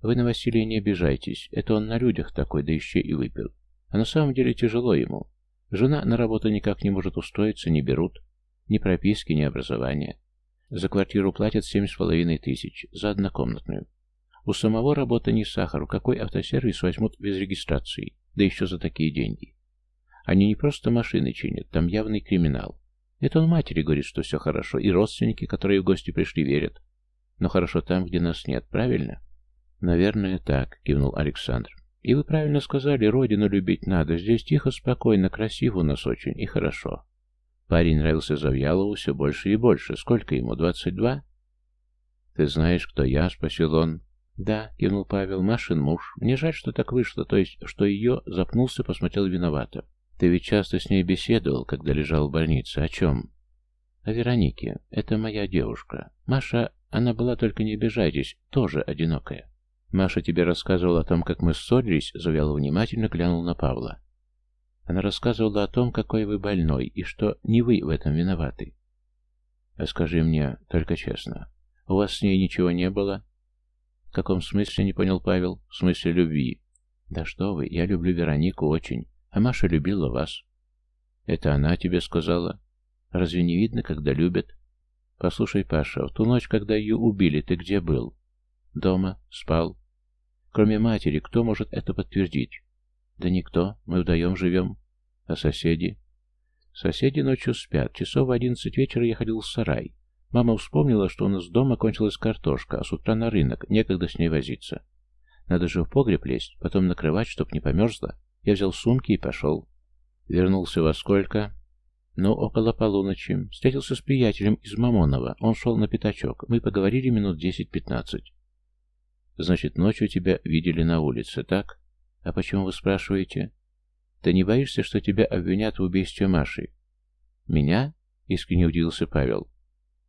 «Вы на Василия не обижайтесь. Это он на людях такой, да еще и выпил. А на самом деле тяжело ему. Жена на работу никак не может устроиться, не берут. Ни прописки, ни образования. За квартиру платят семь с половиной тысяч, за однокомнатную. У самого работа не сахар, какой автосервис возьмут без регистрации, да еще за такие деньги. Они не просто машины чинят, там явный криминал. Это он матери говорит, что все хорошо, и родственники, которые в гости пришли, верят. Но хорошо там, где нас нет, правильно? Наверное, так, кивнул Александр. И вы правильно сказали, родину любить надо. Здесь тихо, спокойно, красиво у нас очень и хорошо. Парень нравился Завьялову все больше и больше. Сколько ему, двадцать два? Ты знаешь, кто я? Спросил он. Да, кивнул Павел, Машин муж. Мне жаль, что так вышло, то есть, что ее запнулся, посмотрел виновато. Ты ведь часто с ней беседовал, когда лежал в больнице. О чем? О Веронике. Это моя девушка. Маша, она была, только не обижайтесь, тоже одинокая. Маша тебе рассказывала о том, как мы ссорились, завяла внимательно, глянул на Павла. Она рассказывала о том, какой вы больной, и что не вы в этом виноваты. А скажи мне, только честно, у вас с ней ничего не было? В каком смысле, не понял Павел? В смысле любви. Да что вы, я люблю Веронику очень. А Маша любила вас. Это она тебе сказала? Разве не видно, когда любят? Послушай, Паша, в ту ночь, когда ее убили, ты где был? Дома. Спал. Кроме матери, кто может это подтвердить? Да никто. Мы вдвоем живем. А соседи? Соседи ночью спят. Часов в одиннадцать вечера я ходил в сарай. Мама вспомнила, что у нас дома кончилась картошка, а с утра на рынок, некогда с ней возиться. Надо же в погреб лезть, потом накрывать, чтоб не померзла. Я взял сумки и пошел. Вернулся во сколько? Ну, около полуночи. Встретился с приятелем из Мамонова. Он шел на пятачок. Мы поговорили минут десять-пятнадцать. Значит, ночью тебя видели на улице, так? А почему вы спрашиваете? Ты не боишься, что тебя обвинят в убийстве Маши? Меня? Искренне удивился Павел.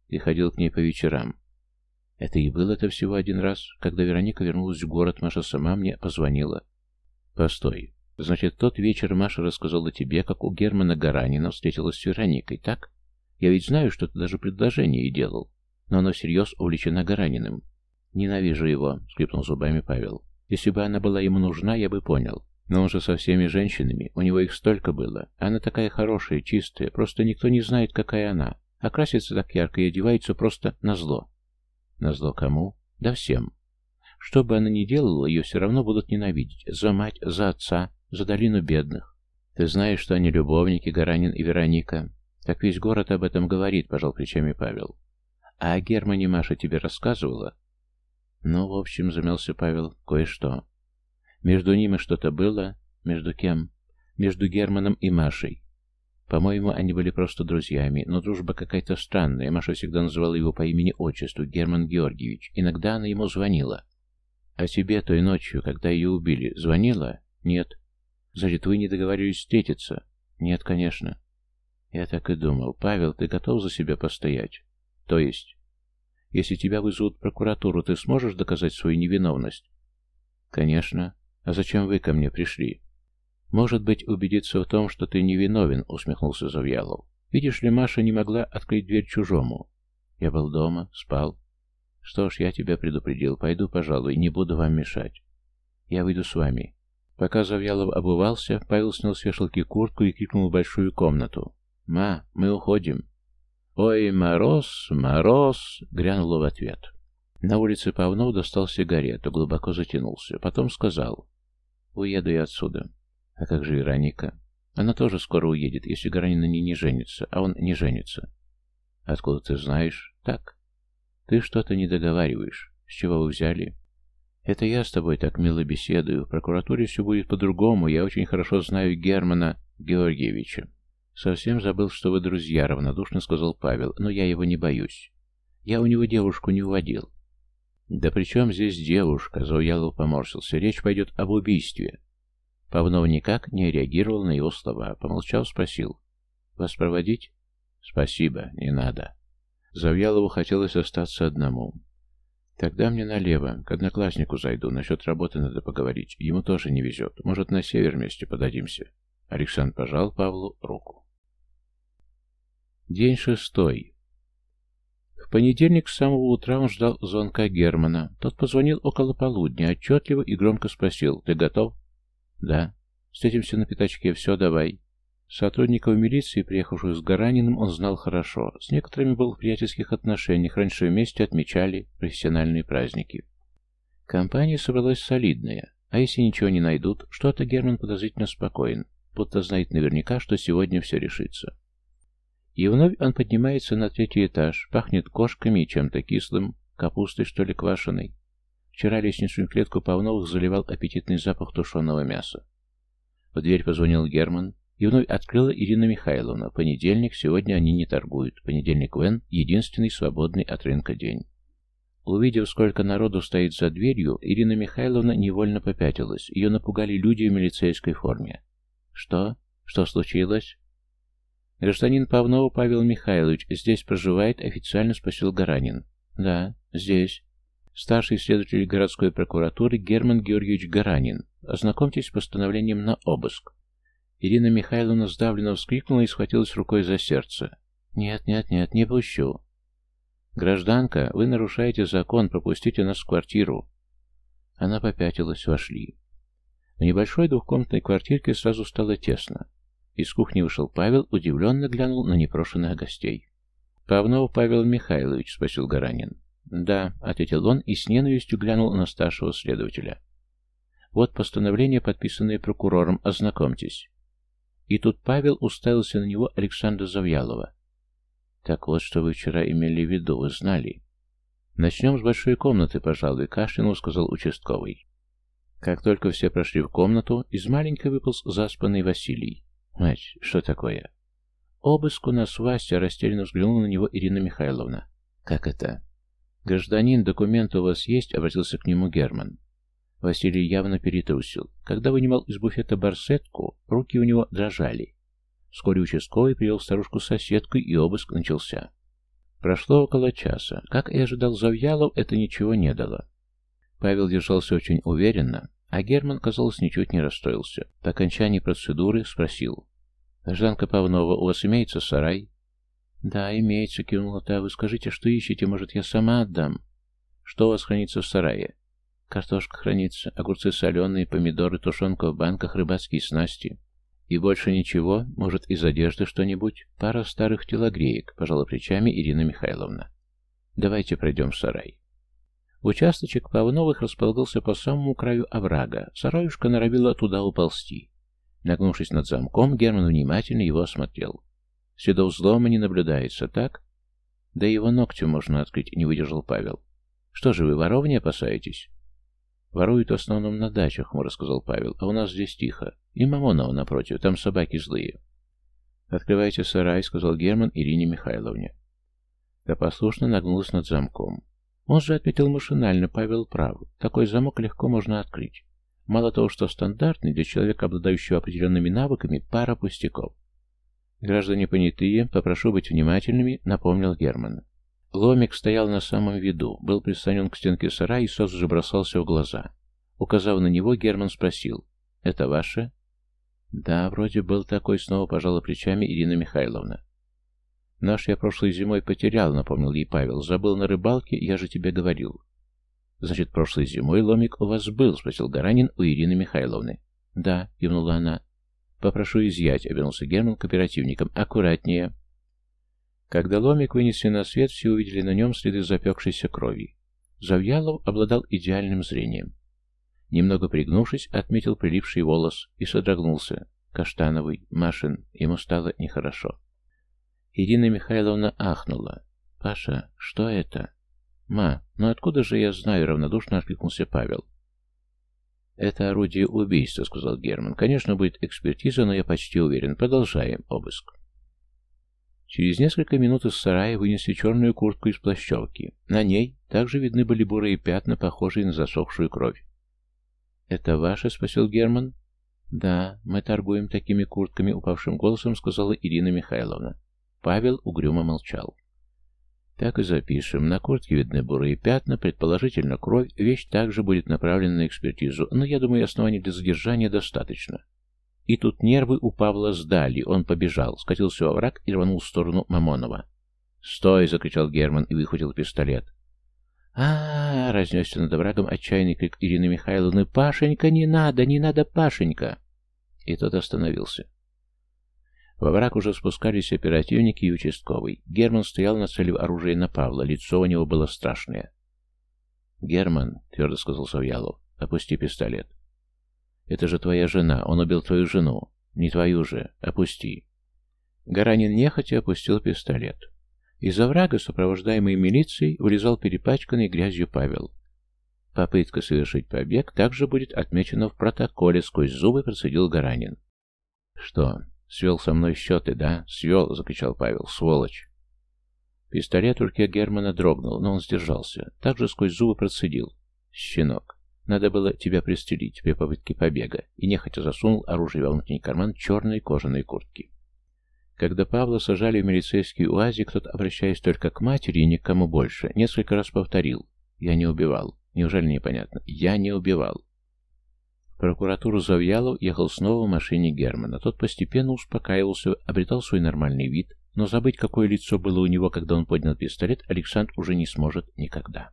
Ты ходил к ней по вечерам. Это и было-то всего один раз. Когда Вероника вернулась в город, Маша сама мне позвонила. Постой. Значит, тот вечер Маша рассказала тебе, как у Германа Гаранина встретилась с Вероникой, так? Я ведь знаю, что ты даже предложение ей делал. Но она всерьез увлечена Гараниным. Ненавижу его, скрипнул зубами Павел. Если бы она была ему нужна, я бы понял. Но он же со всеми женщинами, у него их столько было. Она такая хорошая, чистая, просто никто не знает, какая она. А красится так ярко и одевается просто на зло. На зло кому? Да всем. Что бы она ни делала, ее все равно будут ненавидеть. За мать, за отца, за долину бедных. Ты знаешь, что они любовники, Гаранин и Вероника. Так весь город об этом говорит, пожал плечами Павел. А о Германе Маша тебе рассказывала? Ну, в общем, замялся Павел, кое-что. Между ними что-то было. Между кем? Между Германом и Машей. По-моему, они были просто друзьями, но дружба какая-то странная. Маша всегда называла его по имени-отчеству, Герман Георгиевич. Иногда она ему звонила. А тебе той ночью, когда ее убили, звонила? Нет. Значит, вы не договорились встретиться? Нет, конечно. Я так и думал. Павел, ты готов за себя постоять? То есть, если тебя вызовут в прокуратуру, ты сможешь доказать свою невиновность? Конечно. «А зачем вы ко мне пришли?» «Может быть, убедиться в том, что ты невиновен», — усмехнулся Завьялов. «Видишь ли, Маша не могла открыть дверь чужому. Я был дома, спал. Что ж, я тебя предупредил. Пойду, пожалуй, не буду вам мешать. Я выйду с вами». Пока Завьялов обувался, Павел снял с вешалки куртку и крикнул в большую комнату. «Ма, мы уходим». «Ой, мороз, мороз!» — грянуло в ответ. На улице Павнов достал сигарету, глубоко затянулся. Потом сказал. Уеду я отсюда. А как же Вероника? Она тоже скоро уедет, если Гаранин ней не женится, а он не женится. Откуда ты знаешь? Так. Ты что-то не договариваешь. С чего вы взяли? Это я с тобой так мило беседую. В прокуратуре все будет по-другому. Я очень хорошо знаю Германа Георгиевича. Совсем забыл, что вы друзья, равнодушно сказал Павел, но я его не боюсь. Я у него девушку не уводил. «Да при чем здесь девушка?» — Завьялов поморщился. «Речь пойдет об убийстве». Павнов никак не реагировал на его слова. Помолчав, спросил. «Вас проводить?» «Спасибо, не надо». Завьялову хотелось остаться одному. «Тогда мне налево, к однокласснику зайду. Насчет работы надо поговорить. Ему тоже не везет. Может, на север вместе подадимся?» Александр пожал Павлу руку. День шестой понедельник с самого утра он ждал звонка Германа. Тот позвонил около полудня, отчетливо и громко спросил «Ты готов?» «Да». «Встретимся на пятачке. Все, давай». Сотрудников милиции, приехавших с Гараниным, он знал хорошо. С некоторыми был в приятельских отношениях, раньше вместе отмечали профессиональные праздники. Компания собралась солидная, а если ничего не найдут, что-то Герман подозрительно спокоен, будто знает наверняка, что сегодня все решится. И вновь он поднимается на третий этаж, пахнет кошками и чем-то кислым, капустой, что ли, квашеной. Вчера лестничную клетку Павновых заливал аппетитный запах тушеного мяса. В дверь позвонил Герман, и вновь открыла Ирина Михайловна. Понедельник, сегодня они не торгуют. Понедельник Вен — единственный свободный от рынка день. Увидев, сколько народу стоит за дверью, Ирина Михайловна невольно попятилась. Ее напугали люди в милицейской форме. «Что? Что случилось?» «Гражданин Павнова Павел Михайлович здесь проживает?» — официально спросил Гаранин. «Да, здесь». Старший следователь городской прокуратуры Герман Георгиевич Гаранин. Ознакомьтесь с постановлением на обыск. Ирина Михайловна сдавленно вскрикнула и схватилась рукой за сердце. «Нет, нет, нет, не пущу». «Гражданка, вы нарушаете закон, пропустите нас в квартиру». Она попятилась, вошли. В небольшой двухкомнатной квартирке сразу стало тесно. Из кухни вышел Павел, удивленно глянул на непрошенных гостей. «Павнов Павел Михайлович?» — спросил Гаранин. «Да», — ответил он и с ненавистью глянул на старшего следователя. «Вот постановление, подписанное прокурором, ознакомьтесь». И тут Павел уставился на него Александра Завьялова. «Так вот, что вы вчера имели в виду, вы знали». «Начнем с большой комнаты, пожалуй», — кашлянул, сказал участковый. Как только все прошли в комнату, из маленькой выполз заспанный Василий. «Мать, что такое?» «Обыск у нас, Вася», — растерянно взглянула на него Ирина Михайловна. «Как это?» «Гражданин, документы у вас есть?» — обратился к нему Герман. Василий явно перетрусил. Когда вынимал из буфета барсетку, руки у него дрожали. Вскоре участковый привел старушку-соседку, и обыск начался. Прошло около часа. Как и ожидал Завьялов, это ничего не дало. Павел держался очень уверенно, а Герман, казалось, ничуть не расстроился. По окончании процедуры спросил. «Жданка Павнова, у вас имеется сарай?» «Да, имеется», — кивнула та. «Вы скажите, что ищете, может, я сама отдам?» «Что у вас хранится в сарае?» «Картошка хранится, огурцы соленые, помидоры, тушенка в банках, рыбацкие снасти». «И больше ничего? Может, из одежды что-нибудь? Пара старых телогреек», — пожала плечами Ирина Михайловна. «Давайте пройдем в сарай». Участочек Павновых располагался по самому краю оврага. Сараюшка норовила туда уползти. Нагнувшись над замком, Герман внимательно его осмотрел. Следов взлома не наблюдается, так? Да его ногтем можно открыть, не выдержал Павел. Что же вы, воров не опасаетесь? Воруют в основном на дачах, хмуро сказал Павел, а у нас здесь тихо. И Мамонова напротив, там собаки злые. Открывайте сарай, сказал Герман Ирине Михайловне. Та послушно нагнулась над замком. Он же отметил машинально, Павел прав. Такой замок легко можно открыть. Мало того, что стандартный, для человека, обладающего определенными навыками, пара пустяков. «Граждане понятые, попрошу быть внимательными», — напомнил Герман. Ломик стоял на самом виду, был прислонен к стенке сарая и сразу же бросался в глаза. Указав на него, Герман спросил, «Это ваше?» «Да, вроде был такой», — снова пожала плечами Ирина Михайловна. «Наш я прошлой зимой потерял», — напомнил ей Павел. «Забыл на рыбалке, я же тебе говорил». «Значит, прошлой зимой ломик у вас был?» — спросил Гаранин у Ирины Михайловны. «Да», — кивнула она. «Попрошу изъять», — обернулся Герман к оперативникам. «Аккуратнее». Когда ломик вынесли на свет, все увидели на нем следы запекшейся крови. Завьялов обладал идеальным зрением. Немного пригнувшись, отметил прилипший волос и содрогнулся. Каштановый, Машин, ему стало нехорошо. Ирина Михайловна ахнула. «Паша, что это?» «Ма, ну откуда же я знаю?» — равнодушно откликнулся Павел. «Это орудие убийства», — сказал Герман. «Конечно, будет экспертиза, но я почти уверен. Продолжаем обыск». Через несколько минут из сарая вынесли черную куртку из плащевки. На ней также видны были бурые пятна, похожие на засохшую кровь. «Это ваше?» — спросил Герман. «Да, мы торгуем такими куртками», — упавшим голосом сказала Ирина Михайловна. Павел угрюмо молчал. Так и запишем. На куртке видны бурые пятна, предположительно кровь. Вещь также будет направлена на экспертизу, но я думаю, оснований для задержания достаточно. И тут нервы у Павла сдали. Он побежал, скатился во враг и рванул в сторону Мамонова. «Стой!» — закричал Герман и выхватил пистолет. а, -а, -а разнесся над оврагом отчаянный крик Ирины Михайловны. «Пашенька, не надо! Не надо, Пашенька!» И тот остановился. Во враг уже спускались оперативники и участковый. Герман стоял, нацелив оружие на Павла. Лицо у него было страшное. «Герман», — твердо сказал Савьялов, — «опусти пистолет». «Это же твоя жена. Он убил твою жену. Не твою же. Опусти». Гаранин нехотя опустил пистолет. Из-за врага, сопровождаемый милицией, вылезал перепачканный грязью Павел. Попытка совершить побег также будет отмечена в протоколе, сквозь зубы процедил Гаранин. «Что, «Свел со мной счеты, да? Свел!» — закричал Павел. «Сволочь!» Пистолет в руке Германа дрогнул, но он сдержался. Также сквозь зубы процедил. «Щенок, надо было тебя пристрелить при попытке побега» и нехотя засунул оружие во внутренний карман черной кожаной куртки. Когда Павла сажали в милицейский УАЗик, тот, обращаясь только к матери и никому больше, несколько раз повторил «Я не убивал». Неужели непонятно? «Я не убивал» прокуратуру Завьялов ехал снова в машине Германа. Тот постепенно успокаивался, обретал свой нормальный вид, но забыть, какое лицо было у него, когда он поднял пистолет, Александр уже не сможет никогда.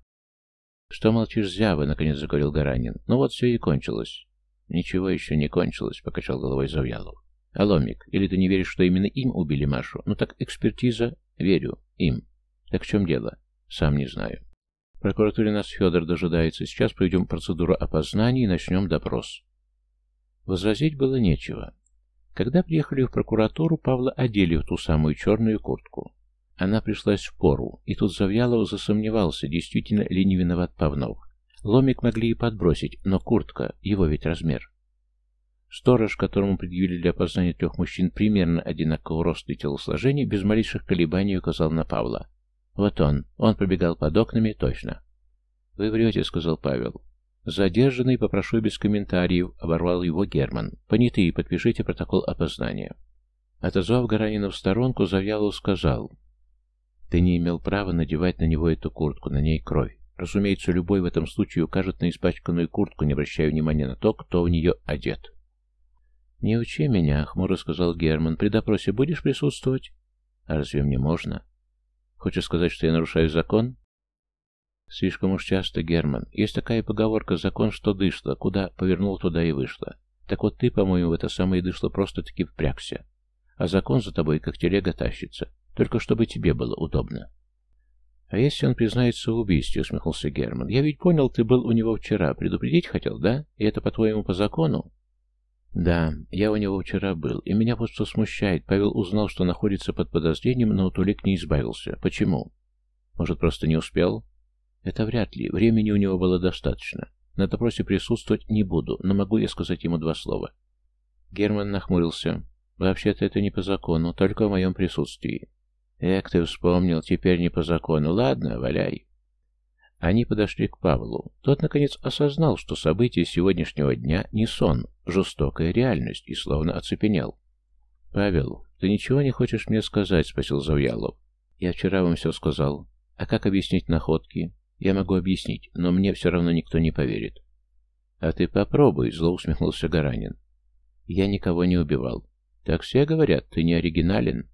«Что молчишь, Зява?» — наконец заговорил Гаранин. «Ну вот все и кончилось». «Ничего еще не кончилось», — покачал головой Завьялов. «Аломик, или ты не веришь, что именно им убили Машу? Ну так экспертиза...» «Верю. Им. Так в чем дело?» «Сам не знаю». Прокуратуре нас Федор дожидается. Сейчас проведем процедуру опознания и начнем допрос. Возразить было нечего. Когда приехали в прокуратуру, Павла одели в ту самую черную куртку. Она пришлась в пору, и тут Завьялов засомневался, действительно ли не виноват Павнов. Ломик могли и подбросить, но куртка, его ведь размер. Сторож, которому предъявили для опознания трех мужчин примерно одинакового роста и телосложения, без малейших колебаний указал на Павла. Вот он. Он пробегал под окнами, точно. «Вы врете», — сказал Павел. «Задержанный, попрошу без комментариев», — оборвал его Герман. «Понятые, подпишите протокол опознания». Отозвав Гаранина в сторонку, Завьялов сказал, «Ты не имел права надевать на него эту куртку, на ней кровь. Разумеется, любой в этом случае укажет на испачканную куртку, не обращая внимания на то, кто в нее одет». «Не учи меня», — хмуро сказал Герман. «При допросе будешь присутствовать?» «А разве мне можно?» «Хочешь сказать, что я нарушаю закон?» «Слишком уж часто, Герман. Есть такая поговорка «закон, что дышло, куда повернул, туда и вышло». Так вот ты, по-моему, в это самое дышло просто-таки впрягся. А закон за тобой, как телега, тащится. Только чтобы тебе было удобно». «А если он признается в убийстве?» — усмехнулся Герман. «Я ведь понял, ты был у него вчера. Предупредить хотел, да? И это, по-твоему, по закону?» Да, я у него вчера был, и меня что смущает. Павел узнал, что находится под подозрением, но от улик не избавился. Почему? Может, просто не успел? Это вряд ли. Времени у него было достаточно. На допросе присутствовать не буду, но могу я сказать ему два слова. Герман нахмурился. Вообще-то это не по закону, только в моем присутствии. Эх, ты вспомнил, теперь не по закону. Ладно, валяй. Они подошли к Павлу. Тот, наконец, осознал, что события сегодняшнего дня не сон, жестокая реальность, и словно оцепенел. «Павел, ты ничего не хочешь мне сказать?» — спросил Завьялов. «Я вчера вам все сказал. А как объяснить находки? Я могу объяснить, но мне все равно никто не поверит». «А ты попробуй», — зло усмехнулся Гаранин. «Я никого не убивал. Так все говорят, ты не оригинален.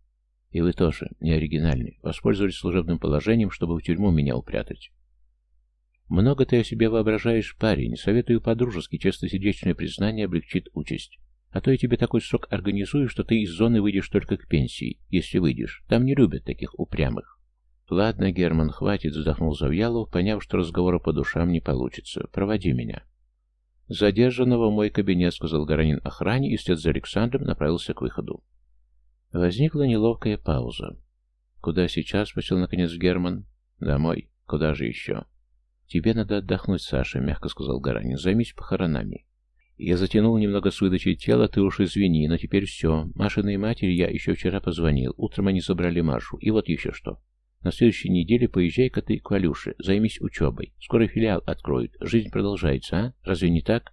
И вы тоже не оригинальны. Воспользовались служебным положением, чтобы в тюрьму меня упрятать. Много ты о себе воображаешь, парень. Советую по-дружески, чистосердечное признание облегчит участь. А то я тебе такой срок организую, что ты из зоны выйдешь только к пенсии, если выйдешь. Там не любят таких упрямых. Ладно, Герман, хватит, вздохнул Завьялов, поняв, что разговора по душам не получится. Проводи меня. Задержанного в мой кабинет, сказал Гаранин охране, и вслед за Александром направился к выходу. Возникла неловкая пауза. «Куда сейчас?» — спросил наконец Герман. «Домой. Куда же еще?» «Тебе надо отдохнуть, Саша», — мягко сказал Гаранин. «Займись похоронами». Я затянул немного с выдачей тела, ты уж извини, но теперь все. Машиной матери я еще вчера позвонил. Утром они забрали Машу. И вот еще что. На следующей неделе поезжай-ка ты к Валюше, займись учебой. Скоро филиал откроют. Жизнь продолжается, а? Разве не так?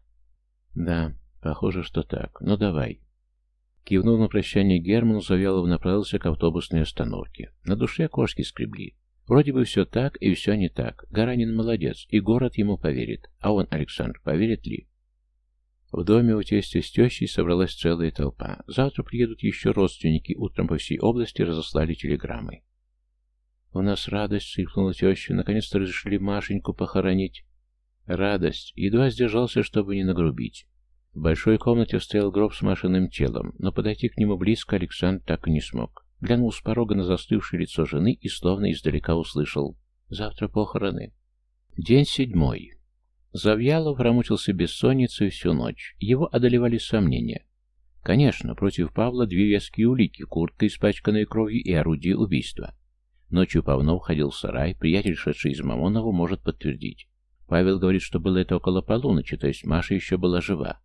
Да, похоже, что так. Ну давай. Кивнув на прощание Герман, Завьялов направился к автобусной остановке. На душе кошки скребли. Вроде бы все так и все не так. Гаранин молодец, и город ему поверит. А он, Александр, поверит ли? В доме у тестя с тещей собралась целая толпа. Завтра приедут еще родственники. Утром по всей области разослали телеграммы. «У нас радость», — сыпнула теща. «Наконец-то разрешили Машеньку похоронить». Радость. Едва сдержался, чтобы не нагрубить. В большой комнате стоял гроб с Машиным телом, но подойти к нему близко Александр так и не смог. Глянул с порога на застывшее лицо жены и словно издалека услышал «Завтра похороны». День седьмой. Завьялов промучился бессонницей всю ночь. Его одолевали сомнения. Конечно, против Павла две веские улики, куртка, испачканная кровью и орудие убийства. Ночью Павнов ходил в сарай, приятель, шедший из Мамонова, может подтвердить. Павел говорит, что было это около полуночи, то есть Маша еще была жива.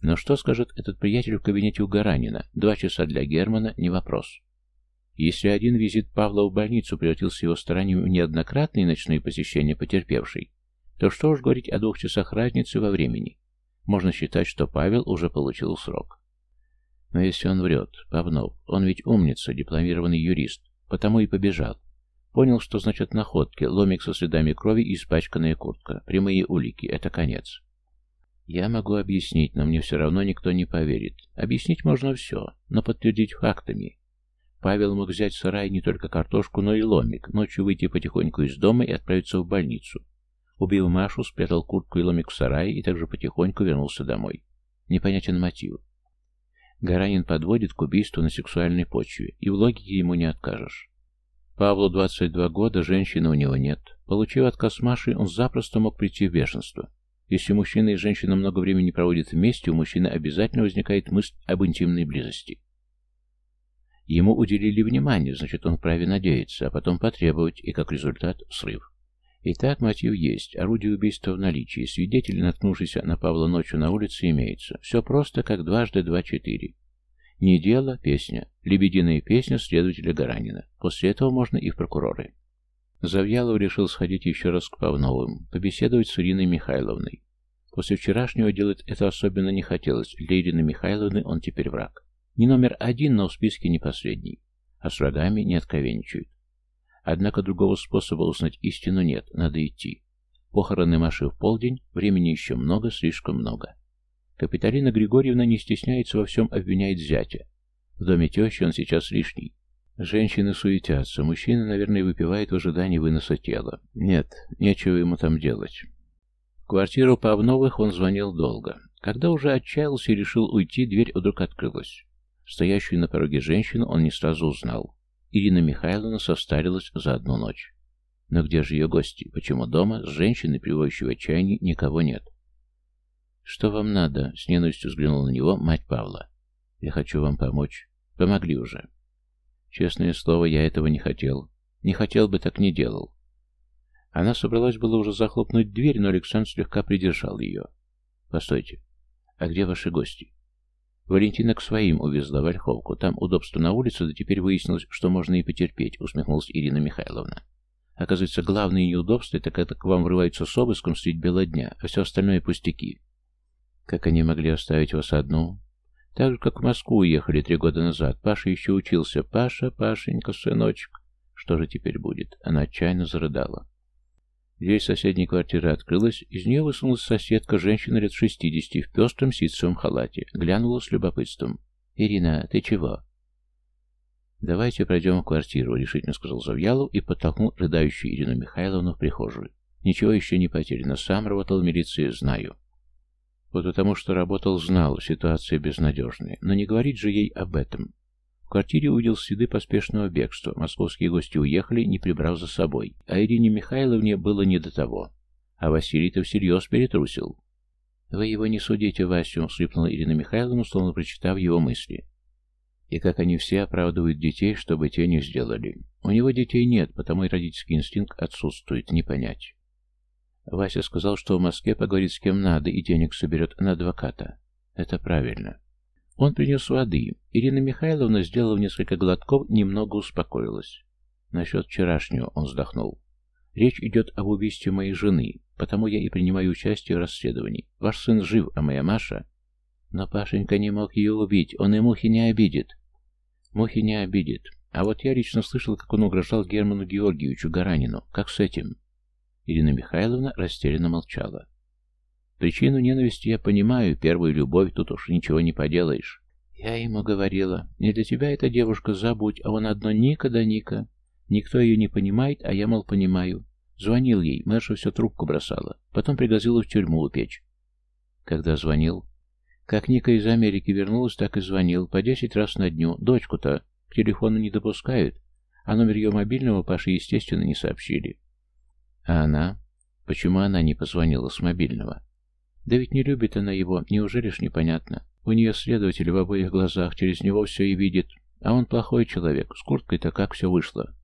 Но что скажет этот приятель в кабинете у Гаранина? Два часа для Германа – не вопрос. Если один визит Павла в больницу превратился его стороне в неоднократные ночные посещения потерпевшей, то что уж говорить о двух часах разницы во времени. Можно считать, что Павел уже получил срок. Но если он врет, Павнов, он ведь умница, дипломированный юрист, потому и побежал. Понял, что значит находки, ломик со следами крови и испачканная куртка, прямые улики, это конец. Я могу объяснить, но мне все равно никто не поверит. Объяснить можно все, но подтвердить фактами. Павел мог взять в сарай не только картошку, но и ломик, ночью выйти потихоньку из дома и отправиться в больницу. Убил Машу, спрятал куртку и ломик в сарае и также потихоньку вернулся домой. Непонятен мотив. Гаранин подводит к убийству на сексуальной почве, и в логике ему не откажешь. Павлу 22 года, женщины у него нет. Получив отказ Маши, он запросто мог прийти в бешенство. Если мужчина и женщина много времени проводят вместе, у мужчины обязательно возникает мысль об интимной близости. Ему уделили внимание, значит, он вправе надеяться, а потом потребовать, и как результат – срыв. Итак, мотив есть, орудие убийства в наличии, свидетель, наткнувшийся на Павла ночью на улице, имеется. Все просто, как дважды два-четыре. Не дело, песня. Лебединая песня следователя Гаранина. После этого можно и в прокуроры. Завьялов решил сходить еще раз к Павновым, побеседовать с Ириной Михайловной. После вчерашнего делать это особенно не хотелось, для Ирины Михайловны он теперь враг. Не номер один, но в списке не последний. А с врагами не откровенничают. Однако другого способа узнать истину нет, надо идти. Похороны Маши в полдень, времени еще много, слишком много. Капиталина Григорьевна не стесняется во всем обвиняет зятя. В доме тещи он сейчас лишний. Женщины суетятся, мужчины, наверное, выпивают в ожидании выноса тела. Нет, нечего ему там делать. В квартиру Павновых он звонил долго. Когда уже отчаялся и решил уйти, дверь вдруг открылась. Стоящую на пороге женщину он не сразу узнал. Ирина Михайловна состарилась за одну ночь. Но где же ее гости? Почему дома с женщиной, приводящей в отчаяние, никого нет? «Что вам надо?» — с ненавистью взглянула на него мать Павла. «Я хочу вам помочь. Помогли уже». Честное слово, я этого не хотел. Не хотел бы, так не делал. Она собралась было уже захлопнуть дверь, но Александр слегка придержал ее. «Постойте, а где ваши гости?» Валентина к своим увезла в Ольховку. Там удобство на улице, да теперь выяснилось, что можно и потерпеть, усмехнулась Ирина Михайловна. Оказывается, главные неудобства — это к вам врываются с обыском средь бела дня, а все остальное — пустяки. Как они могли оставить вас одну? Так же, как в Москву уехали три года назад. Паша еще учился. Паша, Пашенька, сыночек. Что же теперь будет? Она отчаянно зарыдала. Дверь соседней квартиры открылась, из нее высунулась соседка, женщина лет шестидесяти, в пестром ситцевом халате. Глянула с любопытством. «Ирина, ты чего?» «Давайте пройдем в квартиру», — решительно сказал Завьялов и подтолкнул рыдающую Ирину Михайловну в прихожую. «Ничего еще не потеряно. Сам работал в милиции, знаю». Вот потому что работал, знал, ситуация безнадежная. Но не говорить же ей об этом. Квартире увидел следы поспешного бегства. Московские гости уехали, не прибрав за собой. А Ирине Михайловне было не до того. А Василий-то всерьез перетрусил. «Вы его не судите, Васю», — слипнула Ирина Михайловна, словно прочитав его мысли. И как они все оправдывают детей, чтобы те не сделали. У него детей нет, потому и родительский инстинкт отсутствует, не понять. Вася сказал, что в Москве поговорит с кем надо и денег соберет на адвоката. Это правильно. Он принес воды. Ирина Михайловна, сделав несколько глотков, немного успокоилась. Насчет вчерашнего он вздохнул. Речь идет об убийстве моей жены, потому я и принимаю участие в расследовании. Ваш сын жив, а моя Маша... Но Пашенька не мог ее убить, он и мухи не обидит. Мухи не обидит. А вот я лично слышал, как он угрожал Герману Георгиевичу Гаранину. Как с этим? Ирина Михайловна растерянно молчала. Причину ненависти я понимаю, первую любовь, тут уж ничего не поделаешь. Я ему говорила, не для тебя эта девушка, забудь, а он одно Ника да Ника. Никто ее не понимает, а я, мол, понимаю. Звонил ей, Мэша все трубку бросала. Потом пригласила в тюрьму упечь. Когда звонил? Как Ника из Америки вернулась, так и звонил. По десять раз на дню. Дочку-то к телефону не допускают. А номер ее мобильного Паше, естественно, не сообщили. А она? Почему она не позвонила с мобильного? Да ведь не любит она его, неужели ж непонятно? У нее следователь в обоих глазах, через него все и видит. А он плохой человек, с курткой-то как все вышло?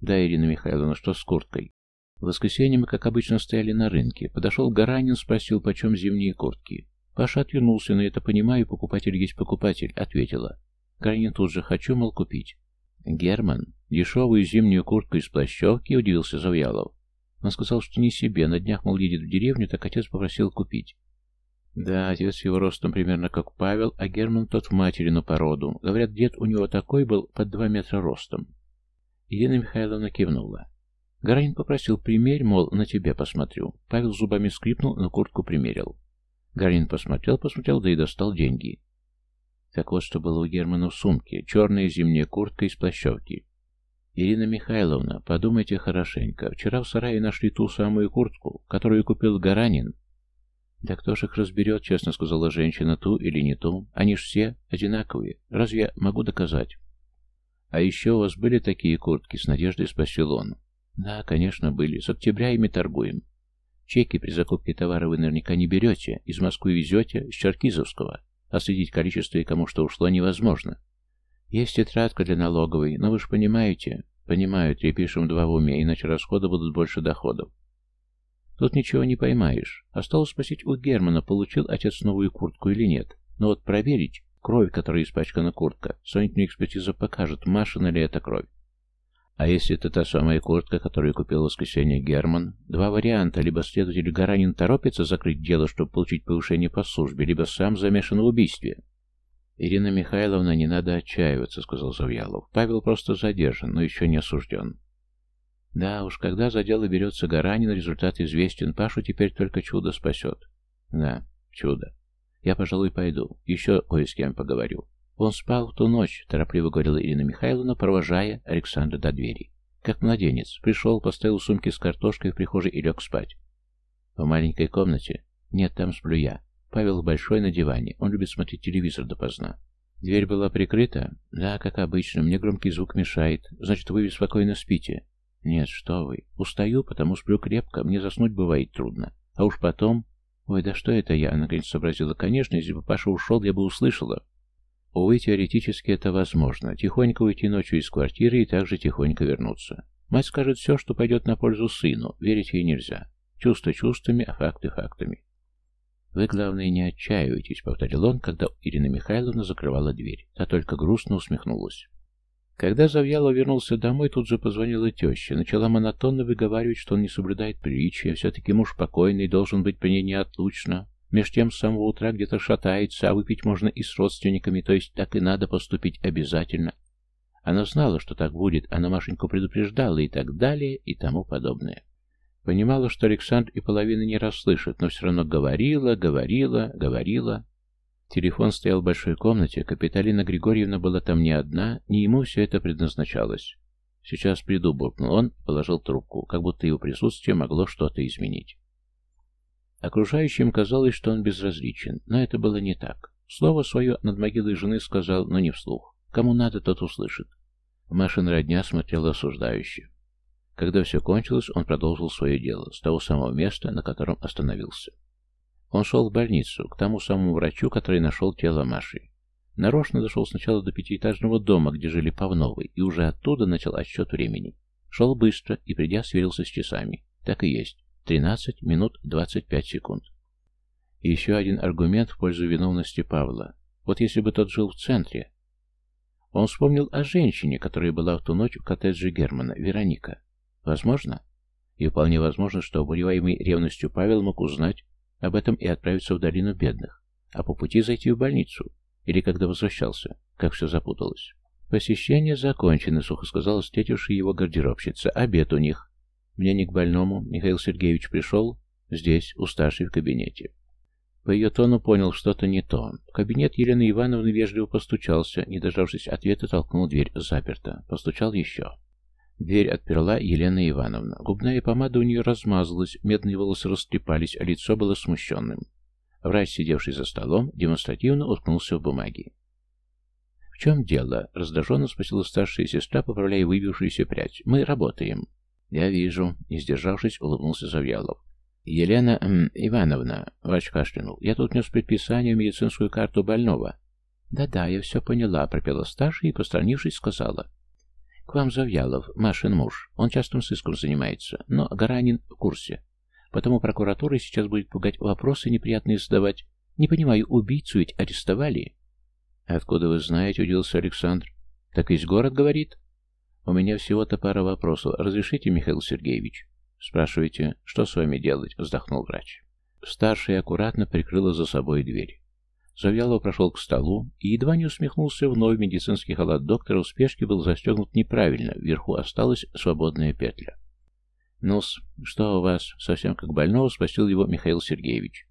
Да, Ирина Михайловна, что с курткой? В воскресенье мы, как обычно, стояли на рынке. Подошел Гаранин, спросил, почем зимние куртки. Паша отвернулся, но это понимаю, покупатель есть покупатель, ответила. Гаранин тут же хочу, мол, купить. Герман, дешевую зимнюю куртку из плащевки, удивился Завьялов. Он сказал, что не себе, на днях, мол, едет в деревню, так отец попросил купить. Да, отец его ростом примерно как Павел, а Герман тот в материну породу. Говорят, дед у него такой был, под два метра ростом. Ирина Михайловна кивнула. Гаранин попросил примерь, мол, на тебе посмотрю. Павел зубами скрипнул, но куртку примерил. Гаранин посмотрел, посмотрел, да и достал деньги. Так вот, что было у Германа в сумке. Черная зимняя куртка из плащевки. «Ирина Михайловна, подумайте хорошенько. Вчера в сарае нашли ту самую куртку, которую купил Гаранин». «Да кто ж их разберет, честно сказала женщина, ту или не ту? Они ж все одинаковые. Разве я могу доказать?» «А еще у вас были такие куртки?» — с надеждой спросил он. «Да, конечно, были. С октября ими торгуем. Чеки при закупке товара вы наверняка не берете. Из Москвы везете, с Черкизовского. А количество и кому что ушло невозможно. Есть тетрадка для налоговой, но вы же понимаете... Понимаю, перепишем два в уме, иначе расходы будут больше доходов. Тут ничего не поймаешь. Осталось спросить у Германа, получил отец новую куртку или нет. Но вот проверить, кровь, которой испачкана куртка, сравнительная экспертиза покажет, Машина ли это кровь. А если это та самая куртка, которую купил в воскресенье Герман? Два варианта. Либо следователь Гаранин торопится закрыть дело, чтобы получить повышение по службе, либо сам замешан в убийстве. «Ирина Михайловна, не надо отчаиваться», — сказал Завьялов. «Павел просто задержан, но еще не осужден». «Да уж, когда за дело берется Гаранин, результат известен. Пашу теперь только чудо спасет». «Да, чудо. Я, пожалуй, пойду. Еще кое с кем поговорю». «Он спал в ту ночь», — торопливо говорила Ирина Михайловна, провожая Александра до двери. Как младенец. Пришел, поставил сумки с картошкой в прихожей и лег спать. В маленькой комнате? Нет, там сплю я. Павел большой на диване. Он любит смотреть телевизор допоздна. Дверь была прикрыта? Да, как обычно. Мне громкий звук мешает. Значит, вы беспокойно спите? Нет, что вы. Устаю, потому сплю крепко. Мне заснуть бывает трудно. А уж потом... Ой, да что это я? Наконец сообразила. Конечно, если бы Паша ушел, я бы услышала. Увы, теоретически это возможно. Тихонько уйти ночью из квартиры и также тихонько вернуться. Мать скажет все, что пойдет на пользу сыну. Верить ей нельзя. Чувства чувствами, а факты фактами. «Вы, главное, не отчаивайтесь», — повторил он, когда Ирина Михайловна закрывала дверь. Та только грустно усмехнулась. Когда Завьялов вернулся домой, тут же позвонила теща. Начала монотонно выговаривать, что он не соблюдает приличия, все-таки муж покойный, должен быть при ней неотлучно. Меж тем с самого утра где-то шатается, а выпить можно и с родственниками, то есть так и надо поступить обязательно. Она знала, что так будет, она Машеньку предупреждала и так далее, и тому подобное. Понимала, что Александр и половины не расслышит, но все равно говорила, говорила, говорила. Телефон стоял в большой комнате, Капиталина Григорьевна была там не одна, не ему все это предназначалось. «Сейчас приду», — буркнул он положил трубку, как будто его присутствие могло что-то изменить. Окружающим казалось, что он безразличен, но это было не так. Слово свое над могилой жены сказал, но не вслух. Кому надо, тот услышит. Машин родня смотрела осуждающе. Когда все кончилось, он продолжил свое дело, с того самого места, на котором остановился. Он шел в больницу, к тому самому врачу, который нашел тело Маши. Нарочно дошел сначала до пятиэтажного дома, где жили Павновы, и уже оттуда начал отсчет времени. Шел быстро и, придя, сверился с часами. Так и есть. 13 минут 25 секунд. И еще один аргумент в пользу виновности Павла. Вот если бы тот жил в центре. Он вспомнил о женщине, которая была в ту ночь в коттедже Германа, Вероника. Возможно? И вполне возможно, что обуреваемый ревностью Павел мог узнать об этом и отправиться в долину бедных, а по пути зайти в больницу, или когда возвращался, как все запуталось. «Посещение закончено», — сухо сказала встретившая его гардеробщица. «Обед у них». «Мне не к больному. Михаил Сергеевич пришел?» «Здесь, у старшей в кабинете». По ее тону понял, что-то не то. В кабинет Елены Ивановны вежливо постучался, не дождавшись ответа, толкнул дверь заперто. Постучал еще. Дверь отперла Елена Ивановна. Губная помада у нее размазалась, медные волосы растрепались, а лицо было смущенным. Врач, сидевший за столом, демонстративно уткнулся в бумаги. «В чем дело?» — раздраженно спросила старшая сестра, поправляя выбившуюся прядь. «Мы работаем». «Я вижу», — не сдержавшись, улыбнулся Завьялов. «Елена эм, Ивановна», — врач кашлянул, — «я тут нес предписание в медицинскую карту больного». «Да-да, я все поняла», — пропела старшая и, постранившись, сказала. К вам Завьялов, Машин муж. Он частым сыском занимается, но Гаранин в курсе. Потому прокуратура сейчас будет пугать вопросы неприятные задавать. Не понимаю, убийцу ведь арестовали. Откуда вы знаете, удивился Александр. Так весь город говорит. У меня всего-то пара вопросов. Разрешите, Михаил Сергеевич? Спрашиваете, что с вами делать? Вздохнул врач. Старшая аккуратно прикрыла за собой дверь. Завьялов прошел к столу и едва не усмехнулся вновь. Медицинский халат доктора в спешке был застегнут неправильно, вверху осталась свободная петля. ну что у вас? Совсем как больного спросил его Михаил Сергеевич.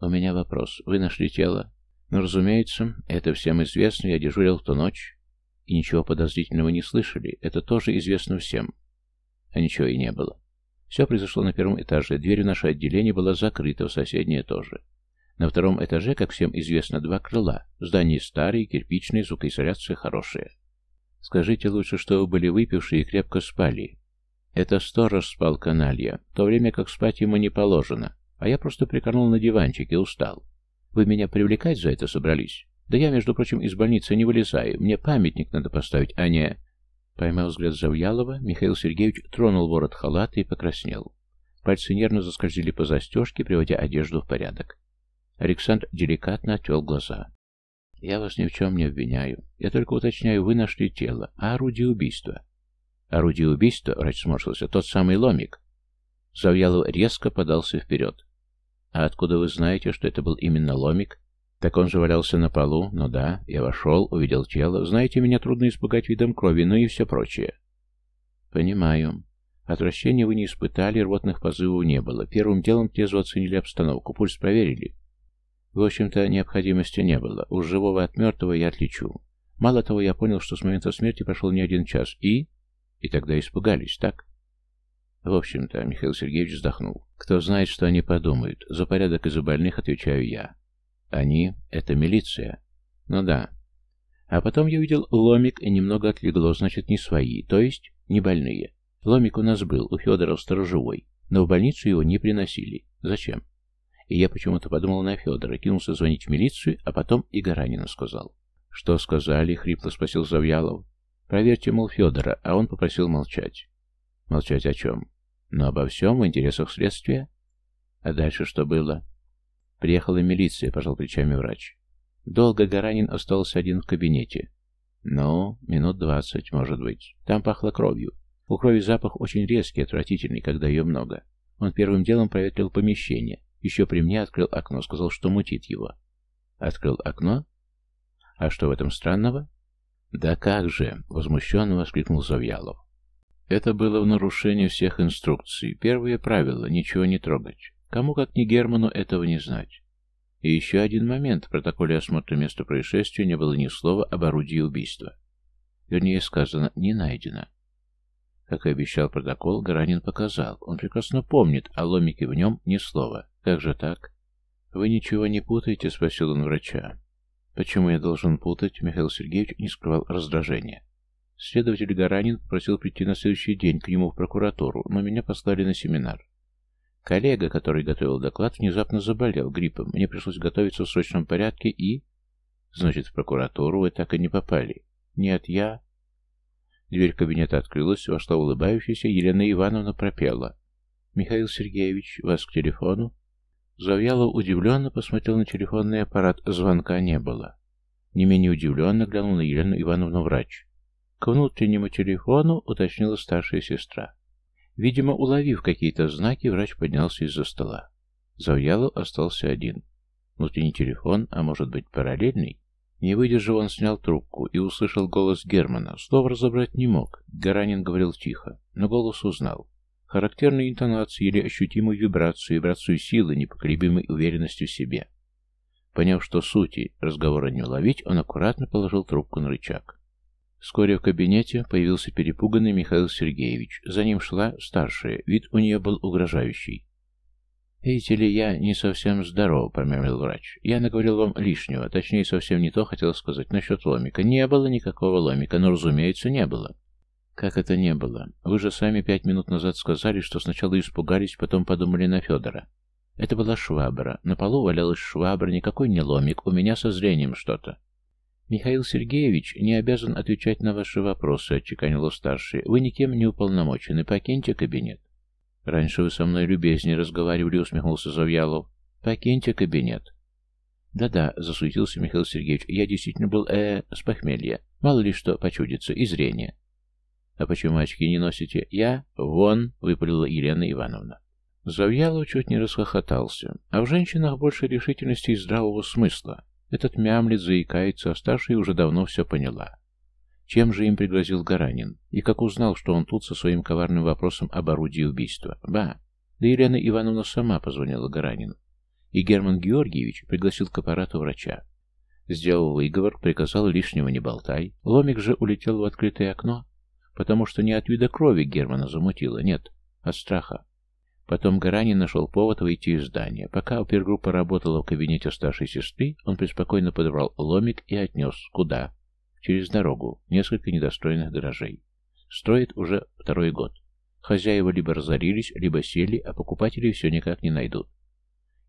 У меня вопрос. Вы нашли тело? Ну, разумеется, это всем известно, я дежурил в ту ночь. И ничего подозрительного не слышали, это тоже известно всем. А ничего и не было. Все произошло на первом этаже, дверь в наше отделение была закрыта, в соседнее тоже. На втором этаже, как всем известно, два крыла. Здание старое, кирпичное, звукоизоляция хорошая. Скажите лучше, что вы были выпившие и крепко спали. Это сторож спал каналья, в то время как спать ему не положено, а я просто прикорнул на диванчике устал. Вы меня привлекать за это собрались? Да я, между прочим, из больницы не вылезаю, мне памятник надо поставить, а не... Поймав взгляд Завьялова, Михаил Сергеевич тронул ворот халата и покраснел. Пальцы нервно заскользили по застежке, приводя одежду в порядок. Александр деликатно отвел глаза. «Я вас ни в чем не обвиняю. Я только уточняю, вы нашли тело. А орудие убийства?» «Орудие убийства?» — врач сморщился. «Тот самый ломик». Завьялов резко подался вперед. «А откуда вы знаете, что это был именно ломик?» Так он же валялся на полу, ну да, я вошел, увидел тело. Знаете, меня трудно испугать видом крови, ну и все прочее. Понимаю. Отвращения вы не испытали, рвотных позывов не было. Первым делом трезво оценили обстановку, пульс проверили. В общем-то, необходимости не было. Уж живого от мертвого я отличу. Мало того, я понял, что с момента смерти прошел не один час. И... И тогда испугались, так? В общем-то, Михаил Сергеевич вздохнул. Кто знает, что они подумают. За порядок и за больных отвечаю я. Они — это милиция. Ну да. А потом я увидел ломик, и немного отлегло, значит, не свои, то есть не больные. Ломик у нас был, у Федора сторожевой, но в больницу его не приносили. Зачем? И я почему-то подумал на Федора, кинулся звонить в милицию, а потом и Гаранину сказал. «Что сказали?» — хрипло спросил Завьялов. «Проверьте, мол, Федора», а он попросил молчать. «Молчать о чем?» «Но обо всем в интересах следствия». «А дальше что было?» «Приехала милиция», — пожал плечами врач. Долго Гаранин остался один в кабинете. «Ну, минут двадцать, может быть. Там пахло кровью. У крови запах очень резкий, отвратительный, когда ее много. Он первым делом проветрил помещение. Еще при мне открыл окно, сказал, что мутит его. Открыл окно? А что в этом странного? Да как же, возмущенно воскликнул Завьялов. Это было в нарушении всех инструкций. Первое правило — ничего не трогать. Кому, как ни Герману, этого не знать. И еще один момент. В протоколе осмотра места происшествия не было ни слова об орудии убийства. Вернее сказано, не найдено. Как и обещал протокол, Гаранин показал. Он прекрасно помнит, о ломике в нем ни слова. Как же так? Вы ничего не путаете? Спросил он врача. Почему я должен путать? Михаил Сергеевич не скрывал раздражения. Следователь Гаранин попросил прийти на следующий день к нему в прокуратуру, но меня послали на семинар. Коллега, который готовил доклад, внезапно заболел гриппом. Мне пришлось готовиться в срочном порядке и... Значит, в прокуратуру вы так и не попали. Нет, я... Дверь кабинета открылась, вошла улыбающаяся, Елена Ивановна пропела. «Михаил Сергеевич, вас к телефону?» Завьялов удивленно посмотрел на телефонный аппарат, звонка не было. Не менее удивленно глянул на Елену Ивановну врач. К внутреннему телефону уточнила старшая сестра. Видимо, уловив какие-то знаки, врач поднялся из-за стола. Завьялов остался один. Внутренний телефон, а может быть параллельный? Не выдержав, он снял трубку и услышал голос Германа. Слов разобрать не мог. Гаранин говорил тихо, но голос узнал. Характерные интонации или ощутимую вибрацию, вибрацию силы, непоколебимой уверенности в себе. Поняв, что сути разговора не уловить, он аккуратно положил трубку на рычаг. Вскоре в кабинете появился перепуганный Михаил Сергеевич. За ним шла старшая, вид у нее был угрожающий. «Видите ли, я не совсем здоров», — промямлил врач. «Я наговорил вам лишнего, точнее, совсем не то хотел сказать насчет ломика. Не было никакого ломика, но, разумеется, не было». «Как это не было? Вы же сами пять минут назад сказали, что сначала испугались, потом подумали на Федора. Это была швабра. На полу валялась швабра, никакой не ломик, у меня со зрением что-то». «Михаил Сергеевич не обязан отвечать на ваши вопросы», — отчеканила старший. «Вы никем не уполномочены. Покиньте кабинет». «Раньше вы со мной любезнее разговаривали», — усмехнулся Завьялов. «Покиньте кабинет». «Да-да», — засуетился Михаил Сергеевич, — «я действительно был, э, с похмелья. Мало ли что почудится, и зрение». «А почему очки не носите?» «Я? Вон!» — выпалила Елена Ивановна. Завьялов чуть не расхохотался. А в женщинах больше решительности и здравого смысла. Этот мямлет заикается, а старшая уже давно все поняла. Чем же им пригрозил Гаранин? И как узнал, что он тут со своим коварным вопросом об орудии убийства? Ба! Да Елена Ивановна сама позвонила Гаранину. И Герман Георгиевич пригласил к аппарату врача. Сделал выговор, приказал лишнего не болтай. Ломик же улетел в открытое окно, потому что не от вида крови Германа замутило, нет, от страха. Потом Гаранин нашел повод выйти из здания. Пока опергруппа работала в кабинете старшей сестры, он преспокойно подобрал ломик и отнес. Куда? Через дорогу, несколько недостроенных гаражей. Строит уже второй год. Хозяева либо разорились, либо сели, а покупателей все никак не найдут.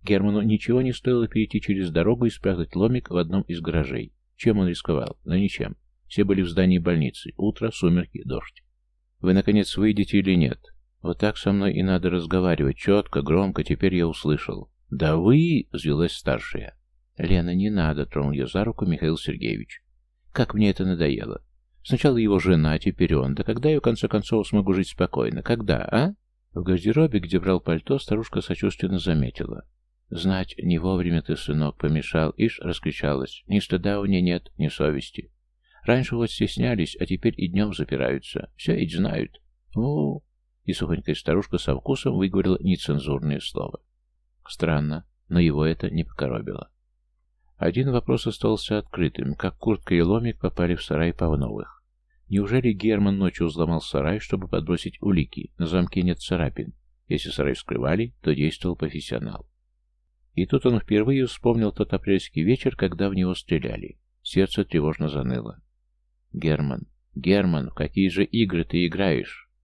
Герману ничего не стоило перейти через дорогу и спрятать ломик в одном из гаражей. Чем он рисковал? Да ничем. Все были в здании больницы. Утро, сумерки, дождь. Вы, наконец, выйдете или нет? Вот так со мной и надо разговаривать. Четко, громко, теперь я услышал. «Да вы!» — взвелась старшая. «Лена, не надо!» — тронул ее за руку Михаил Сергеевич. Как мне это надоело. Сначала его жена, теперь он. Да когда я, в конце концов, смогу жить спокойно? Когда, а? В гардеробе, где брал пальто, старушка сочувственно заметила. Знать, не вовремя ты, сынок, помешал, ишь, раскричалась. Ни стыда у нее нет, ни совести. Раньше вот стеснялись, а теперь и днем запираются. Все ведь знают. у И сухонькая старушка со вкусом выговорила нецензурное слово. Странно, но его это не покоробило. Один вопрос остался открытым. Как куртка и ломик попали в сарай Павновых? Неужели Герман ночью взломал сарай, чтобы подбросить улики? На замке нет царапин. Если сарай вскрывали, то действовал профессионал. И тут он впервые вспомнил тот апрельский вечер, когда в него стреляли. Сердце тревожно заныло. «Герман, Герман, в какие же игры ты играешь?»